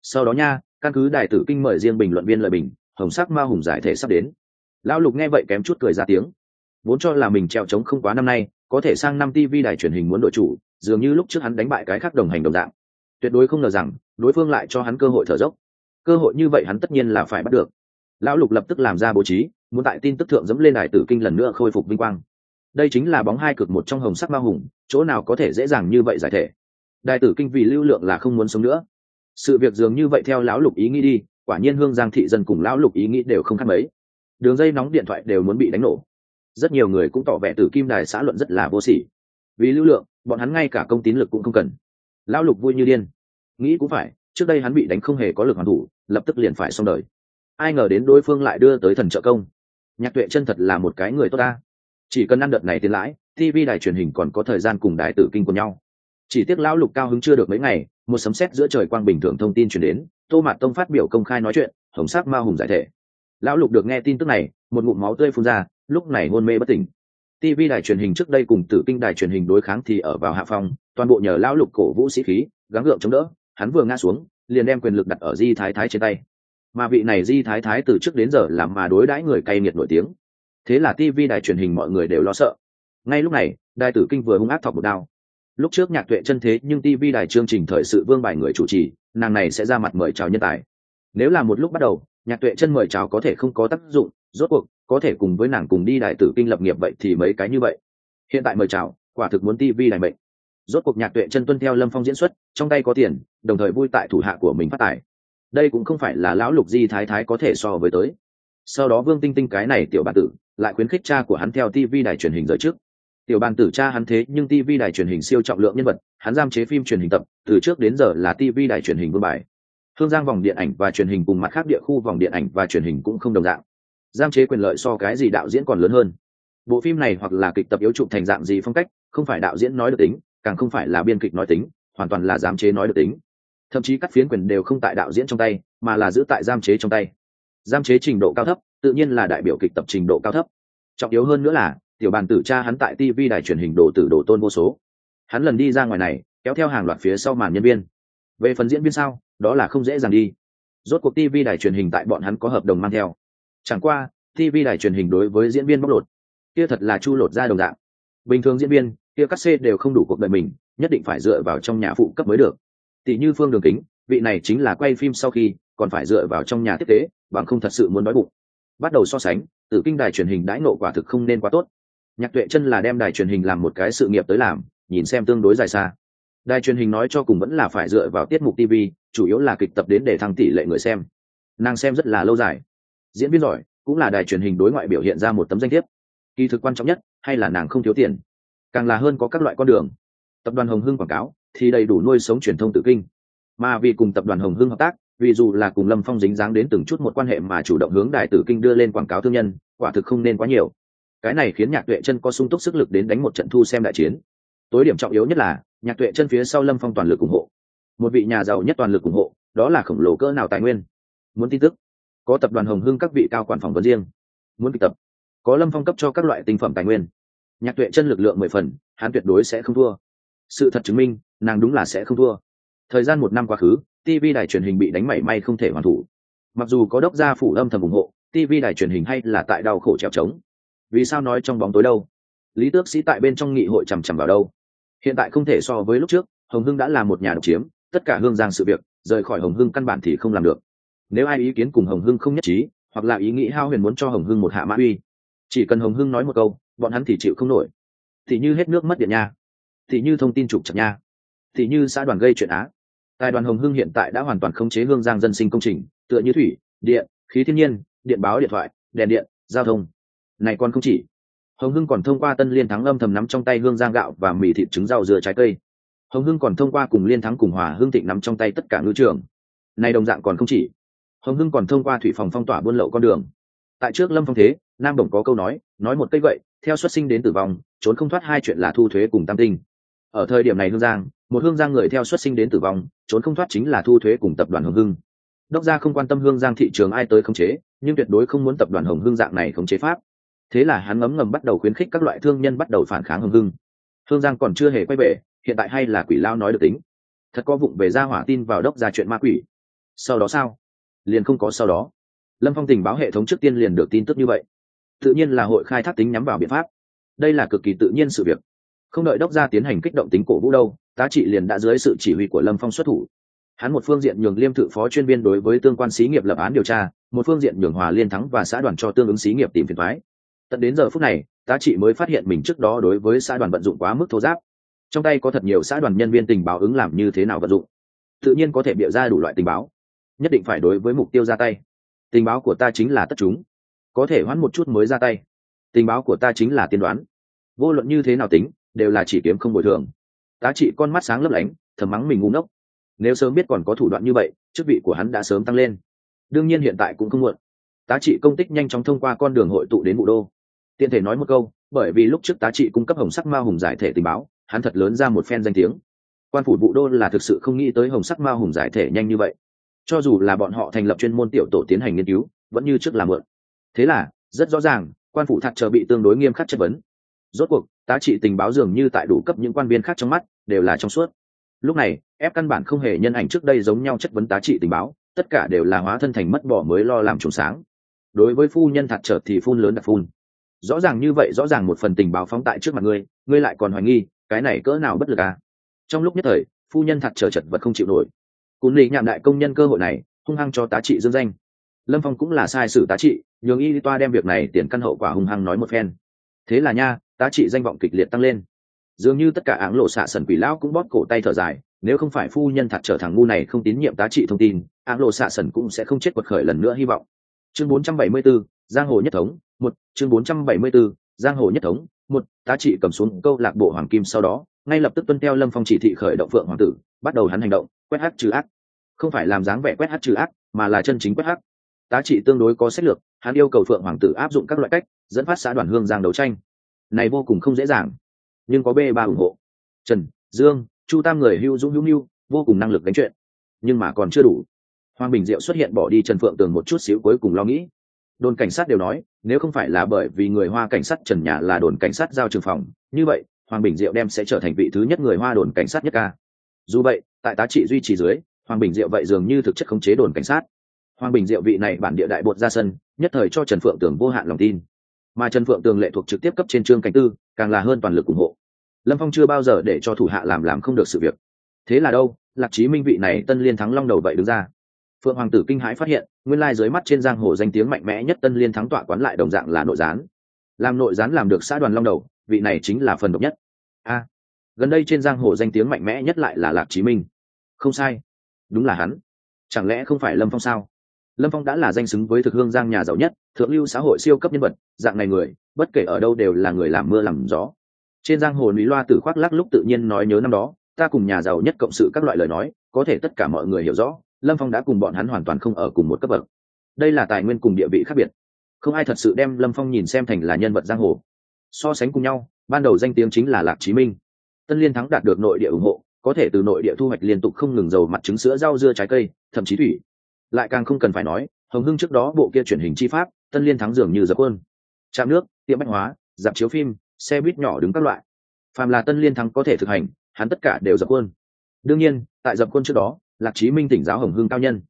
Sau đó nha, căn cứ đại tử kinh mời riêng bình luận viên lợi bình, hồng sắc ma hùng giải thể sắp đến. Lão lục nghe vậy kém chút cười ra tiếng vốn cho là mình treo trống không quá năm nay, có thể sang năm tv đài truyền hình muốn đội chủ, dường như lúc trước hắn đánh bại cái khác đồng hành đồng dạng. Tuyệt đối không ngờ rằng, đối phương lại cho hắn cơ hội thở dốc. Cơ hội như vậy hắn tất nhiên là phải bắt được. Lão lục lập tức làm ra bố trí, muốn tại tin tức thượng dẫm lên đài tử kinh lần nữa khôi phục vinh quang. Đây chính là bóng hai cực một trong hồng sắc ma hùng, chỗ nào có thể dễ dàng như vậy giải thể. Đài tử kinh vì lưu lượng là không muốn sống nữa. Sự việc dường như vậy theo lão lục ý nghĩ đi, quả nhiên hương giang thị dân cùng lão lục ý nghĩ đều không khác mấy. Đường dây nóng điện thoại đều muốn bị đánh nổ rất nhiều người cũng tỏ vẻ tử kim đài xã luận rất là vô sỉ. Vì lưu lượng, bọn hắn ngay cả công tín lực cũng không cần. Lão lục vui như điên. Nghĩ cũng phải, trước đây hắn bị đánh không hề có lực hoàn thủ, lập tức liền phải xong đời. Ai ngờ đến đối phương lại đưa tới thần trợ công. Nhạc tuệ chân thật là một cái người tốt ta. Chỉ cần ăn đợt này tiền lãi tv đài truyền hình còn có thời gian cùng đài tử kinh của nhau. Chỉ tiếc lão lục cao hứng chưa được mấy ngày, một sấm sét giữa trời quang bình thường thông tin chuyển đến, tô mạt tông phát biểu công khai nói chuyện, hồng sắc ma hùng giải thể. Lão lục được nghe tin tức này, một ngụm máu tươi phun ra lúc này hôn mê bất tỉnh. Tv đài truyền hình trước đây cùng tử kinh đài truyền hình đối kháng thì ở vào hạ phong, toàn bộ nhờ lão lục cổ vũ sĩ khí, gắng gượng chống đỡ, hắn vừa ngã xuống, liền đem quyền lực đặt ở di thái thái trên tay. Mà vị này di thái thái từ trước đến giờ làm mà đối đãi người cay nghiệt nổi tiếng. Thế là tv đài truyền hình mọi người đều lo sợ. Ngay lúc này, đài tử kinh vừa hung ác thọc một đao. Lúc trước nhạc tuệ chân thế nhưng tv đài chương trình thời sự vương bài người chủ trì, nàng này sẽ ra mặt mời chào nhân tài. Nếu là một lúc bắt đầu, nhạc tuệ chân mời chào có thể không có tác dụng, rốt cuộc có thể cùng với nàng cùng đi đại tử kinh lập nghiệp vậy thì mấy cái như vậy. Hiện tại mời chào, quả thực muốn tv đài mệnh. Rốt cuộc nhạc tuệ chân tuân theo lâm phong diễn xuất, trong tay có tiền, đồng thời vui tại thủ hạ của mình phát tài. Đây cũng không phải là lão lục di thái thái có thể so với tới. Sau đó vương tinh tinh cái này tiểu bàn tử, lại khuyến khích cha của hắn theo tv đài truyền hình giới trước. Tiểu bàn tử cha hắn thế, nhưng tv đài truyền hình siêu trọng lượng nhân vật, hắn giam chế phim truyền hình tập, từ trước đến giờ là tv đài truyền hình vương bài. Hương giang vòng điện ảnh và truyền hình cùng mặt khác địa khu vòng điện ảnh và truyền hình cũng không đồng dạng giam chế quyền lợi so cái gì đạo diễn còn lớn hơn. Bộ phim này hoặc là kịch tập yếu chụp thành dạng gì phong cách, không phải đạo diễn nói được tính, càng không phải là biên kịch nói tính, hoàn toàn là giám chế nói được tính. Thậm chí cắt phiến quyền đều không tại đạo diễn trong tay, mà là giữ tại giam chế trong tay. Giam chế trình độ cao thấp, tự nhiên là đại biểu kịch tập trình độ cao thấp. Trọng yếu hơn nữa là, tiểu bàn tử cha hắn tại tv đài truyền hình đồ tử đồ tôn vô số. Hắn lần đi ra ngoài này, kéo theo hàng loạt phía sau màn nhân viên. Về phần diễn viên sao, đó là không dễ dàng đi. Rốt cuộc tv đài truyền hình tại bọn hắn có hợp đồng mang theo chẳng qua tv đài truyền hình đối với diễn viên bóc lột, kia thật là chu lột ra đồng dạng. Bình thường diễn viên, kia cắt xê đều không đủ cuộc đời mình, nhất định phải dựa vào trong nhà phụ cấp mới được. Tỷ như phương đường kính, vị này chính là quay phim sau khi, còn phải dựa vào trong nhà tiếp tế, bằng không thật sự muốn đói bụng. Bắt đầu so sánh, từ kinh đài truyền hình đãi nộ quả thực không nên quá tốt. Nhạc tuệ chân là đem đài truyền hình làm một cái sự nghiệp tới làm, nhìn xem tương đối dài xa. Đài truyền hình nói cho cùng vẫn là phải dựa vào tiết mục tv chủ yếu là kịch tập đến để thăng tỷ lệ người xem. Nàng xem rất là lâu dài diễn viên giỏi, cũng là đài truyền hình đối ngoại biểu hiện ra một tấm danh thiếp. Kỳ thực quan trọng nhất, hay là nàng không thiếu tiền. Càng là hơn có các loại con đường. Tập đoàn hồng hưng quảng cáo, thì đầy đủ nuôi sống truyền thông tự kinh. Mà vì cùng tập đoàn hồng hưng hợp tác, vì dù là cùng lâm phong dính dáng đến từng chút một quan hệ mà chủ động hướng đài tử kinh đưa lên quảng cáo thương nhân, quả thực không nên quá nhiều. Cái này khiến nhạc tuệ chân có sung túc sức lực đến đánh một trận thu xem đại chiến. Tối điểm trọng yếu nhất là, nhạc tuệ chân phía sau lâm phong toàn lực ủng hộ. Một vị nhà giàu nhất toàn lực ủng hộ, đó là khổng lồ cỡ nào tài nguyên? Muốn tin tức có tập đoàn hồng hưng các vị cao quản phòng vấn riêng. Muốn kịch tập, có lâm phong cấp cho các loại tinh phẩm tài nguyên. Nhạc tuệ chân lực lượng mười phần, hắn tuyệt đối sẽ không thua. Sự thật chứng minh, nàng đúng là sẽ không thua. Thời gian một năm quá khứ tv đài truyền hình bị đánh mảy may không thể hoàn thủ. Mặc dù có đốc gia phủ âm thầm ủng hộ tv đài truyền hình hay là tại đau khổ trèo trống. Vì sao nói trong bóng tối đâu? Lý tước sĩ tại bên trong nghị hội chằm chằm vào đâu? Hiện tại không thể so với lúc trước, hồng hưng đã là một nhà độc chiếm, tất cả hương giang sự việc, rời khỏi hồng hưng căn bản thì không làm được nếu ai ý kiến cùng hồng hưng không nhất trí, hoặc là ý nghĩ hao huyền muốn cho hồng hưng một hạ mã uy, chỉ cần hồng hưng nói một câu, bọn hắn thì chịu không nổi. Thì như hết nước mất điện nha. Thì như thông tin trục chặt nha. Thì như xã đoàn gây chuyện á. Tài đoàn hồng hưng hiện tại đã hoàn toàn khống chế hương giang dân sinh công trình, tựa như thủy, điện, khí thiên nhiên, điện báo điện thoại, đèn điện, giao thông. Này còn không chỉ. Hồng hưng còn thông qua tân liên thắng âm thầm nắm trong tay hương giang gạo và mì thịt trứng rau dừa trái cây. Hồng hưng còn thông qua cùng liên thắng cùng hòa hương thịnh nắm trong tay tất cả ngư trường. Này đồng dạng còn không chỉ hồng hưng còn thông qua thủy phòng phong tỏa buôn lậu con đường. Tại trước lâm phong thế, nam đồng có câu nói nói một cây gậy, theo xuất sinh đến tử vong, trốn không thoát hai chuyện là thu thuế cùng tam tinh. Ở thời điểm này hương giang, một hương giang người theo xuất sinh đến tử vong, trốn không thoát chính là thu thuế cùng tập đoàn hồng hưng. Đốc gia không quan tâm hương giang thị trường ai tới khống chế, nhưng tuyệt đối không muốn tập đoàn hồng hưng dạng này khống chế pháp. Thế là hắn ngấm ngầm bắt đầu khuyến khích các loại thương nhân bắt đầu phản kháng hồng hưng. Hương giang còn chưa hề quay về, hiện tại hay là quỷ lao nói được tính. Thật có vụng về ra hỏa tin vào đốc ra chuyện ma quỷ. Sau đó sao? Liền không có sau đó. Lâm phong tình báo hệ thống trước tiên liền được tin tức như vậy. Tự nhiên là hội khai thác tính nhắm vào biện pháp. Đây là cực kỳ tự nhiên sự việc. Không đợi đốc gia tiến hành kích động tính cổ vũ đâu, tá trị liền đã dưới sự chỉ huy của lâm phong xuất thủ. Hắn một phương diện nhường liêm thự phó chuyên viên đối với tương quan xí nghiệp lập án điều tra, một phương diện nhường hòa liên thắng và xã đoàn cho tương ứng xí nghiệp tìm phiền thoái tận đến giờ phút này, tá trị mới phát hiện mình trước đó đối với xã đoàn vận dụng quá mức thô giáp. Trong tay có thật nhiều xã đoàn nhân viên tình báo ứng làm như thế nào vận dụng. Tự nhiên có thể bịa ra đủ loại tình báo nhất định phải đối với mục tiêu ra tay. Tình báo của ta chính là tất chúng. Có thể hoãn một chút mới ra tay. Tình báo của ta chính là tiên đoán. Vô luận như thế nào tính, đều là chỉ kiếm không bồi thường. Tá trị con mắt sáng lấp lánh, thầm mắng mình ngu ngốc. Nếu sớm biết còn có thủ đoạn như vậy, chức vị của hắn đã sớm tăng lên. Đương nhiên hiện tại cũng không muộn. Tá trị công tích nhanh chóng thông qua con đường hội tụ đến vụ đô. Tiện thể nói một câu, bởi vì lúc trước tá trị cung cấp hồng sắc ma hùng giải thể tình báo, hắn thật lớn ra một phen danh tiếng. Quan phủ vụ đô là thực sự không nghĩ tới hồng sắc ma hùng giải thể nhanh như vậy cho dù là bọn họ thành lập chuyên môn tiểu tổ tiến hành nghiên cứu, vẫn như trước là mượn. Thế là, rất rõ ràng, quan phủ thật chờ bị tương đối nghiêm khắc chất vấn. Rốt cuộc, tá trị tình báo dường như tại đủ cấp những quan viên khác trong mắt, đều là trong suốt. Lúc này, ép căn bản không hề nhân ảnh trước đây giống nhau chất vấn tá trị tình báo, tất cả đều là hóa thân thành mất bỏ mới lo làm trùng sáng. Đối với phu nhân thật chợt thì phun lớn đặc phun. Rõ ràng như vậy, rõ ràng một phần tình báo phóng tại trước mặt ngươi ngươi lại còn hoài nghi, cái này cỡ nào bất lực à? Trong lúc nhất thời, phu nhân thật chờ chật vật không chịu nổi cún lý nhạm đại công nhân cơ hội này hung hăng cho tá trị dương danh. Lâm phong cũng là sai sử tá trị nhường y toa đem việc này tiền căn hậu quả hung hăng nói một phen. Thế là nha tá trị danh vọng kịch liệt tăng lên. Dường như tất cả áng lộ xạ sần quỷ lão cũng bóp cổ tay thở dài nếu không phải phu nhân thật trở thằng ngu này không tín nhiệm tá trị thông tin áng lộ xạ sần cũng sẽ không chết quật khởi lần nữa hy vọng. Chương 474, giang hồ nhất thống một chương 474, giang hồ nhất thống một tá trị cầm xuống câu lạc bộ hoàng kim sau đó ngay lập tức tuân theo lâm phong chỉ thị khởi động phượng hoàng tử, bắt đầu hắn hành động, quét hát trừ ác. Không phải làm dáng vẻ quét hát trừ ác, mà là chân chính quét hát tá trị tương đối có sách lược, hắn yêu cầu phượng hoàng tử áp dụng các loại cách, dẫn phát xã đoàn hương giang đấu tranh. Này vô cùng không dễ dàng, nhưng có b ba ủng hộ. Trần, dương, chu tam người hưu dũng hữu mưu, vô cùng năng lực đánh chuyện, nhưng mà còn chưa đủ. Hoàng bình diệu xuất hiện bỏ đi trần phượng tường một chút xíu cuối cùng lo nghĩ. Đồn cảnh sát đều nói, nếu không phải là bởi vì người hoa cảnh sát trần nhà là đồn cảnh sát giao trường phòng, như vậy hoàng bình diệu đem sẽ trở thành vị thứ nhất người hoa đồn cảnh sát nhất ca. Dù vậy, tại tá trị duy trì dưới, hoàng bình diệu vậy dường như thực chất khống chế đồn cảnh sát. Hoàng bình diệu vị này bản địa đại bột ra sân, nhất thời cho trần phượng tường vô hạn lòng tin. Mà trần phượng tường lệ thuộc trực tiếp cấp trên trương cảnh tư, càng là hơn toàn lực ủng hộ. Lâm phong chưa bao giờ để cho thủ hạ làm làm không được sự việc. Thế là đâu, lạc chí minh vị này tân liên thắng long đầu vậy đứng ra. Phượng hoàng tử kinh hãi phát hiện, nguyên lai dưới mắt trên giang hồ danh tiếng mạnh mẽ nhất tân liên thắng tọa quán lại đồng dạng là nội gián. Làm nội gián làm được xã đoàn long đầu vị này chính là phần độc nhất. A, gần đây trên giang hồ danh tiếng mạnh mẽ nhất lại là lạc chí minh. Không sai. Đúng là hắn. Chẳng lẽ không phải lâm phong sao? Lâm phong đã là danh xứng với thực hương giang nhà giàu nhất, thượng lưu xã hội siêu cấp nhân vật, dạng này người, bất kể ở đâu đều là người làm mưa làm gió. Trên giang hồ núi loa tử khoác lắc lúc tự nhiên nói nhớ năm đó, ta cùng nhà giàu nhất cộng sự các loại lời nói, có thể tất cả mọi người hiểu rõ, lâm phong đã cùng bọn hắn hoàn toàn không ở cùng một cấp bậc. Đây là tài nguyên cùng địa vị khác biệt. Không ai thật sự đem lâm phong nhìn xem thành là nhân vật giang hồ so sánh cùng nhau, ban đầu danh tiếng chính là lạc chí minh. Tân liên thắng đạt được nội địa ủng hộ, có thể từ nội địa thu hoạch liên tục không ngừng dầu mặt trứng sữa, rau dưa, trái cây, thậm chí thủy. Lại càng không cần phải nói, hồng hưng trước đó bộ kia truyền hình chi pháp, tân liên thắng dường như dập quân trạm nước, tiệm bách hóa, dạp chiếu phim, xe buýt nhỏ đứng các loại. Phàm là tân liên thắng có thể thực hành, hắn tất cả đều dập quân đương nhiên, tại dập quân trước đó, lạc chí minh tỉnh giáo hồng hưng cao nhân.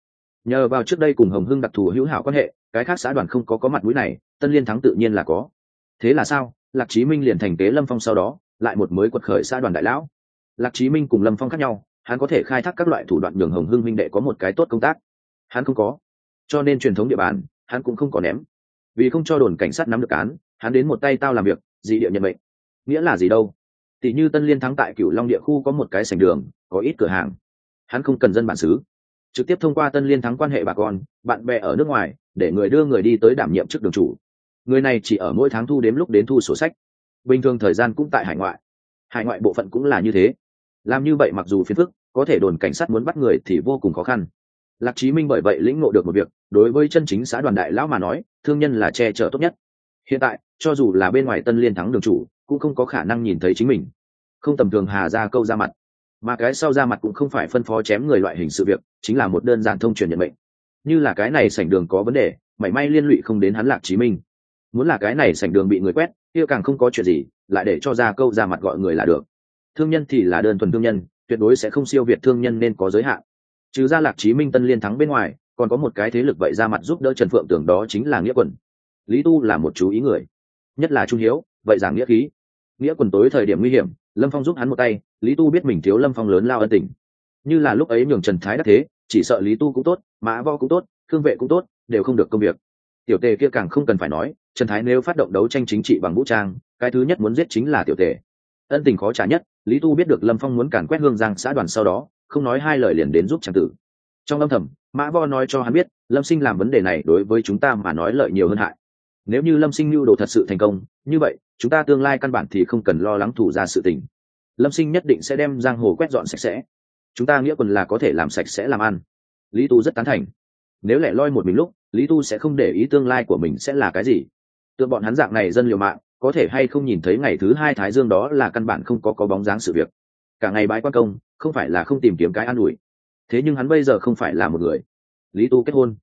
Nhờ vào trước đây cùng hồng hưng đặc thù hữu hảo quan hệ, cái khác xã đoàn không có có mặt mũi này, tân liên thắng tự nhiên là có. Thế là sao? Lạc chí minh liền thành kế lâm phong sau đó, lại một mới quật khởi xã đoàn đại lão. Lạc chí minh cùng lâm phong khác nhau, hắn có thể khai thác các loại thủ đoạn nhường hồng hưng minh đệ có một cái tốt công tác. Hắn không có. Cho nên truyền thống địa bàn, hắn cũng không có ném. Vì không cho đồn cảnh sát nắm được án, hắn đến một tay tao làm việc, dị địa nhận mệnh. Nghĩa là gì đâu? Tỷ như tân liên thắng tại cửu long địa khu có một cái sành đường, có ít cửa hàng. Hắn không cần dân bản xứ. Trực tiếp thông qua tân liên thắng quan hệ bà con, bạn bè ở nước ngoài, để người đưa người đi tới đảm nhiệm chức đường chủ người này chỉ ở mỗi tháng thu đếm lúc đến thu sổ sách. Bình thường thời gian cũng tại hải ngoại. Hải ngoại bộ phận cũng là như thế. Làm như vậy mặc dù phiền phức, có thể đồn cảnh sát muốn bắt người thì vô cùng khó khăn. Lạc chí minh bởi vậy lĩnh ngộ được một việc, đối với chân chính xã đoàn đại lão mà nói, thương nhân là che chở tốt nhất. Hiện tại, cho dù là bên ngoài tân liên thắng đường chủ, cũng không có khả năng nhìn thấy chính mình. Không tầm thường hà ra câu ra mặt. Mà cái sau ra mặt cũng không phải phân phó chém người loại hình sự việc, chính là một đơn giản thông truyền nhận mệnh. Như là cái này sảnh đường có vấn đề, mảy may liên lụy không đến hắn lạc chí minh muốn là cái này sảnh đường bị người quét, kia càng không có chuyện gì, lại để cho ra câu ra mặt gọi người là được. Thương nhân thì là đơn thuần thương nhân, tuyệt đối sẽ không siêu việt thương nhân nên có giới hạn. Trừ ra lạc chí minh tân liên thắng bên ngoài, còn có một cái thế lực vậy ra mặt giúp đỡ trần phượng tưởng đó chính là nghĩa quần. Lý tu là một chú ý người, nhất là trung hiếu, vậy giảng nghĩa khí. Nghĩa quần tối thời điểm nguy hiểm, lâm phong giúp hắn một tay, lý tu biết mình thiếu lâm phong lớn lao ân tình. Như là lúc ấy nhường trần thái đắc thế, chỉ sợ lý tu cũng tốt, mã vo cũng tốt thương vệ cũng tốt, đều không được công việc tiểu tề kia càng không cần phải nói, trần thái nếu phát động đấu tranh chính trị bằng vũ trang, cái thứ nhất muốn giết chính là tiểu tề. Ân tình khó trả nhất, lý tu biết được lâm phong muốn càn quét hương giang xã đoàn sau đó, không nói hai lời liền đến giúp trang tử. Trong âm thầm, mã vo nói cho hắn biết, lâm sinh làm vấn đề này đối với chúng ta mà nói lợi nhiều hơn hại. Nếu như lâm sinh mưu đồ thật sự thành công, như vậy, chúng ta tương lai căn bản thì không cần lo lắng thủ ra sự tình. Lâm sinh nhất định sẽ đem giang hồ quét dọn sạch sẽ. Chúng ta nghĩa quần là có thể làm sạch sẽ làm ăn. Lý tu rất tán thành nếu lẻ loi một mình lúc, lý tu sẽ không để ý tương lai của mình sẽ là cái gì. Tựa bọn hắn dạng này dân liều mạng, có thể hay không nhìn thấy ngày thứ hai thái dương đó là căn bản không có có bóng dáng sự việc. Cả ngày bãi quan công, không phải là không tìm kiếm cái an ủi. Thế nhưng hắn bây giờ không phải là một người. Lý tu kết hôn.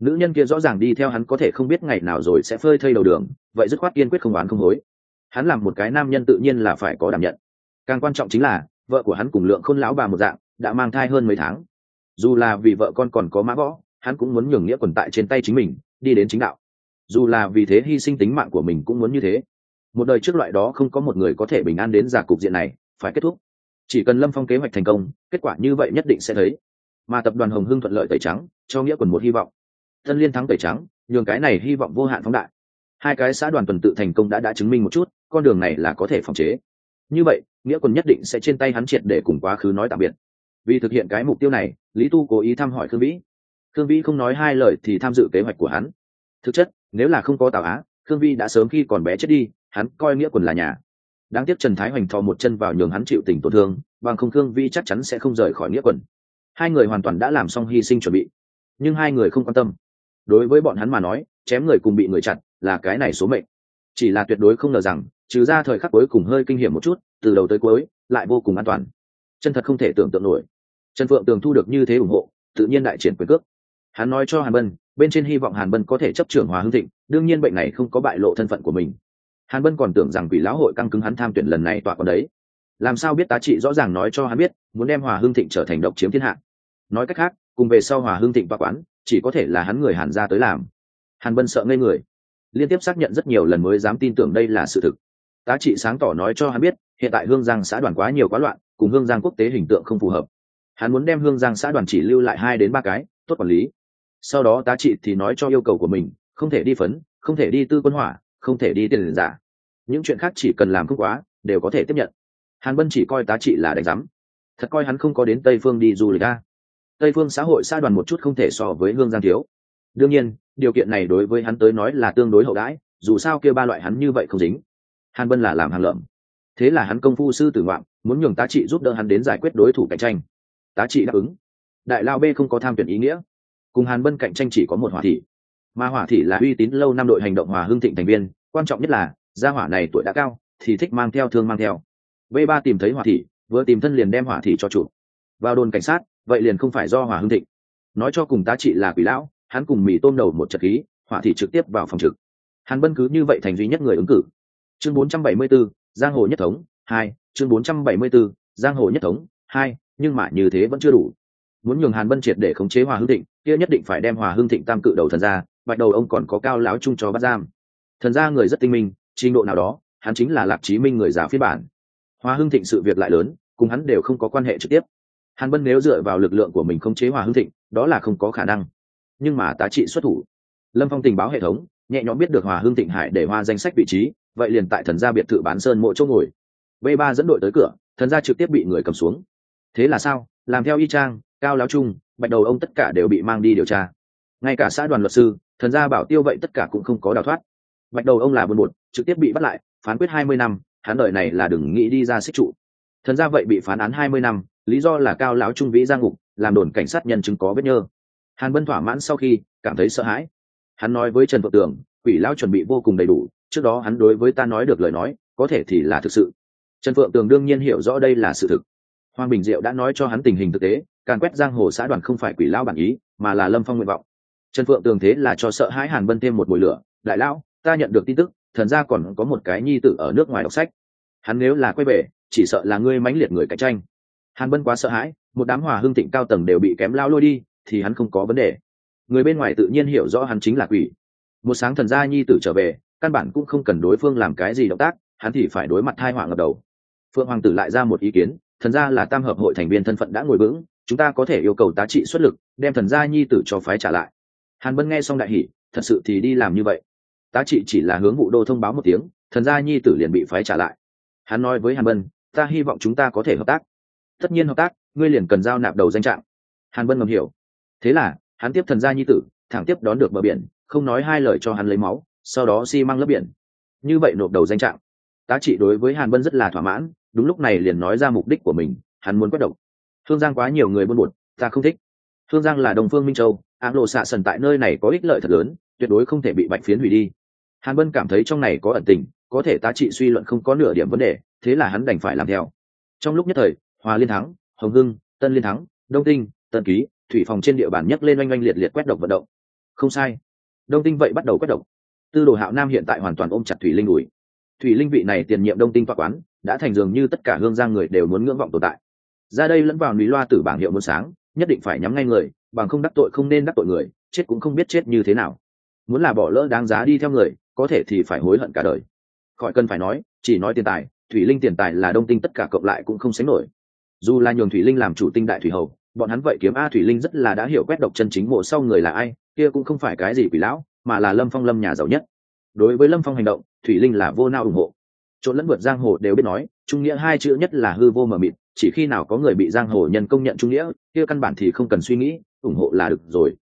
Nữ nhân kia rõ ràng đi theo hắn có thể không biết ngày nào rồi sẽ phơi thây đầu đường, vậy dứt khoát kiên quyết không oán không hối. Hắn làm một cái nam nhân tự nhiên là phải có đảm nhận. Càng quan trọng chính là, vợ của hắn cùng lượng khôn lão bà một dạng, đã mang thai hơn mấy tháng. Dù là vì vợ con còn có mã võ hắn cũng muốn nhường nghĩa quần tại trên tay chính mình, đi đến chính đạo. Dù là vì thế hy sinh tính mạng của mình cũng muốn như thế. Một đời trước loại đó không có một người có thể bình an đến giả cục diện này, phải kết thúc. Chỉ cần lâm phong kế hoạch thành công, kết quả như vậy nhất định sẽ thấy. Mà tập đoàn hồng hưng thuận lợi tẩy trắng, cho nghĩa quần một hy vọng. Tân liên thắng tẩy trắng, nhường cái này hy vọng vô hạn phóng đại. Hai cái xã đoàn tuần tự thành công đã đã chứng minh một chút, con đường này là có thể phòng chế. Như vậy, nghĩa quần nhất định sẽ trên tay hắn triệt để cùng quá khứ nói tạm biệt. Vì thực hiện cái mục tiêu này, lý tu cố ý thăm hỏi khương vĩ khương vĩ không nói hai lời thì tham dự kế hoạch của hắn. Thực chất, nếu là không có tào á, khương vi đã sớm khi còn bé chết đi, hắn coi nghĩa quần là nhà. Đáng tiếc trần thái hoành thò một chân vào nhường hắn chịu tình tổn thương, bằng không khương vi chắc chắn sẽ không rời khỏi nghĩa quần. Hai người hoàn toàn đã làm xong hy sinh chuẩn bị, nhưng hai người không quan tâm. Đối với bọn hắn mà nói, chém người cùng bị người chặt là cái này số mệnh. Chỉ là tuyệt đối không ngờ rằng, trừ ra thời khắc cuối cùng hơi kinh hiểm một chút, từ đầu tới cuối, lại vô cùng an toàn. Chân thật không thể tưởng tượng nổi. Trần phượng tường thu được như thế ủng hộ, tự nhiên đại triển quyền cước hắn nói cho hàn bân, bên trên hy vọng hàn bân có thể chấp trưởng hòa hưng thịnh, đương nhiên bệnh này không có bại lộ thân phận của mình. Hàn bân còn tưởng rằng quỷ lão hội căng cứng hắn tham tuyển lần này tọa còn đấy. Làm sao biết tá trị rõ ràng nói cho hắn biết, muốn đem hòa hưng thịnh trở thành độc chiếm thiên hạ. Nói cách khác, cùng về sau hòa hưng thịnh và quán, chỉ có thể là hắn người hàn ra tới làm. Hàn bân sợ ngây người. Liên tiếp xác nhận rất nhiều lần mới dám tin tưởng đây là sự thực. Tá trị sáng tỏ nói cho hắn biết, hiện tại hương giang xã đoàn quá nhiều quá loạn, cùng hương giang quốc tế hình tượng không phù hợp. Hắn muốn đem hương giang xã đoàn chỉ lưu lại hai đến ba cái, tốt quản lý sau đó tá trị thì nói cho yêu cầu của mình, không thể đi phấn, không thể đi tư quân hỏa, không thể đi tiền giả. Những chuyện khác chỉ cần làm không quá, đều có thể tiếp nhận. Hàn bân chỉ coi tá trị là đánh giám. Thật coi hắn không có đến tây phương đi du lịch ra tây phương xã hội xa đoàn một chút không thể so với hương giang thiếu. Đương nhiên, điều kiện này đối với hắn tới nói là tương đối hậu đãi, dù sao kêu ba loại hắn như vậy không dính. Hàn bân là làm hàng lợm. Thế là hắn công phu sư tử ngoạm muốn nhường tá trị giúp đỡ hắn đến giải quyết đối thủ cạnh tranh. Tá trị đáp ứng. Đại lao b không có tham tuyển ý nghĩa cùng hàn bân cạnh tranh chỉ có một hỏa thị. Mà hỏa thị là uy tín lâu năm đội hành động hòa hưng thịnh thành viên quan trọng nhất là gia hỏa này tuổi đã cao thì thích mang theo thương mang theo. V ba tìm thấy hỏa thị vừa tìm thân liền đem hỏa thị cho chủ. Vào đồn cảnh sát vậy liền không phải do hỏa hưng thịnh. Nói cho cùng tá trị là quỷ lão hắn cùng mì tôm đầu một trận khí hỏa thị trực tiếp vào phòng trực. Hàn bân cứ như vậy thành duy nhất người ứng cử. Chương 474, giang hồ nhất thống hai chương 474, giang hồ nhất thống hai nhưng mà như thế vẫn chưa đủ muốn nhường hàn bân triệt để khống chế hòa hưng thịnh, kia nhất định phải đem hòa hưng thịnh tam cự đầu thần ra bạch đầu ông còn có cao láo chung cho bắt giam. Thần ra người rất tinh minh, trình độ nào đó, hắn chính là lạc chí minh người giả phiên bản. Hòa hưng thịnh sự việc lại lớn, cùng hắn đều không có quan hệ trực tiếp. Hàn bân nếu dựa vào lực lượng của mình khống chế hòa hưng thịnh, đó là không có khả năng. Nhưng mà tá trị xuất thủ. Lâm phong tình báo hệ thống, nhẹ nhõm biết được hòa hưng thịnh hải để hoa danh sách vị trí, vậy liền tại thần gia biệt thự bán sơn mỗi chỗ ngồi. V ba dẫn đội tới cửa, thần gia trực tiếp bị người cầm xuống. Thế là sao? Làm theo y trang cao láo trung bạch đầu ông tất cả đều bị mang đi điều tra. Ngay cả xã đoàn luật sư, thần gia bảo tiêu vậy tất cả cũng không có đào thoát. Bạch đầu ông là buôn bột trực tiếp bị bắt lại, phán quyết hai mươi năm, hắn đợi này là đừng nghĩ đi ra xích trụ. Thần gia vậy bị phán án hai mươi năm, lý do là cao lão trung vĩ ra ngục, làm đồn cảnh sát nhân chứng có vết nhơ. Hàn bân thỏa mãn sau khi, cảm thấy sợ hãi. Hắn nói với trần phượng tường, quỷ lão chuẩn bị vô cùng đầy đủ, trước đó hắn đối với ta nói được lời nói, có thể thì là thực sự. Trần phượng tường đương nhiên hiểu rõ đây là sự thực. Hoàng bình diệu đã nói cho hắn tình hình thực tế càn quét giang hồ xã đoàn không phải quỷ lao bản ý, mà là lâm phong nguyện vọng. Trần phượng tường thế là cho sợ hãi hàn bân thêm một mùi lửa, đại lão, ta nhận được tin tức, thần ra còn có một cái nhi tử ở nước ngoài đọc sách. Hắn nếu là quay về, chỉ sợ là ngươi mãnh liệt người cạnh tranh. Hàn bân quá sợ hãi, một đám hòa hưng thịnh cao tầng đều bị kém lao lôi đi, thì hắn không có vấn đề. Người bên ngoài tự nhiên hiểu rõ hắn chính là quỷ. Một sáng thần gia nhi tử trở về, căn bản cũng không cần đối phương làm cái gì động tác, hắn thì phải đối mặt thai họa ngập đầu. Phượng hoàng tử lại ra một ý kiến, thần gia là tam hợp hội thành viên thân phận đã ngồi vững chúng ta có thể yêu cầu tá trị xuất lực, đem thần gia nhi tử cho phái trả lại. Hàn bân nghe xong đại hỷ thật sự thì đi làm như vậy. Tá trị chỉ là hướng vụ đô thông báo một tiếng, thần gia nhi tử liền bị phái trả lại. Hắn nói với hàn bân, ta hy vọng chúng ta có thể hợp tác. Tất nhiên hợp tác, ngươi liền cần giao nạp đầu danh trạng. Hàn bân ngầm hiểu. Thế là, hắn tiếp thần gia nhi tử, thẳng tiếp đón được bờ biển, không nói hai lời cho hắn lấy máu, sau đó xi、si、măng lấp biển. Như vậy nộp đầu danh trạng. Tá trị đối với hàn bân rất là thỏa mãn, đúng lúc này liền nói ra mục đích của mình, hắn muốn quét độc thương giang quá nhiều người buôn bụt ta không thích. Thương giang là đồng phương minh châu áng lộ xạ sần tại nơi này có ích lợi thật lớn, tuyệt đối không thể bị bạch phiến hủy đi. Hàn bân cảm thấy trong này có ẩn tình, có thể tá trị suy luận không có nửa điểm vấn đề, thế là hắn đành phải làm theo. Trong lúc nhất thời, hòa liên thắng, hồng hưng, tân liên thắng, đông tinh, tân ký, thủy phòng trên địa bàn nhấc lên oanh oanh liệt liệt quét độc vận động. Không sai. Đông tinh vậy bắt đầu quét độc. Tư đồ hạo nam hiện tại hoàn toàn ôm chặt thủy linh đùi thủy linh vị này tiền nhiệm đông tinh toa quán, đã thành dường như tất cả hương giang người đều muốn ngưỡng vọng tồn tại ra đây lẫn vào núi loa tử bảng hiệu muôn sáng, nhất định phải nhắm ngay người, bằng không đắc tội không nên đắc tội người, chết cũng không biết chết như thế nào. Muốn là bỏ lỡ đáng giá đi theo người, có thể thì phải hối hận cả đời. Khỏi cần phải nói, chỉ nói tiền tài, thủy linh tiền tài là đông tinh tất cả cộng lại cũng không sánh nổi. Dù là nhường thủy linh làm chủ tinh đại thủy hầu, bọn hắn vậy kiếm a thủy linh rất là đã hiểu quét độc chân chính mộ sau người là ai, kia cũng không phải cái gì quỷ lão, mà là lâm phong lâm nhà giàu nhất. Đối với lâm phong hành động, thủy linh là vô nao ủng hộ trộn lẫn vượt giang hồ đều biết nói, trung nghĩa hai chữ nhất là hư vô mờ mịt, chỉ khi nào có người bị giang hồ nhân công nhận trung nghĩa, kia căn bản thì không cần suy nghĩ, ủng hộ là được rồi.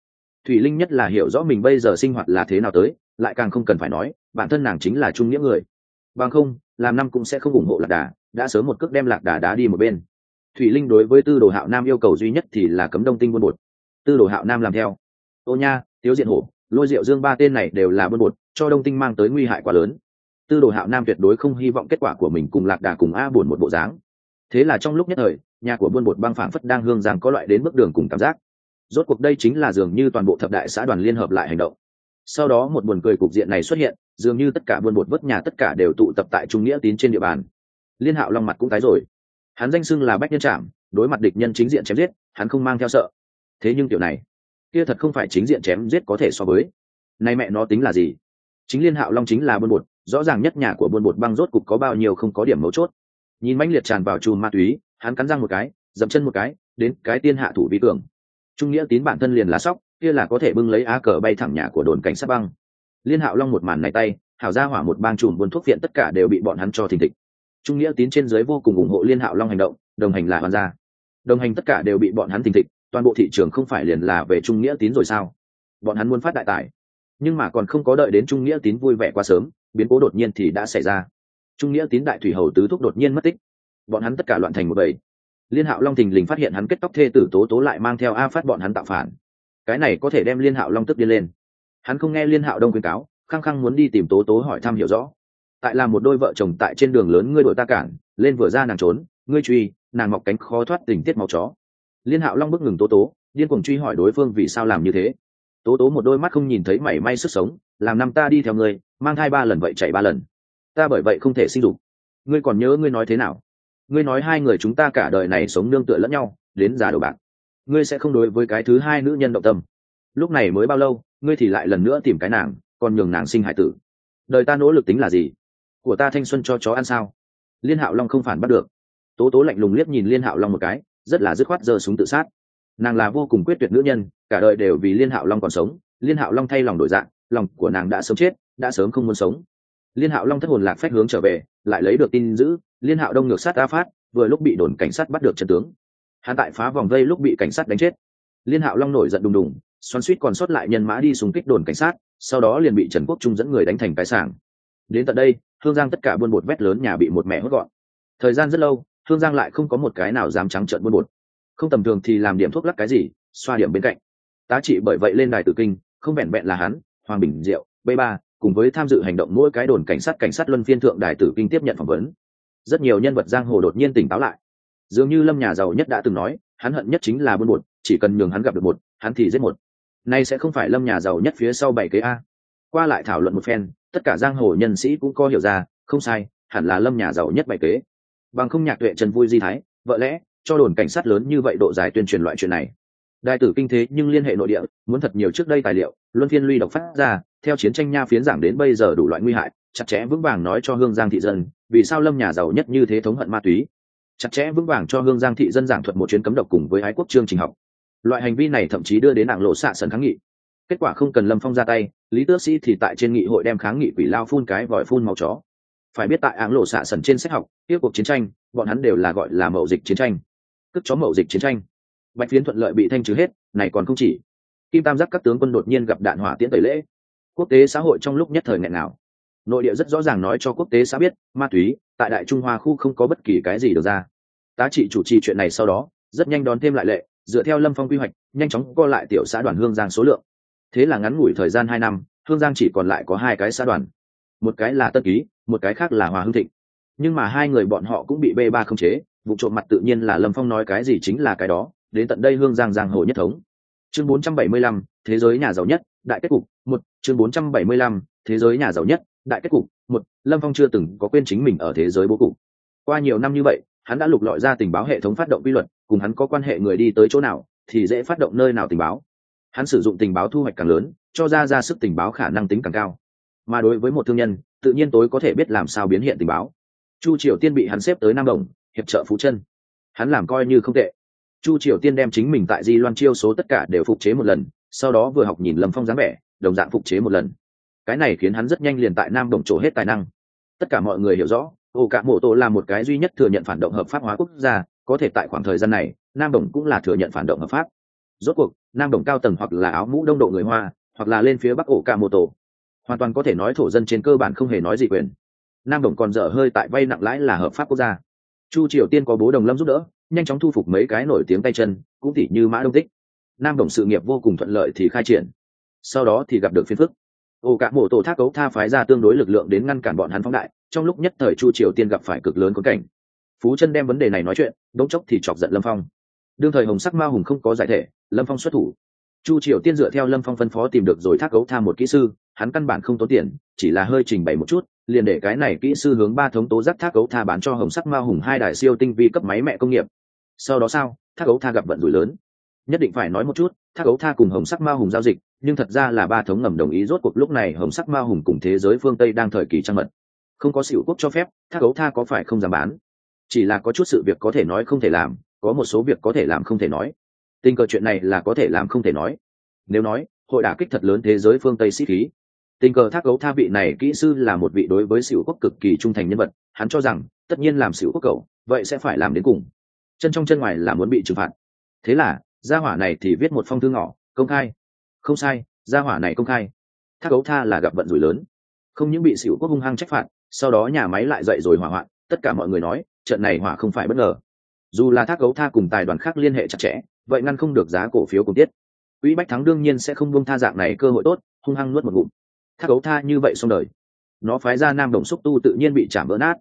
Thủy linh nhất là hiểu rõ mình bây giờ sinh hoạt là thế nào tới, lại càng không cần phải nói, bản thân nàng chính là trung nghĩa người. Bằng không, làm năm cũng sẽ không ủng hộ lạc đà, đã sớm một cước đem lạc đà đá đi một bên. Thủy linh đối với tư đồ hạo nam yêu cầu duy nhất thì là cấm đông tinh buôn bột. Tư đồ hạo nam làm theo. Ô nha, tiếu diện hổ, lôi diệu dương ba tên này đều là buôn bột, cho đông tinh mang tới nguy hại quá lớn tư đồ hạo nam tuyệt đối không hy vọng kết quả của mình cùng lạc đà cùng a buồn một bộ dáng. Thế là trong lúc nhất thời nhà của buôn bột băng phảng phất đang hương rằng có loại đến bước đường cùng cảm giác. Rốt cuộc đây chính là dường như toàn bộ thập đại xã đoàn liên hợp lại hành động. Sau đó một buồn cười cục diện này xuất hiện dường như tất cả buôn bột vớt nhà tất cả đều tụ tập tại trung nghĩa tín trên địa bàn. Liên hạo long mặt cũng tái rồi. Hắn danh xưng là bách nhân trảm, đối mặt địch nhân chính diện chém giết hắn không mang theo sợ. Thế nhưng kiểu này kia thật không phải chính diện chém giết có thể so với. Nay mẹ nó tính là gì? Chính liên hạo long chính là buôn bột rõ ràng nhất nhà của buôn bột băng rốt cục có bao nhiêu không có điểm mấu chốt. Nhìn mãnh liệt tràn vào chùm ma túy, hắn cắn răng một cái, dậm chân một cái, đến cái tiên hạ thủ vi cường. Trung nghĩa tín bản thân liền lá sóc, kia là có thể bưng lấy á cờ bay thẳng nhà của đồn cảnh sát băng. Liên hạo long một màn này tay, hảo ra hỏa một bang chùm buôn thuốc viện tất cả đều bị bọn hắn cho thình thịch. Trung nghĩa tín trên dưới vô cùng ủng hộ liên hạo long hành động, đồng hành là hoàn gia. Đồng hành tất cả đều bị bọn hắn thình thịch, toàn bộ thị trường không phải liền là về trung nghĩa tín rồi sao? Bọn hắn muốn phát đại tài, nhưng mà còn không có đợi đến trung nghĩa tín vui vẻ quá sớm biến cố đột nhiên thì đã xảy ra. Trung nghĩa tín đại thủy hầu tứ thúc đột nhiên mất tích. Bọn hắn tất cả loạn thành một bầy. Liên hạo long thình lình phát hiện hắn kết tóc thê tử tố tố lại mang theo a phát bọn hắn tạo phản. Cái này có thể đem liên hạo long tức điên lên. Hắn không nghe liên hạo đông khuyên cáo, khăng khăng muốn đi tìm tố tố hỏi thăm hiểu rõ. Tại là một đôi vợ chồng tại trên đường lớn ngươi đội ta cản, lên vừa ra nàng trốn, ngươi truy, nàng mọc cánh khó thoát tình tiết máu chó. Liên hạo long bước ngừng tố tố, điên cuồng truy hỏi đối phương vì sao làm như thế. Tố tố một đôi mắt không nhìn thấy mảy may sức sống, làm năm ta đi theo ngươi mang thai ba lần vậy chạy ba lần. Ta bởi vậy không thể sinh dục. Ngươi còn nhớ ngươi nói thế nào? Ngươi nói hai người chúng ta cả đời này sống nương tựa lẫn nhau, đến già đầu bạc. Ngươi sẽ không đối với cái thứ hai nữ nhân động tâm. Lúc này mới bao lâu, ngươi thì lại lần nữa tìm cái nàng, còn nhường nàng sinh hải tử. Đời ta nỗ lực tính là gì? Của ta thanh xuân cho chó ăn sao? Liên hạo long không phản bắt được. Tố tố lạnh lùng liếc nhìn liên hạo long một cái, rất là dứt khoát giơ súng tự sát. Nàng là vô cùng quyết tuyệt nữ nhân, cả đời đều vì liên hạo long còn sống. Liên hạo long thay lòng đổi dạng, lòng của nàng đã sớm chết đã sớm không muốn sống. Liên hạo long thất hồn lạc phách hướng trở về, lại lấy được tin giữ liên hạo đông ngược sát a phát, vừa lúc bị đồn cảnh sát bắt được chân tướng. Hắn tại phá vòng vây lúc bị cảnh sát đánh chết. Liên hạo long nổi giận đùng đùng, xoắn suýt còn sót lại nhân mã đi xung kích đồn cảnh sát, sau đó liền bị trần quốc trung dẫn người đánh thành cái sảng. Đến tận đây, hương giang tất cả buôn bột vét lớn nhà bị một mẹ hốt gọn. Thời gian rất lâu, hương giang lại không có một cái nào dám trắng trợn buôn bột. Không tầm thường thì làm điểm thuốc lắc cái gì, xoa điểm bên cạnh. Tá trị bởi vậy lên đài tử kinh, không vẹn vẹn là hắn, hoàng bình diệu, b ba cùng với tham dự hành động mỗi cái đồn cảnh sát cảnh sát luân phiên thượng đài tử kinh tiếp nhận phỏng vấn. Rất nhiều nhân vật giang hồ đột nhiên tỉnh táo lại. Dường như lâm nhà giàu nhất đã từng nói, hắn hận nhất chính là buôn một chỉ cần nhường hắn gặp được một hắn thì giết một. Nay sẽ không phải lâm nhà giàu nhất phía sau bảy kế a. Qua lại thảo luận một phen, tất cả giang hồ nhân sĩ cũng có hiểu ra, không sai, hẳn là lâm nhà giàu nhất bảy kế. Bằng không nhạc tuệ trần vui di thái, vợ lẽ, cho đồn cảnh sát lớn như vậy độ dài tuyên truyền loại chuyện này đại tử kinh thế nhưng liên hệ nội địa, muốn thật nhiều trước đây tài liệu, luân phiên luy độc phát ra, theo chiến tranh nha phiến giảng đến bây giờ đủ loại nguy hại, chặt chẽ vững vàng nói cho hương giang thị dân, vì sao lâm nhà giàu nhất như thế thống hận ma túy. Chặt chẽ vững vàng cho hương giang thị dân giảng thuật một chuyến cấm độc cùng với ái quốc chương trình học. Loại hành vi này thậm chí đưa đến nặng lộ xạ sần kháng nghị. Kết quả không cần lâm phong ra tay, lý tước sĩ thì tại trên nghị hội đem kháng nghị quỷ lao phun cái vòi phun màu chó. Phải biết tại áng lộ xạ sần trên sách học, tiếp cuộc chiến tranh, bọn hắn đều là gọi là mậu dịch chiến tranh. Cất chó mậu dịch chiến tranh bạch phiến thuận lợi bị thanh trừ hết, này còn không chỉ. Kim tam giác các tướng quân đột nhiên gặp đạn hỏa tiễn tẩy lễ. Quốc tế xã hội trong lúc nhất thời nghẹn nào nội địa rất rõ ràng nói cho quốc tế xã biết, ma túy, tại đại trung hoa khu không có bất kỳ cái gì được ra. Tá trị chủ trì chuyện này sau đó, rất nhanh đón thêm lại lệ, dựa theo lâm phong quy hoạch, nhanh chóng co lại tiểu xã đoàn hương giang số lượng. Thế là ngắn ngủi thời gian hai năm, hương giang chỉ còn lại có hai cái xã đoàn. Một cái là tân ký, một cái khác là hòa hương thịnh. Nhưng mà hai người bọn họ cũng bị b ba không chế, vụ trộm mặt tự nhiên là lâm phong nói cái gì chính là cái đó đến tận đây hương giang giang hồ nhất thống. Chương 475, thế giới nhà giàu nhất đại kết cục một. Chương 475, thế giới nhà giàu nhất đại kết cục một. Lâm phong chưa từng có quên chính mình ở thế giới bố cục. Qua nhiều năm như vậy hắn đã lục lọi ra tình báo hệ thống phát động quy luật cùng hắn có quan hệ người đi tới chỗ nào thì dễ phát động nơi nào tình báo. Hắn sử dụng tình báo thu hoạch càng lớn cho ra ra sức tình báo khả năng tính càng cao. Mà đối với một thương nhân tự nhiên tối có thể biết làm sao biến hiện tình báo. Chu triều tiên bị hắn xếp tới nam đồng hiệp trợ phú chân hắn làm coi như không tệ chu triều tiên đem chính mình tại di loan chiêu số tất cả đều phục chế một lần, sau đó vừa học nhìn lâm phong dáng vẻ, đồng dạng phục chế một lần. Cái này khiến hắn rất nhanh liền tại nam đồng trổ hết tài năng. Tất cả mọi người hiểu rõ, ô cả mộ tổ là một cái duy nhất thừa nhận phản động hợp pháp hóa quốc gia, có thể tại khoảng thời gian này, nam đồng cũng là thừa nhận phản động hợp pháp. Rốt cuộc, nam đồng cao tầng hoặc là áo mũ đông độ người hoa, hoặc là lên phía bắc ổ cả mộ tổ hoàn toàn có thể nói thổ dân trên cơ bản không hề nói gì quyền. Nam đồng còn dở hơi tại vay nặng lãi là hợp pháp quốc gia. Chu triều tiên có bố đồng lâm giúp đỡ nhanh chóng thu phục mấy cái nổi tiếng tay chân, cũng tỉ như mã đông tích. Nam đồng sự nghiệp vô cùng thuận lợi thì khai triển. Sau đó thì gặp được phiên phức. Ô, cả mổ tổ thác cấu tha phái ra tương đối lực lượng đến ngăn cản bọn hắn phóng đại, trong lúc nhất thời chu triều tiên gặp phải cực lớn có cảnh. Phú chân đem vấn đề này nói chuyện, đống chốc thì chọc giận lâm phong. Đương thời hồng sắc ma hùng không có giải thể, lâm phong xuất thủ. Chu triều tiên dựa theo lâm phong phân phó tìm được rồi thác cấu tha một kỹ sư hắn căn bản không tốn tiền, chỉ là hơi trình bày một chút, liền để cái này kỹ sư hướng ba thống tố giác thác cấu tha bán cho hồng sắc ma hùng hai đài siêu tinh vi cấp máy mẹ công nghiệp. Sau đó sao? Thác cấu tha gặp vận rủi lớn. Nhất định phải nói một chút, thác cấu tha cùng hồng sắc ma hùng giao dịch, nhưng thật ra là ba thống ngầm đồng ý rốt cuộc lúc này hồng sắc ma hùng cùng thế giới phương tây đang thời kỳ trăng mật. Không có xỉu quốc cho phép, thác cấu tha có phải không dám bán? Chỉ là có chút sự việc có thể nói không thể làm, có một số việc có thể làm không thể nói. Tình cờ chuyện này là có thể làm không thể nói. Nếu nói, hội đả kích thật lớn thế giới phương tây sĩ khí tình cờ thác gấu tha vị này kỹ sư là một vị đối với xỉu quốc cực kỳ trung thành nhân vật, hắn cho rằng, tất nhiên làm xỉu quốc cầu vậy sẽ phải làm đến cùng. Chân trong chân ngoài là muốn bị trừng phạt. Thế là, gia hỏa này thì viết một phong thư ngỏ, công khai. Không sai, gia hỏa này công khai. Thác gấu tha là gặp vận rủi lớn. Không những bị xỉu quốc hung hăng trách phạt, sau đó nhà máy lại dậy rồi hỏa hoạn, tất cả mọi người nói, trận này hỏa không phải bất ngờ. Dù là thác gấu tha cùng tài đoàn khác liên hệ chặt chẽ, vậy ngăn không được giá cổ phiếu cùng tiết. Quỹ bách thắng đương nhiên sẽ không buông tha dạng này cơ hội tốt, hung hăng nuốt một ngụm thác gấu tha như vậy xong đời. Nó phái ra nam đồng xúc tu tự nhiên bị chạm vỡ nát.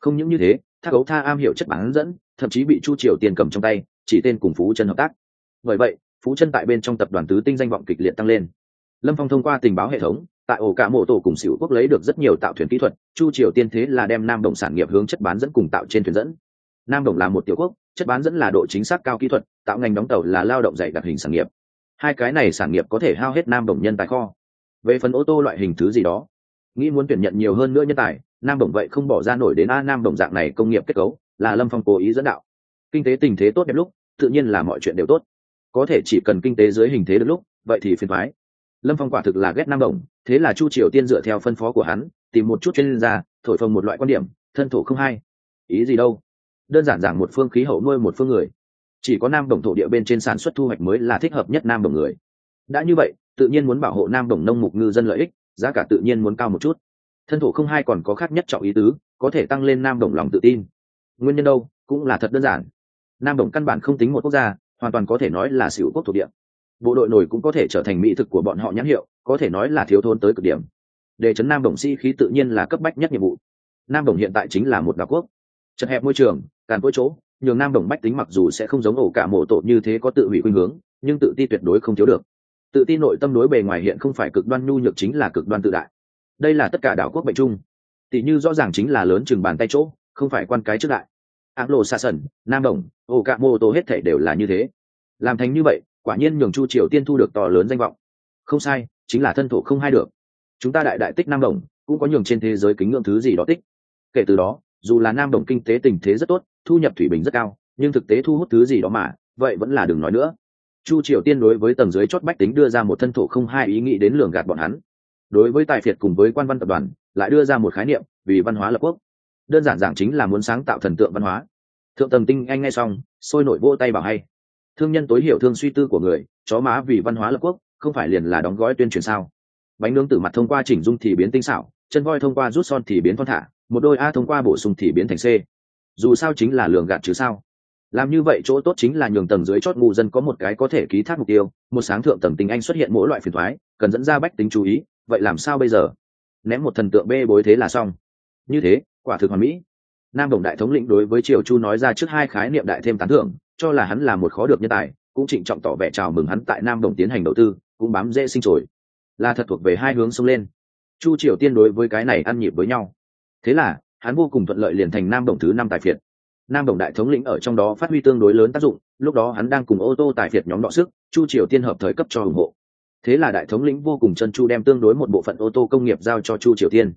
Không những như thế thác gấu tha am hiểu chất bán dẫn, thậm chí bị chu triều tiền cầm trong tay, chỉ tên cùng phú chân hợp tác. Bởi vậy, phú chân tại bên trong tập đoàn tứ tinh danh vọng kịch liệt tăng lên. Lâm phong thông qua tình báo hệ thống, tại ổ cả mộ tổ cùng xỉu quốc lấy được rất nhiều tạo thuyền kỹ thuật, chu triều tiên thế là đem nam đồng sản nghiệp hướng chất bán dẫn cùng tạo trên thuyền dẫn. Nam đồng là một tiểu quốc, chất bán dẫn là độ chính xác cao kỹ thuật, tạo ngành đóng tàu là lao động dạy đặc hình sản nghiệp. Hai cái này sản nghiệp có thể hao hết nam đồng nhân tài kho về phần ô tô loại hình thứ gì đó. Nghĩ muốn tuyển nhận nhiều hơn nữa nhân tài, nam đồng vậy không bỏ ra nổi đến a nam đồng dạng này công nghiệp kết cấu, là lâm phong cố ý dẫn đạo. Kinh tế tình thế tốt đẹp lúc, tự nhiên là mọi chuyện đều tốt. Có thể chỉ cần kinh tế dưới hình thế được lúc, vậy thì phiền thoái lâm phong quả thực là ghét nam đồng, thế là chu triều tiên dựa theo phân phó của hắn, tìm một chút chuyên gia, thổi phồng một loại quan điểm, thân thổ không hay. Ý gì đâu? Đơn giản giảng một phương khí hậu nuôi một phương người. Chỉ có nam đồng thổ địa bên trên sản xuất thu hoạch mới là thích hợp nhất nam đồng người. Đã như vậy tự nhiên muốn bảo hộ nam đồng nông mục ngư dân lợi ích, giá cả tự nhiên muốn cao một chút. Thân thổ không hai còn có khác nhất trọng ý tứ, có thể tăng lên nam đồng lòng tự tin. Nguyên nhân đâu, cũng là thật đơn giản. Nam đồng căn bản không tính một quốc gia, hoàn toàn có thể nói là xỉu quốc thuộc địa. Bộ đội nổi cũng có thể trở thành mỹ thực của bọn họ nhãn hiệu, có thể nói là thiếu thốn tới cực điểm. Để chấn nam đồng sĩ khí tự nhiên là cấp bách nhất nhiệm vụ. Nam đồng hiện tại chính là một đảo quốc. Chật hẹp môi trường, càn cỗi chỗ, nhường nam đồng bách tính mặc dù sẽ không giống ổ cả mộ tổ như thế có tự hủy khuynh hướng, nhưng tự ti tuyệt đối không thiếu được tự ti nội tâm đối bề ngoài hiện không phải cực đoan nhu nhược chính là cực đoan tự đại. Đây là tất cả đảo quốc bệnh chung. Tỷ như rõ ràng chính là lớn chừng bàn tay chỗ, không phải quan cái trước đại. Áng lộ xa sần nam đồng ổ cạ mô tô hết thể đều là như thế. Làm thành như vậy, quả nhiên nhường chu triều tiên thu được to lớn danh vọng. Không sai, chính là thân thổ không hai được. Chúng ta đại đại tích nam đồng, cũng có nhường trên thế giới kính ngưỡng thứ gì đó tích. Kể từ đó, dù là nam đồng kinh tế tình thế rất tốt, thu nhập thủy bình rất cao, nhưng thực tế thu hút thứ gì đó mà, vậy vẫn là đừng nói nữa chu triều tiên đối với tầng dưới chót bách tính đưa ra một thân thổ không hai ý nghĩ đến lường gạt bọn hắn. Đối với tài phiệt cùng với quan văn tập đoàn, lại đưa ra một khái niệm, vì văn hóa lập quốc. Đơn giản giảng chính là muốn sáng tạo thần tượng văn hóa. Thượng tầng tinh anh ngay xong, sôi nổi vỗ tay bảo hay. Thương nhân tối hiểu thương suy tư của người, chó má vì văn hóa lập quốc, không phải liền là đóng gói tuyên truyền sao? Bánh nướng từ mặt thông qua chỉnh dung thì biến tinh xảo, chân voi thông qua rút son thì biến thon thả, một đôi a thông qua bổ sung thì biến thành c. Dù sao chính là lường gạt chứ sao? Làm như vậy chỗ tốt chính là nhường tầng dưới chót ngu dân có một cái có thể ký thác mục tiêu, một sáng thượng tầng tình anh xuất hiện mỗi loại phiền thoái, cần dẫn ra bách tính chú ý, vậy làm sao bây giờ? Ném một thần tượng bê bối thế là xong. Như thế, quả thực hoàn mỹ. Nam đồng đại thống lĩnh đối với triều chu nói ra trước hai khái niệm đại thêm tán thưởng, cho là hắn là một khó được nhân tài, cũng trịnh trọng tỏ vẻ chào mừng hắn tại nam đồng tiến hành đầu tư, cũng bám dễ sinh trồi là thật thuộc về hai hướng sông lên. Chu triều tiên đối với cái này ăn nhịp với nhau. Thế là, hắn vô cùng thuận lợi liền thành nam đồng thứ năm tài phiệt nam đồng đại thống lĩnh ở trong đó phát huy tương đối lớn tác dụng, lúc đó hắn đang cùng ô tô tài phiệt nhóm đọ sức, chu triều tiên hợp thời cấp cho ủng hộ. Thế là đại thống lĩnh vô cùng chân chu đem tương đối một bộ phận ô tô công nghiệp giao cho chu triều tiên.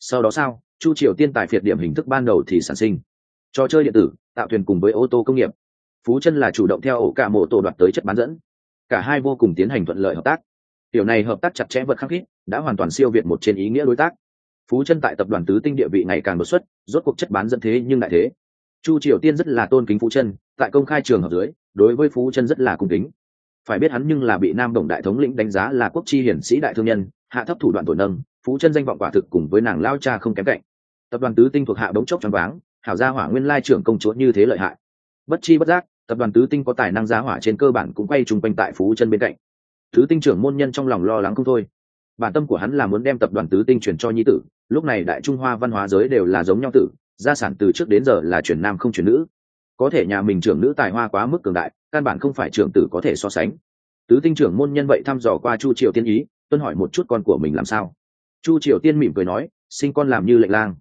Sau đó sao, chu triều tiên tài phiệt điểm hình thức ban đầu thì sản sinh. Trò chơi điện tử, tạo thuyền cùng với ô tô công nghiệp. Phú chân là chủ động theo ổ cả mộ tổ đoạt tới chất bán dẫn. Cả hai vô cùng tiến hành thuận lợi hợp tác. Điều này hợp tác chặt chẽ vật khắc khít, đã hoàn toàn siêu việt một trên ý nghĩa đối tác. Phú chân tại tập đoàn tứ tinh địa vị ngày càng đột xuất, rốt cuộc chất bán dẫn thế nhưng đại thế chu triều tiên rất là tôn kính phú chân, tại công khai trường hợp dưới, đối với phú chân rất là cung kính. Phải biết hắn nhưng là bị nam đồng đại thống lĩnh đánh giá là quốc chi hiển sĩ đại thương nhân, hạ thấp thủ đoạn tội nâng, phú chân danh vọng quả thực cùng với nàng lao cha không kém cạnh. Tập đoàn tứ tinh thuộc hạ bỗng chốc choáng váng, hảo gia hỏa nguyên lai trưởng công chúa như thế lợi hại. Bất chi bất giác, tập đoàn tứ tinh có tài năng giá hỏa trên cơ bản cũng quay chung quanh tại phú chân bên cạnh. Tứ tinh trưởng môn nhân trong lòng lo lắng không thôi. Bản tâm của hắn là muốn đem tập đoàn tứ tinh chuyển cho nhi tử, lúc này đại trung hoa văn hóa giới đều là giống nhau tử gia sản từ trước đến giờ là chuyển nam không chuyển nữ. Có thể nhà mình trưởng nữ tài hoa quá mức cường đại, căn bản không phải trưởng tử có thể so sánh. Tứ tinh trưởng môn nhân vậy thăm dò qua chu triều tiên ý, tuân hỏi một chút con của mình làm sao. Chu triều tiên mỉm cười nói, sinh con làm như lệnh lang.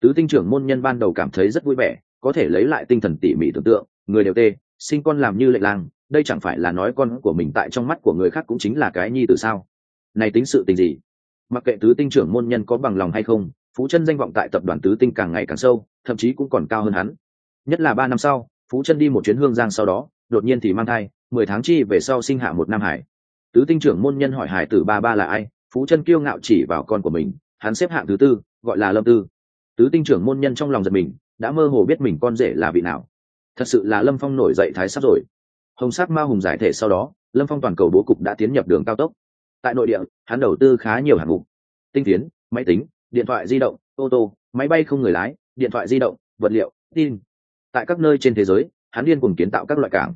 Tứ tinh trưởng môn nhân ban đầu cảm thấy rất vui vẻ, có thể lấy lại tinh thần tỉ mỉ tưởng tượng, người đều tê, sinh con làm như lệnh lang, đây chẳng phải là nói con của mình tại trong mắt của người khác cũng chính là cái nhi từ sao? Này tính sự tình gì? Mặc kệ tứ tinh trưởng môn nhân có bằng lòng hay không phú chân danh vọng tại tập đoàn tứ tinh càng ngày càng sâu, thậm chí cũng còn cao hơn hắn. Nhất là ba năm sau, phú chân đi một chuyến hương giang sau đó, đột nhiên thì mang thai, mười tháng chi về sau sinh hạ một nam hải. Tứ tinh trưởng môn nhân hỏi hải tử ba ba là ai, phú chân kiêu ngạo chỉ vào con của mình, hắn xếp hạng thứ tư, gọi là lâm tư. Tứ tinh trưởng môn nhân trong lòng giật mình, đã mơ hồ biết mình con rể là vị nào. Thật sự là lâm phong nổi dậy thái sắp rồi. Hồng sắc ma hùng giải thể sau đó, lâm phong toàn cầu bố cục đã tiến nhập đường cao tốc. Tại nội địa, hắn đầu tư khá nhiều hạng mục. Tinh tiến, máy tính điện thoại di động ô tô máy bay không người lái điện thoại di động vật liệu tin. Tại các nơi trên thế giới hắn điên cùng kiến tạo các loại cảng.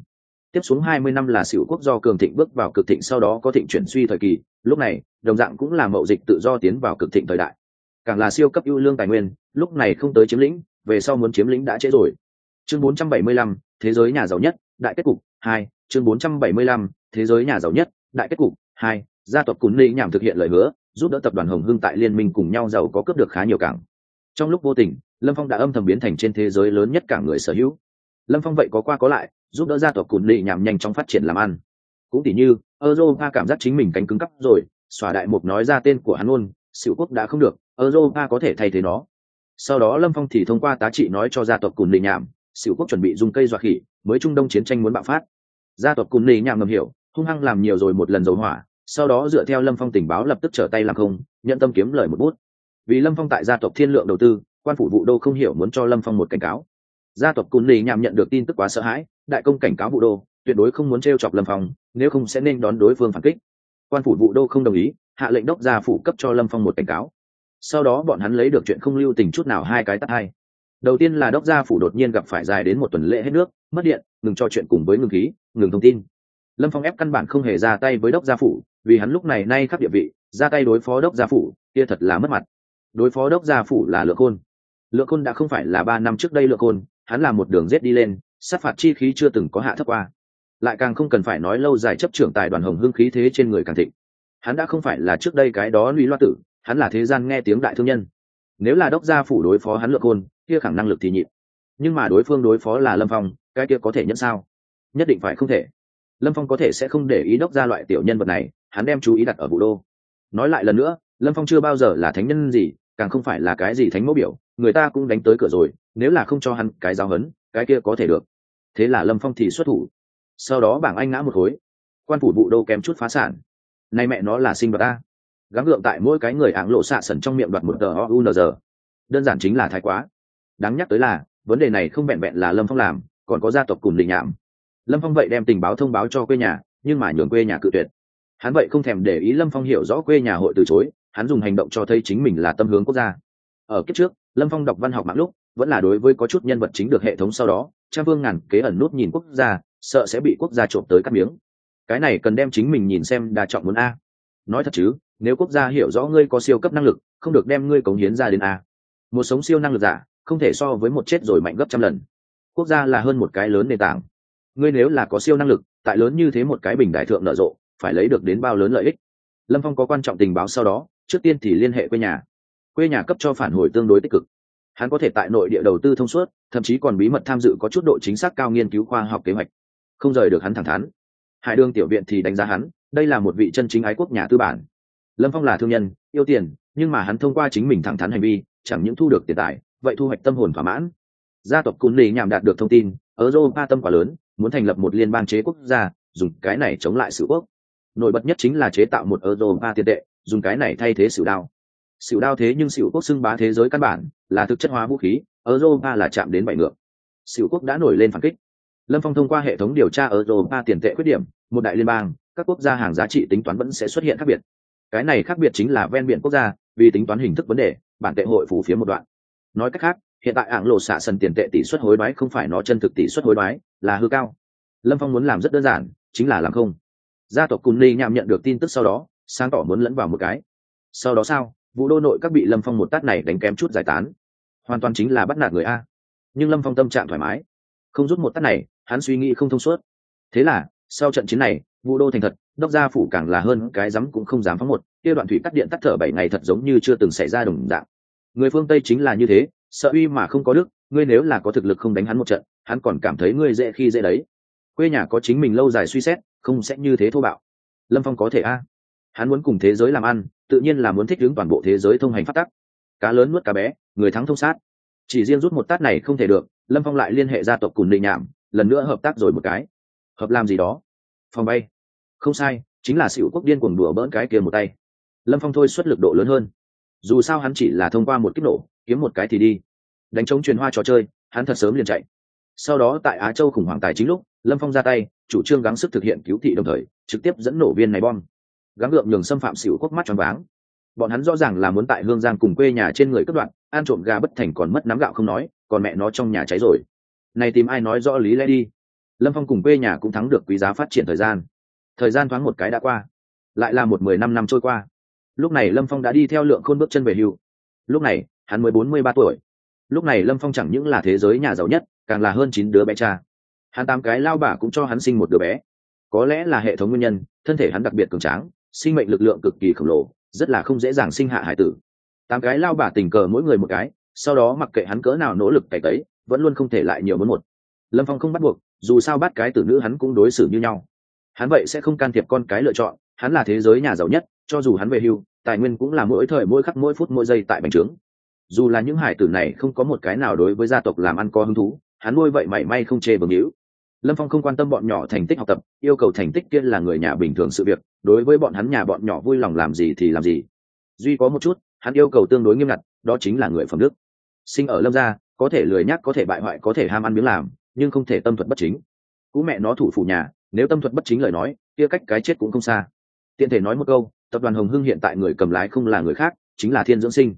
Tiếp xuống 20 năm là xỉu quốc do cường thịnh bước vào cực thịnh sau đó có thịnh chuyển suy thời kỳ. Lúc này đồng dạng cũng là mậu dịch tự do tiến vào cực thịnh thời đại. Càng là siêu cấp ưu lương tài nguyên lúc này không tới chiếm lĩnh về sau muốn chiếm lĩnh đã trễ rồi. Chương 475, thế giới nhà giàu nhất đại kết cục hai. Chương 475, thế giới nhà giàu nhất đại kết cục hai. Gia tộc cún ly nhằm thực hiện lời hứa giúp đỡ tập đoàn hồng hưng tại liên minh cùng nhau giàu có cướp được khá nhiều cảng. Trong lúc vô tình, lâm phong đã âm thầm biến thành trên thế giới lớn nhất cả người sở hữu. Lâm phong vậy có qua có lại, giúp đỡ gia tộc Cùn Lệ nhằm nhanh chóng phát triển làm ăn. Cũng tỉ như, europa cảm giác chính mình cánh cứng cắp rồi, xòa đại mục nói ra tên của hắn luôn xịu quốc đã không được, europa có thể thay thế nó. Sau đó lâm phong thì thông qua tá trị nói cho gia tộc cùn lì nhảm xịu quốc chuẩn bị dùng cây dọa khỉ, mới trung đông chiến tranh muốn bạo phát. Gia tộc cùn lì nhảm ngầm hiểu, hung hăng làm nhiều rồi một lần dầu hỏa sau đó dựa theo lâm phong tình báo lập tức trở tay làm không, nhận tâm kiếm lời một bút. Vì lâm phong tại gia tộc thiên lượng đầu tư, quan phủ vụ đô không hiểu muốn cho lâm phong một cảnh cáo. Gia tộc cùn lì nhảm nhận được tin tức quá sợ hãi, đại công cảnh cáo vụ đô, tuyệt đối không muốn t r e o chọc lâm phong, nếu không sẽ nên đón đối phương phản kích. Quan phủ vụ đô không đồng ý, hạ lệnh đốc gia phủ cấp cho lâm phong một cảnh cáo. Sau đó bọn hắn lấy được chuyện không lưu tình chút nào hai cái tắt hai. Đầu tiên là đốc gia phủ đột nhiên gặp phải dài đến một tuần lễ hết nước, mất điện, ngừng trò chuyện cùng với ngừng khí, ngừng thông tin. Lâm phong ép căn bản không hề ra tay với đốc gia phủ vì hắn lúc này nay khắp địa vị, ra tay đối phó đốc gia phủ, kia thật là mất mặt. Đối phó đốc gia phủ là lượng khôn. Lượng khôn đã không phải là ba năm trước đây lượng khôn, hắn là một đường rết đi lên, sát phạt chi khí chưa từng có hạ thấp qua. Lại càng không cần phải nói lâu dài chấp trưởng tài đoàn hồng hưng khí thế trên người càng thịnh. Hắn đã không phải là trước đây cái đó lũy loa tử, hắn là thế gian nghe tiếng đại thương nhân. Nếu là đốc gia phủ đối phó hắn lượng khôn, kia khẳng năng lực thì nhịp nhưng mà đối phương đối phó là lâm phong, cái kia có thể nhận sao? Nhất định phải không thể. Lâm phong có thể sẽ không để ý đốc ra loại tiểu nhân vật này hắn đem chú ý đặt ở vũ đô. Nói lại lần nữa, lâm phong chưa bao giờ là thánh nhân gì, càng không phải là cái gì thánh mẫu biểu, người ta cũng đánh tới cửa rồi, nếu là không cho hắn cái giáo hấn, cái kia có thể được. Thế là lâm phong thì xuất thủ. Sau đó bảng anh ngã một khối. Quan phủ vụ đô kém chút phá sản. Nay mẹ nó là sinh vật ta gắng gượng tại mỗi cái người áng lộ xạ sần trong miệng đoạt một tờ o u n g. Đơn giản chính là thái quá. Đáng nhắc tới là, vấn đề này không vẹn vẹn là lâm phong làm, còn có gia tộc cùng đình nhảm. Lâm phong vậy đem tình báo thông báo cho quê nhà, nhưng mà nhường quê nhà cự tuyệt hắn vậy không thèm để ý lâm phong hiểu rõ quê nhà hội từ chối, hắn dùng hành động cho thấy chính mình là tâm hướng quốc gia. Ở kiếp trước, lâm phong đọc văn học mạng lúc, vẫn là đối với có chút nhân vật chính được hệ thống sau đó cha vương ngàn kế ẩn nút nhìn quốc gia, sợ sẽ bị quốc gia trộm tới cắt miếng. Cái này cần đem chính mình nhìn xem đa trọng muốn a. Nói thật chứ, nếu quốc gia hiểu rõ ngươi có siêu cấp năng lực, không được đem ngươi cống hiến ra đến a. Một sống siêu năng lực giả, không thể so với một chết rồi mạnh gấp trăm lần. Quốc gia là hơn một cái lớn nền tảng. Ngươi nếu là có siêu năng lực, tại lớn như thế một cái bình đại thượng nở rộ phải lấy được đến bao lớn lợi ích. Lâm phong có quan trọng tình báo sau đó, trước tiên thì liên hệ quê nhà. Quê nhà cấp cho phản hồi tương đối tích cực. Hắn có thể tại nội địa đầu tư thông suốt, thậm chí còn bí mật tham dự có chút độ chính xác cao nghiên cứu khoa học kế hoạch. Không rời được hắn thẳng thắn. Hải đương tiểu viện thì đánh giá hắn, đây là một vị chân chính ái quốc nhà tư bản. Lâm phong là thương nhân, yêu tiền, nhưng mà hắn thông qua chính mình thẳng thắn hành vi, chẳng những thu được tiền tài, vậy thu hoạch tâm hồn thỏa mãn. Gia tộc cún lì nhằm đạt được thông tin ở europa tâm quá lớn, muốn thành lập một liên bang chế quốc gia, dùng cái này chống lại sự quốc nổi bật nhất chính là chế tạo một europa tiền tệ, dùng cái này thay thế sự đao. Sự đao thế nhưng sự quốc xưng bá thế giới căn bản, là thực chất hóa vũ khí europa là chạm đến bảy ngược. Sự quốc đã nổi lên phản kích. Lâm phong thông qua hệ thống điều tra europa tiền tệ khuyết điểm, một đại liên bang, các quốc gia hàng giá trị tính toán vẫn sẽ xuất hiện khác biệt. Cái này khác biệt chính là ven biển quốc gia, vì tính toán hình thức vấn đề, bản tệ hội phủ phía một đoạn. Nói cách khác, hiện tại ảng lộ xạ sần tiền tệ tỷ suất hối đoái không phải nó chân thực tỷ suất hối đoái, là hư cao. Lâm phong muốn làm rất đơn giản, chính là làm không gia tộc cùn ly nhạm nhận được tin tức sau đó, sáng tỏ muốn lẫn vào một cái. Sau đó sao? Vụ đô nội các bị lâm phong một tát này đánh kém chút giải tán. Hoàn toàn chính là bắt nạt người a. Nhưng lâm phong tâm trạng thoải mái. Không rút một tát này, hắn suy nghĩ không thông suốt. Thế là, sau trận chiến này vụ đô thành thật, đốc gia phủ càng là hơn cái rắm cũng không dám phóng một. Kia đoạn thủy cắt điện tắt thở bảy ngày thật giống như chưa từng xảy ra đồng dạng. Người phương tây chính là như thế, sợ uy mà không có đức, ngươi nếu là có thực lực không đánh hắn một trận, hắn còn cảm thấy ngươi dễ khi dễ đấy. Quê nhà có chính mình lâu dài suy xét không sẽ như thế thô bạo. Lâm phong có thể a. Hắn muốn cùng thế giới làm ăn, tự nhiên là muốn thích ứng toàn bộ thế giới thông hành phát tắc. Cá lớn nuốt cá bé, người thắng thông sát. Chỉ riêng rút một tát này không thể được, lâm phong lại liên hệ gia tộc cùng định nhảm lần nữa hợp tác rồi một cái. Hợp làm gì đó? Phòng bay. Không sai, chính là sự quốc điên cuồng đùa bỡn cái kia một tay. Lâm phong thôi xuất lực độ lớn hơn. Dù sao hắn chỉ là thông qua một kích nổ, kiếm một cái thì đi. Đánh trống truyền hoa trò chơi, hắn thật sớm liền chạy. Sau đó tại á châu khủng hoảng tài chính lúc lâm phong ra tay, chủ trương gắng sức thực hiện cứu thị đồng thời, trực tiếp dẫn nổ viên này bom. Gắng gượng nhường xâm phạm xỉu quốc mắt tròn váng. Bọn hắn rõ ràng là muốn tại hương giang cùng quê nhà trên người cất đoạn an trộm gà bất thành còn mất nắm gạo không nói, còn mẹ nó trong nhà cháy rồi. Này tìm ai nói rõ lý lẽ đi. Lâm phong cùng quê nhà cũng thắng được quý giá phát triển thời gian. Thời gian thoáng một cái đã qua, lại là một mười năm năm trôi qua. Lúc này lâm phong đã đi theo lượng khôn bước chân về hưu. Lúc này, hắn mới bốn mươi ba tuổi. Lúc này lâm phong chẳng những là thế giới nhà giàu nhất, càng là hơn chín đứa bé cha hắn tám cái lao bà cũng cho hắn sinh một đứa bé. Có lẽ là hệ thống nguyên nhân, thân thể hắn đặc biệt cường tráng, sinh mệnh lực lượng cực kỳ khổng lồ, rất là không dễ dàng sinh hạ hải tử. Tám cái lao bà tình cờ mỗi người một cái, sau đó mặc kệ hắn cỡ nào nỗ lực cày tấy vẫn luôn không thể lại nhiều muốn một. Lâm phong không bắt buộc, dù sao bắt cái tử nữ hắn cũng đối xử như nhau. Hắn vậy sẽ không can thiệp con cái lựa chọn, hắn là thế giới nhà giàu nhất, cho dù hắn về hưu, tài nguyên cũng là mỗi thời mỗi khắc mỗi phút mỗi giây tại bành trướng. Dù là những hải tử này không có một cái nào đối với gia tộc làm ăn có hứng thú, hắn nuôi vậy mảy may không chê bừng hữu lâm phong không quan tâm bọn nhỏ thành tích học tập, yêu cầu thành tích kia là người nhà bình thường sự việc, đối với bọn hắn nhà bọn nhỏ vui lòng làm gì thì làm gì. Duy có một chút, hắn yêu cầu tương đối nghiêm ngặt, đó chính là người phẩm đức. Sinh ở lâm gia, có thể lười nhác, có thể bại hoại, có thể ham ăn miếng làm, nhưng không thể tâm thuật bất chính. Cú mẹ nó thủ phủ nhà, nếu tâm thuật bất chính lời nói, kia cách cái chết cũng không xa. Tiện thể nói một câu, tập đoàn hồng hưng hiện tại người cầm lái không là người khác, chính là thiên dưỡng sinh.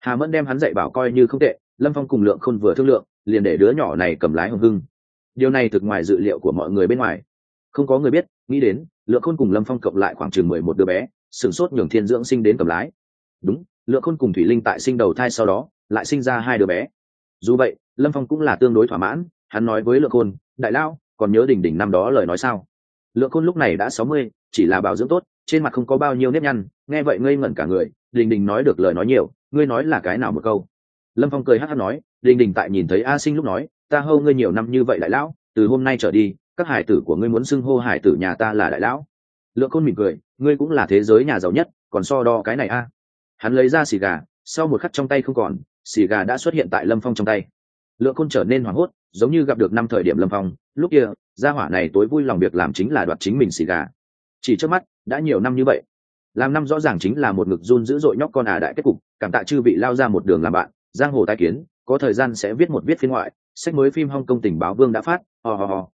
Hà mẫn đem hắn dạy bảo coi như không tệ, lâm phong cùng lượng khôn vừa thương lượng, liền để đứa nhỏ này cầm lái hồng hưng điều này thực ngoài dự liệu của mọi người bên ngoài. Không có người biết, nghĩ đến, lượng khôn cùng lâm phong cộng lại khoảng chừng mười một đứa bé, sửng sốt nhường thiên dưỡng sinh đến cầm lái. Đúng, lượng khôn cùng thủy linh tại sinh đầu thai sau đó, lại sinh ra hai đứa bé. Dù vậy, lâm phong cũng là tương đối thỏa mãn, hắn nói với lượng khôn, đại lao còn nhớ đỉnh đỉnh năm đó lời nói sao? Lượng khôn lúc này đã sáu mươi, chỉ là bảo dưỡng tốt, trên mặt không có bao nhiêu nếp nhăn, nghe vậy ngây ngẩn cả người, đình đình nói được lời nói nhiều, ngươi nói là cái nào một câu? Lâm phong cười hát hát nói, đình đình tại nhìn thấy a sinh lúc nói ta hâu ngươi nhiều năm như vậy đại lão, từ hôm nay trở đi, các hải tử của ngươi muốn xưng hô hải tử nhà ta là đại lão. Lượng khôn mỉm cười, ngươi cũng là thế giới nhà giàu nhất, còn so đo cái này a. Hắn lấy ra xì gà, sau một khắc trong tay không còn, xì gà đã xuất hiện tại lâm phong trong tay. Lượng khôn trở nên hoảng hốt, giống như gặp được năm thời điểm lâm phong. Lúc kia, gia hỏa này tối vui lòng việc làm chính là đoạt chính mình xì gà. Chỉ trước mắt, đã nhiều năm như vậy. Làm năm rõ ràng chính là một ngực run dữ dội nhóc con à đại kết cục, cảm tạ chư vị lao ra một đường làm bạn, giang hồ tai kiến, có thời gian sẽ viết một viết phiên ngoại sách mới phim hong kong tình báo vương đã phát hò hò